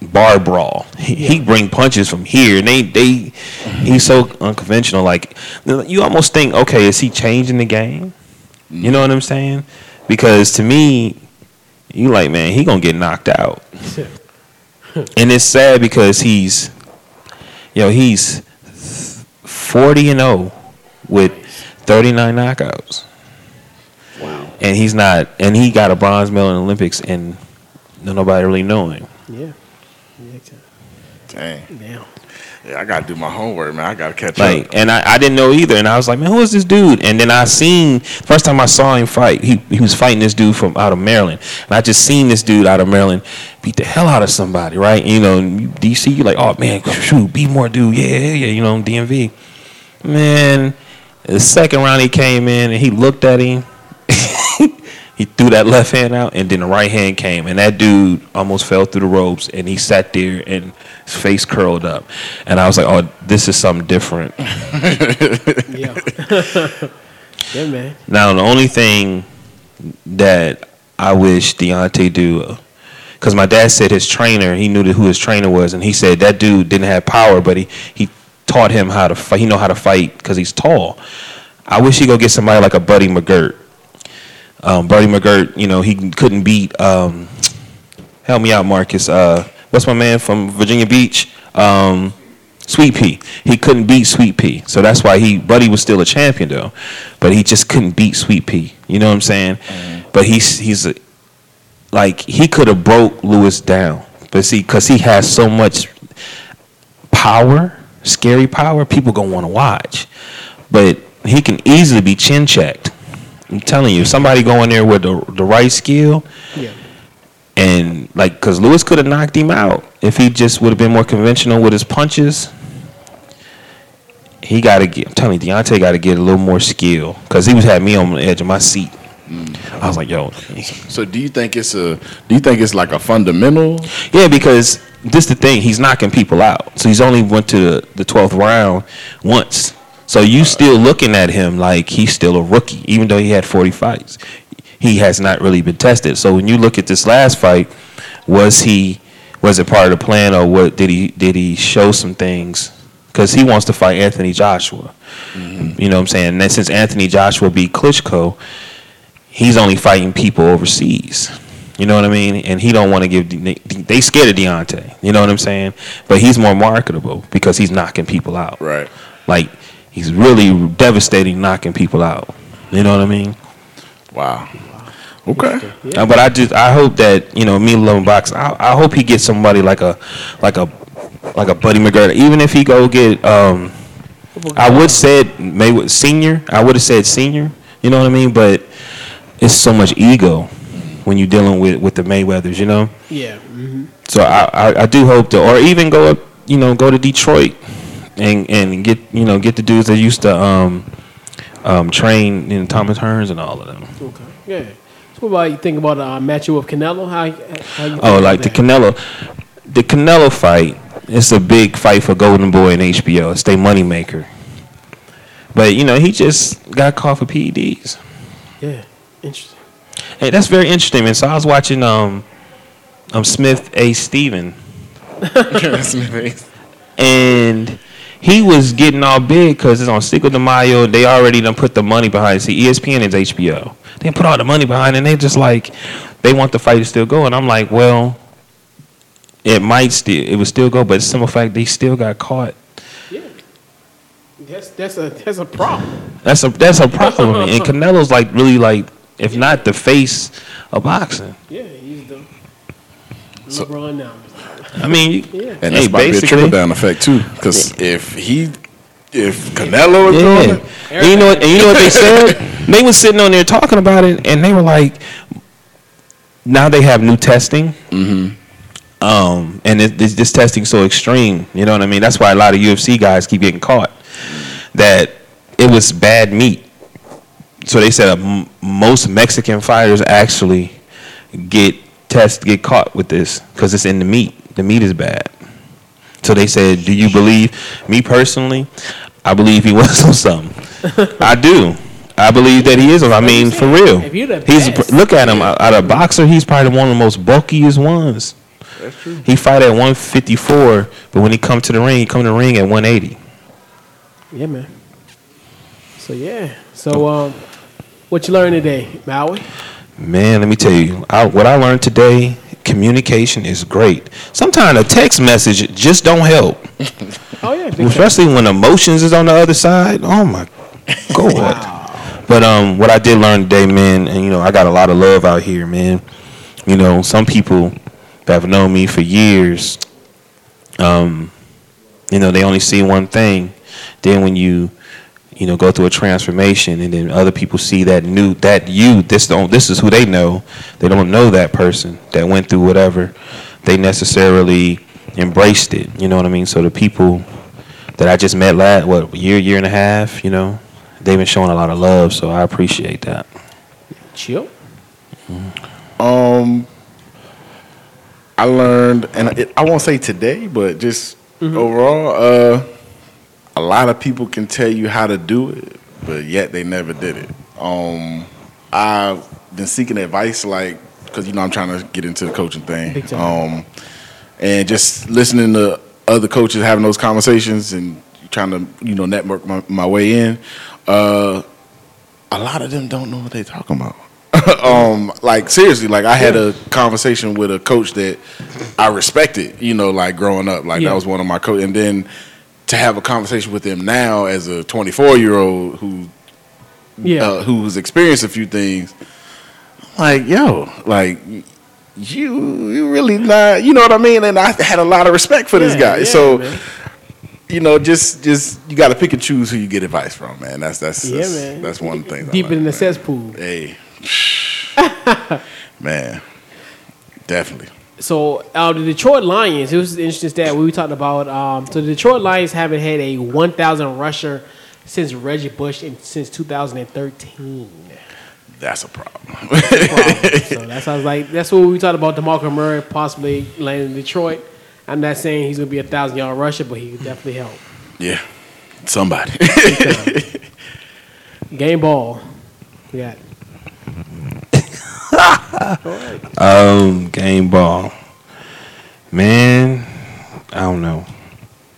bar brawl, he, he bring punches from here, and they they he's so unconventional. Like you almost think, okay, is he changing the game? You know what I'm saying? Because to me, you like, man, he gonna get knocked out. and it's sad because he's, yo, know, he's 40 and 0 with 39 knockouts. Wow. And he's not, and he got a bronze medal in the Olympics, and nobody really know him. Yeah. Big time. Dang. Damn. Yeah, I gotta do my homework, man. I gotta catch Like, up. and I, I didn't know either. And I was like, man, who is this dude? And then I seen first time I saw him fight, he he was fighting this dude from out of Maryland, and I just seen this dude out of Maryland beat the hell out of somebody, right? You know, and you- DC, you like, oh man, shoot, beat more dude, yeah, yeah, yeah, you know, DMV. Man, the second round he came in and he looked at him. He threw that left hand out and then the right hand came and that dude almost fell through the ropes and he sat there and his face curled up. And I was like, oh, this is something different. Yeah. yeah, man. Now the only thing that I wish Deontay do, because my dad said his trainer, he knew who his trainer was, and he said that dude didn't have power, but he he taught him how to fight. He know how to fight because he's tall. I wish he go get somebody like a Buddy McGirt. Um, Buddy McGirt, you know, he couldn't beat. Um, help me out, Marcus. Uh, what's my man from Virginia Beach? Um, Sweet Pea. He couldn't beat Sweet Pea, so that's why he. Buddy was still a champion though, but he just couldn't beat Sweet Pea. You know what I'm saying? But he's he's a, like he could have broke Lewis down, but see, because he has so much power, scary power, people gonna want to watch. But he can easily be chin checked. I'm telling you, somebody go in there with the the right skill Yeah. and like because Lewis could have knocked him out if he just would have been more conventional with his punches. He got to get. I'm telling you, Deontay got to get a little more skill because he was had me on the edge of my seat. Mm. I was like, yo, So do you think it's a? Do you think it's like a fundamental? yeah, because this the thing. He's knocking people out. So he's only went to the twelfth round once. So you uh, still looking at him like he's still a rookie, even though he had forty fights. He has not really been tested. So when you look at this last fight, was he was it part of the plan or what did he did he show some things? Because he wants to fight Anthony Joshua. Mm-hmm. You know what I'm saying? And since Anthony Joshua beat Klitschko, he's only fighting people overseas. You know what I mean? And he don't want to give. They, they scared of Deontay. You know what I'm saying? But he's more marketable because he's knocking people out. Right. Like he's really devastating knocking people out. You know what I mean? Wow. Okay. Uh, but I just I hope that you know me loving box. I, I hope he gets somebody like a like a like a Buddy McGirt. Even if he go get um, I would said Mayweather senior. I would have said senior. You know what I mean? But it's so much ego when you're dealing with with the Mayweathers. You know. Yeah. hmm So I, I, I do hope to, or even go up, you know, go to Detroit and and get you know get the dudes that used to um um train in Thomas Hearns and all of them. Okay. Yeah. So what about you think about uh, matching with Canelo? How, how you Oh, about like the that? Canelo, the Canelo fight. It's a big fight for Golden Boy and HBO. It's their moneymaker. But you know, he just got caught for PEDs. Yeah. Interesting. Hey, that's very interesting, man. So I was watching um um Smith A. Steven and he was getting all big because it's on Cinco de Mayo. They already done put the money behind. it. See, ESPN is HBO. They put all the money behind, it, and they just like they want the fight to still go. And I'm like, well, it might still, it would still go, but the simple fact they still got caught. Yeah. That's that's a that's a problem. That's a that's a problem. and Canelo's like really like, if not the face of boxing. Yeah, he's the LeBron now. I mean, Yeah. And Hey, that's about to be a basically- trickle down effect too. Because if he, if Canelo is doing it, And you know what? And you know what they said? they was sitting on there talking about it, and they were like, now they have new testing. Mm-hmm. Um, and it, this, this testing so extreme. You know what I mean? That's why a lot of UFC guys keep getting caught. That it was bad meat. So they said uh, m- most Mexican fighters actually get test get caught with this because it's in the meat. The meat is bad. So they said, "Do you believe?" Me personally, I believe he was on something. I do. I believe that he is. I mean, for real. If you're the He's look at him. Out of boxer, he's probably one of the most bulkiest ones. that's true. He fight at 154, but when he come to the ring, he come to the ring at 180. Yeah, man. So yeah. So um, what you learned today, Maui? Man, let me tell you, I, what I learned today, communication is great. Sometimes a text message just don't help, Oh yeah. Especially when emotions is on the other side. Oh my god. But um, what I did learn today, man, and you know, I got a lot of love out here, man. You know, some people that have known me for years, um, you know, they only see one thing. Then when you, you know, go through a transformation, and then other people see that new that you this don't this is who they know. They don't know that person that went through whatever. They necessarily embraced it. You know what I mean? So the people that I just met last what year year and a half, you know, they've been showing a lot of love. So I appreciate that. Chill. Um, I learned, and it, I won't say today, but just overall, uh, a lot of people can tell you how to do it, but yet they never did it. Um, I've been seeking advice, like, because you know I'm trying to get into the coaching thing. Um, and just listening to other coaches having those conversations and trying to you know network my, my way in. Uh, a lot of them don't know what they're talking about. um, like seriously, like I had a conversation with a coach that I respected, you know, like growing up, like Yeah. that was one of my coach, and then to have a conversation with him now as a 24 year old who Yeah. uh, who's experienced a few things, like yo, like you you really not, you know what I mean? And I had a lot of respect for this Yeah, guy, yeah, so. man. You know, just just you got to pick and choose who you get advice from, man. That's that's Yeah, that's, man. that's one thing. Deep like, in the man. cesspool. Hey, man, definitely. So uh, the Detroit Lions, it was an interesting stat we talked about. Um, so the Detroit Lions haven't had a 1,000 rusher since Reggie Bush in, since 2013. That's a problem. Problem. so that sounds like that's what we talked about. DeMarco Murray possibly landing in Detroit. I'm not saying he's gonna be a thousand yard rusher, but he could definitely help. yeah, somebody. Game ball. We got Um, game ball. Man, I don't know.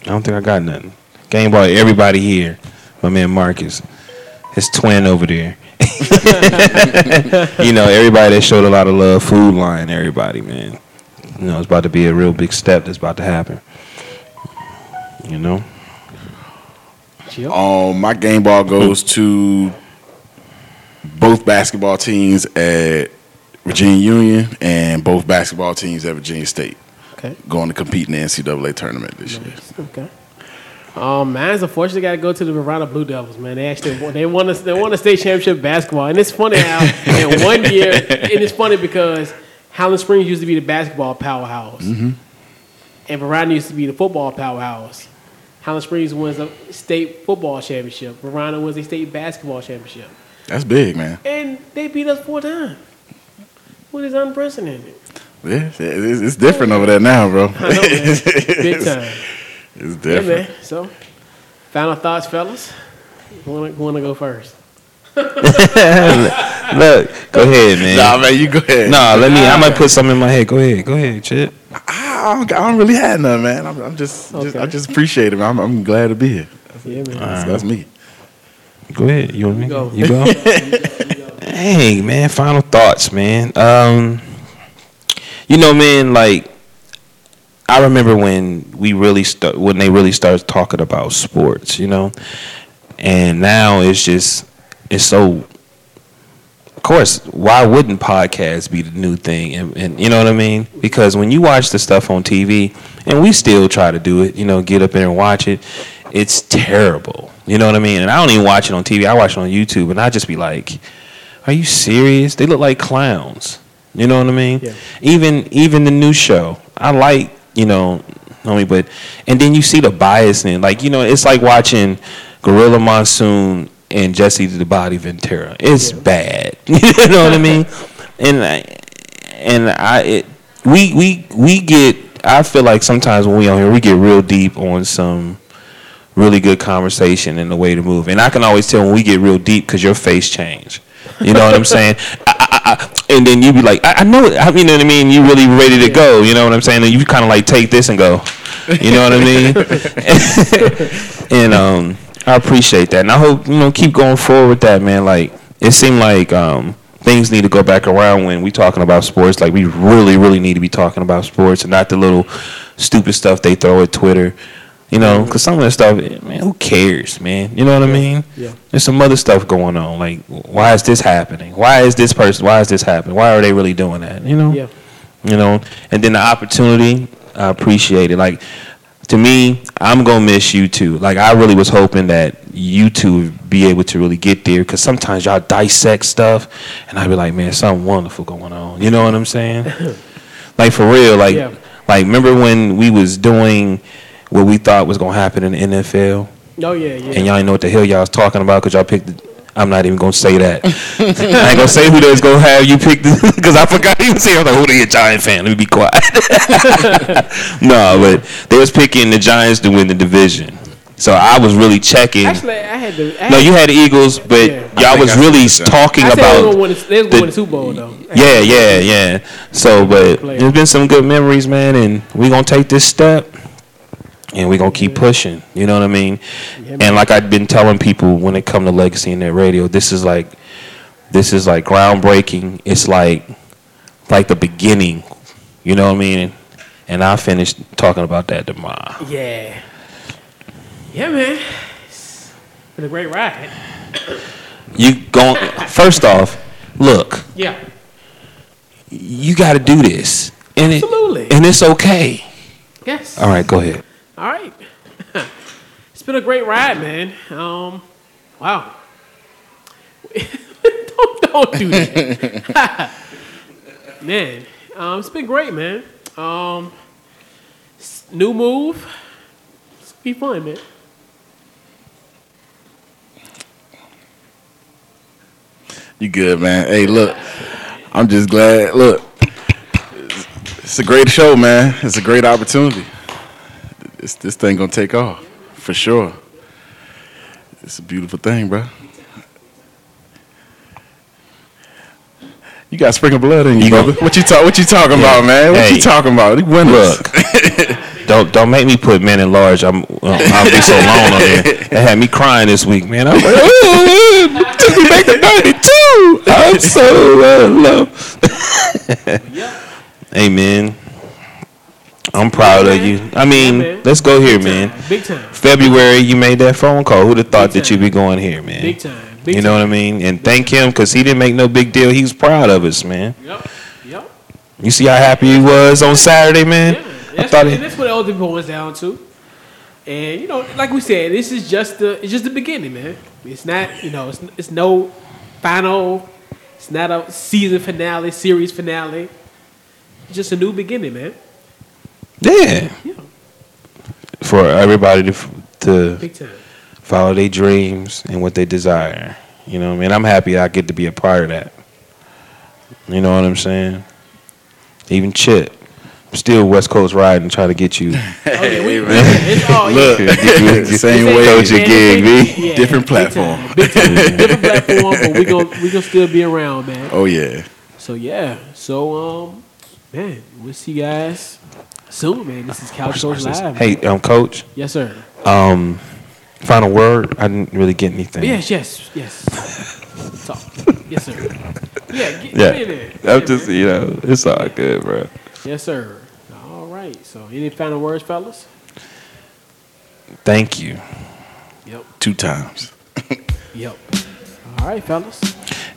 I don't think I got nothing. Game ball, everybody here. My man Marcus. His twin over there. you know, everybody that showed a lot of love, Food Lion, everybody, man. You know, it's about to be a real big step that's about to happen. You know? chill. um, my game ball goes to both basketball teams at Virginia Union and both basketball teams at Virginia State Okay. going to compete in the NCAA tournament this year. Okay. Um, man's unfortunately got to go to the Varina Blue Devils, man. They actually won, they won a, they won a state championship basketball, and it's funny how in one year, and it's funny because Highland Springs used to be the basketball powerhouse, and Varina used to be the football powerhouse. Highland Springs wins a state football championship. Varina wins a state basketball championship, That's big, man. and they beat us four times. What is unprecedented? Yeah, it's, it's different over there now, bro. I know, man. Big time. It's Yeah, different. man. So, final thoughts, fellas. Wanna, wanna go first? Look, go ahead, man. Nah, man, you go ahead. Nah, let me. I might put something in my head. Go ahead. Go ahead, Chip. I don't, I don't really have none, man. I'm, I'm just, just, I just appreciate it. Man. I'm, I'm glad to be here. Yeah, man. That's, that's me. Go ahead. You want me? Go. You go. hey, man. Final thoughts, man. Um, you know, man. Like, I remember when we really when they really started talking about sports. You know, and now it's just it's so. Of course, why wouldn't podcasts be the new thing? And, and you know what I mean? Because when you watch the stuff on TV, and we still try to do it, you know, get up there and watch it, it's terrible. You know what I mean? And I don't even watch it on TV. I watch it on YouTube, and I just be like, "Are you serious? They look like clowns." You know what I mean? Yeah. Even even the new show, I like. You know, mean, but and then you see the bias in, like you know, it's like watching Gorilla Monsoon and Jesse the Body Ventura. It's bad. you know what I mean? And I, and I, it, we we we get. I feel like sometimes when we on here, we get real deep on some really good conversation and the way to move. And I can always tell when we get real deep because your face change. You know what I'm saying? I, I, I, and then you be like, I, know it. You know what I mean? You really ready to go. You know what I'm saying? And you kind of like take this and go. You know what I mean? and um, I appreciate that. And I hope you know keep going forward with that, man. Like it seemed like um, things need to go back around when we talking about sports. Like we really, really need to be talking about sports and not the little stupid stuff they throw at Twitter. You know, because some of that stuff, man, who cares, man? You know what I mean? Yeah. There's some other stuff going on. Like, why is this happening? Why is this person? Why is this happening? Why are they really doing that? You know? Yeah. You know, and then the opportunity, I appreciate it. Like, to me, I'm gonna miss you too. Like I really was hoping that you two would be able to really get there because sometimes y'all dissect stuff, and I'd be like, man, something wonderful going on. You know what I'm saying? like for real, like Yeah. like remember when we was doing what we thought was gonna happen in the NFL, Oh yeah, yeah. and y'all didn't know what the hell y'all was talking about because y'all picked. The, I'm not even gonna say that. I ain't gonna say who that's gonna have you pick because I forgot even say. I was like, "Who they a Giant fan?" Let me be quiet. no, but they was picking the Giants to win the division. So I was really checking. Actually, I had to. I no, had- you had the Eagles, but Yeah. I y'all think was I really said that. talking I said they was about. gonna win. the- They was gonna win the Super Bowl though. Yeah, yeah, yeah. So, but there's been some good memories, man, and we gonna take this step, and we're gonna keep pushing. You know what I mean? and like I've been telling people when it come to Legacy Internet Radio, this is like, this is like groundbreaking. It's like, like the beginning. You know what I mean? And I finished talking about that tomorrow. Yeah. Yeah, man. It's been a great ride. You going first off, look, Yeah. you got to do this, and it, Absolutely. and it's okay. Yes. All right, go ahead. All right. it's been a great ride, man. Um, wow. don't don't do that, man. Um, it's been great, man. Um, new move. It's be fun, man. You good, man? Hey, look, I'm just glad. Look, it's, it's a great show, man. It's a great opportunity. This this thing gonna take off for sure. It's a beautiful thing, bro. You got sprinkle blood in you, You brother. What you talk? What you talking Yeah. about, man? What Hey. you talking about? They winners. Look, don't don't make me put men in large. I'm I'll be so long on there. That had me crying this week, man. I'm like, oh, took me back to '92. I'm so hey, man. I'm proud of you. I mean, Yeah, let's go here, Big man. time. Big time. February, you made that phone call. Who'd have thought that you'd be going here, man? Big time. Big you know what I mean? And thank him because he didn't make no big deal. He was proud of us, man. Yep. Yep. You see how happy he was on Saturday, man? Yeah, I thought what, he, that's what it ultimately boils down to. And you know, like we said, this is just the it's just the beginning, man. It's not you know it's it's no final. It's not a season finale, series finale. It's just a new beginning, man. Yeah. Yeah, For everybody to to follow their dreams and what they desire. You know what I mean? I'm happy I get to be a part of that. You know what I'm saying? Even Chip. I'm still West Coast riding trying to get you. Oh, yeah, we, it's all, Look, yeah. same way. Coach yeah, again, it's- B. yeah, Different big time, platform. Big time. Different platform, but we gonna we gonna still be around, man. Oh yeah. So yeah, so um, man, we'll see you guys soon, man. This is Couch Coach Live. Hey, um, Coach. Yes, sir. Um, final word. I didn't really get anything. Yes, yes, yes. Talk. Yes, sir. Yeah, get, Yeah. get in there. I'm just, you know, it's all good, bro. Yes, sir. All right. So, any final words, fellas? Thank you. Yep. Two times. Yep. All right, fellas.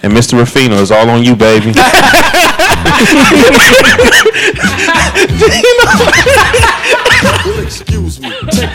And Mr. Rafino, is all on you, baby. Excuse me. Take.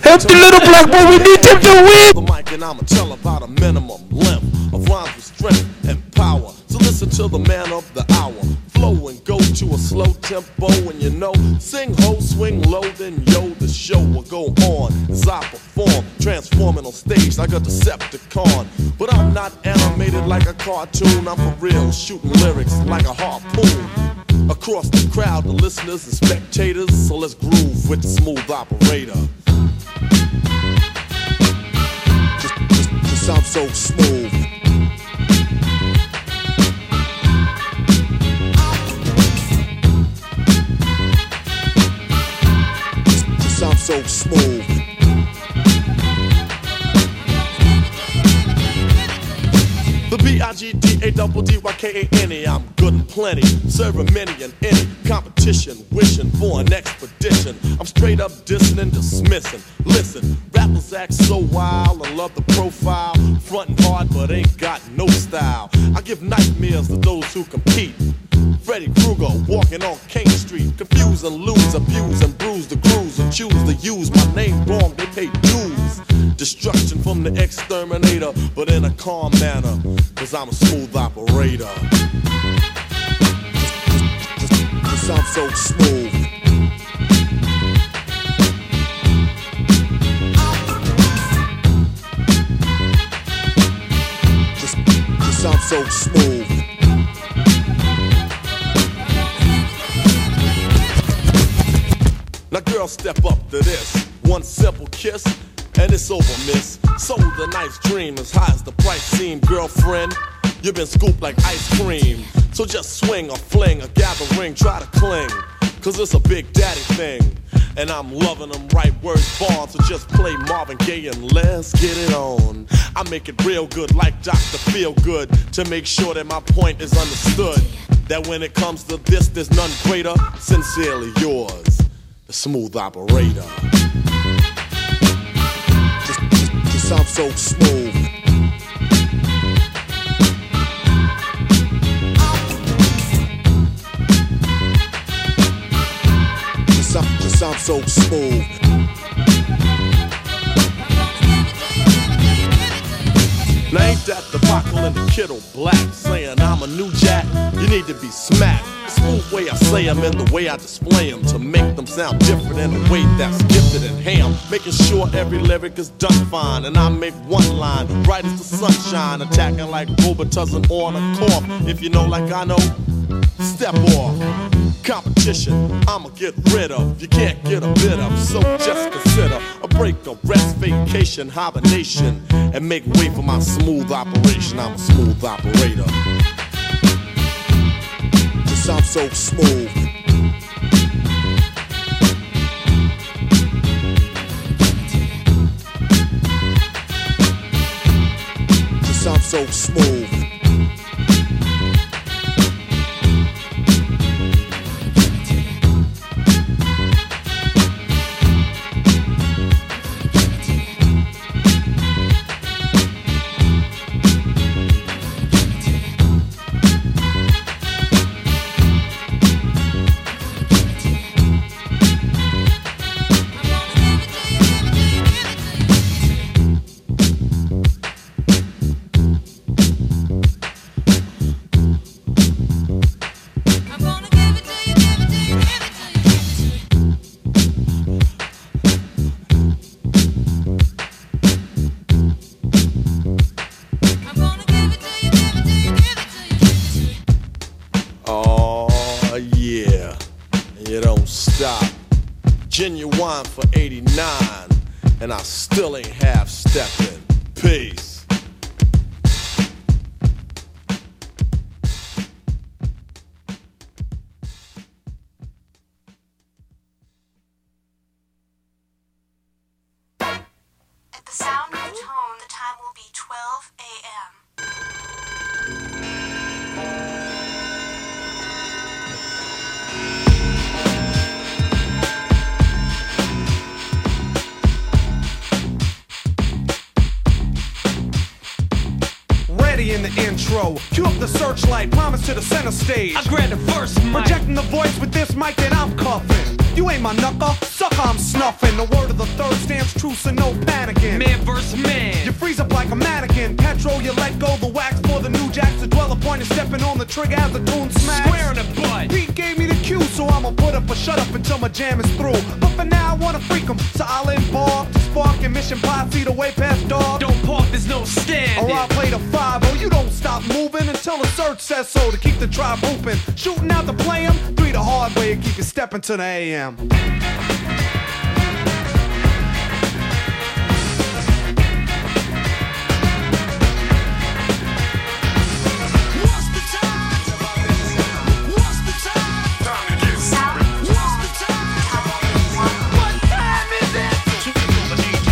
Help the little black boy. We need him to win. the mic and I'ma tell about a minimum length of rhymes with strength and power. So listen to the man of the hour. Flow and go to a slow tempo and you know, sing ho, swing low, then yo, the show will go on as I perform, transforming on stage like a Decepticon. But I'm not animated like a cartoon, I'm for real, shooting lyrics like a harpoon. Across the crowd, the listeners and spectators, so let's groove with the smooth operator. just, just, just sound so smooth. Sound so smooth. The B-I-G-D-A-double-D-Y-K-A-N-E I'm good and plenty, serving many and any competition, wishing for an expedition. I'm straight up dissing and dismissing. Listen, rappers act so wild, I love the profile, frontin' hard but ain't got no style. I give nightmares to those who compete. Freddy Krueger walking on King Street, confuse and lose, abuse and bruise the crews and choose to use my name wrong, they pay dues. Destruction from the exterminator, but in a calm manner, cause I'm a smooth operator. Cause I'm so smooth. Cause I'm so smooth. Now, girl, step up to this. One simple kiss, and it's over, miss. Sold a nice dream as high as the price seemed, girlfriend. You've been scooped like ice cream. So just swing or fling or gather ring, try to cling. Cause it's a big daddy thing. And I'm loving them right words born. So just play Marvin Gaye and let's get it on. I make it real good like Dr. Feel Good to make sure that my point is understood. That when it comes to this, there's none greater. Sincerely yours, the smooth operator. Just, just, just I'm so smooth. Just, just I'm so smooth. Now ain't that the Bockel and the Kittle Black saying I'm a new jack? You need to be smacked. Smooth way I say 'em and the way I display 'em to make them sound different in a way that's gifted and ham. Making sure every lyric is done fine, and I make one line right as the sunshine, attacking like Robitussin on a cough. If you know like I know, step off. Competition, I'ma get rid of. You can't get a bit of, so just consider a break, a rest, vacation, hibernation, and make way for my smooth operation. I'm a smooth operator. Cause I'm so smooth. Cause I'm so smooth. Keep you stepping to the AM.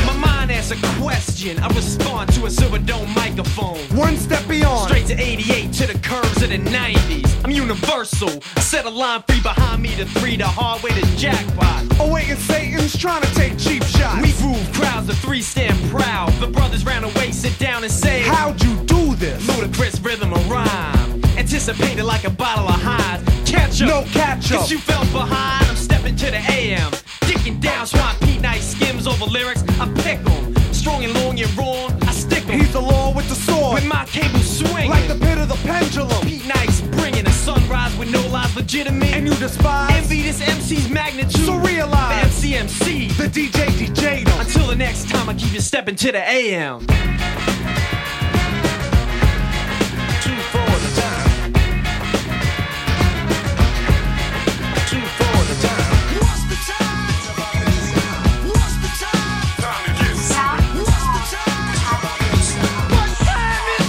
My mind asks a question. I respond to a silver dome microphone. One step beyond. Straight to 88 to the curves of the 90s. Universal. Set a line free behind me to three, the hard way to jackpot. Awaiting Satan's trying to take cheap shots. We groove crowds of three stand proud. The brothers round away sit down and say, How'd you do this? Ludicrous rhythm of rhyme. Anticipated like a bottle of highs. Catch up. No catch up. Cause you fell behind. I'm stepping to the AM. Dicking down swamp Pete night skims over lyrics, I pick 'em. Strong and long and wrong, I stick 'em. He's the law with the sword. With my cable swing. Like the pit of the pendulum. Sunrise with lies legitimate. And you despise. Envy this MC's magnitude. So realize. The MCMC. The DJ DJ'd 'em. Until the next time I keep you stepping to the AM. Two for the time. Two for the time. What's the time? What's the time? Time to get Sound What's the time? What time is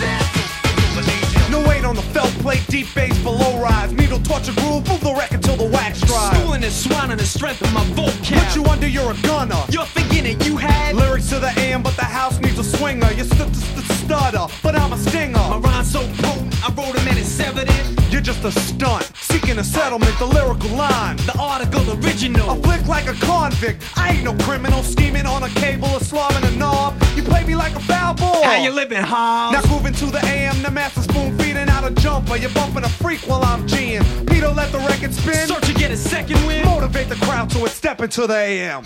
it? No weight on the felt plate, deep bass below rise. Torture groove, move the record till the wax dries. Schooling is swine on the strength of my vocab. Put you under, you're a gunner. You're thinking you had Lyrics to the AM, but the house needs a swinger. You st- st- st- stutter, but I'm a stinger. my rhymes so potent. I wrote them and it's evident. You're just a stunt, seeking a settlement, the lyrical line. The article original. A flick like a convict. I ain't no criminal scheming on a cable or slamming a knob. You play me like a foul ball. How you living, Hobbs? Now grooving to the AM, the master spoon feeding out a jumper. You're bumping a freak while I'm G'ing. Peter, let the record spin. Serch to get a second win. Motivate the crowd so it's stepping to the AM.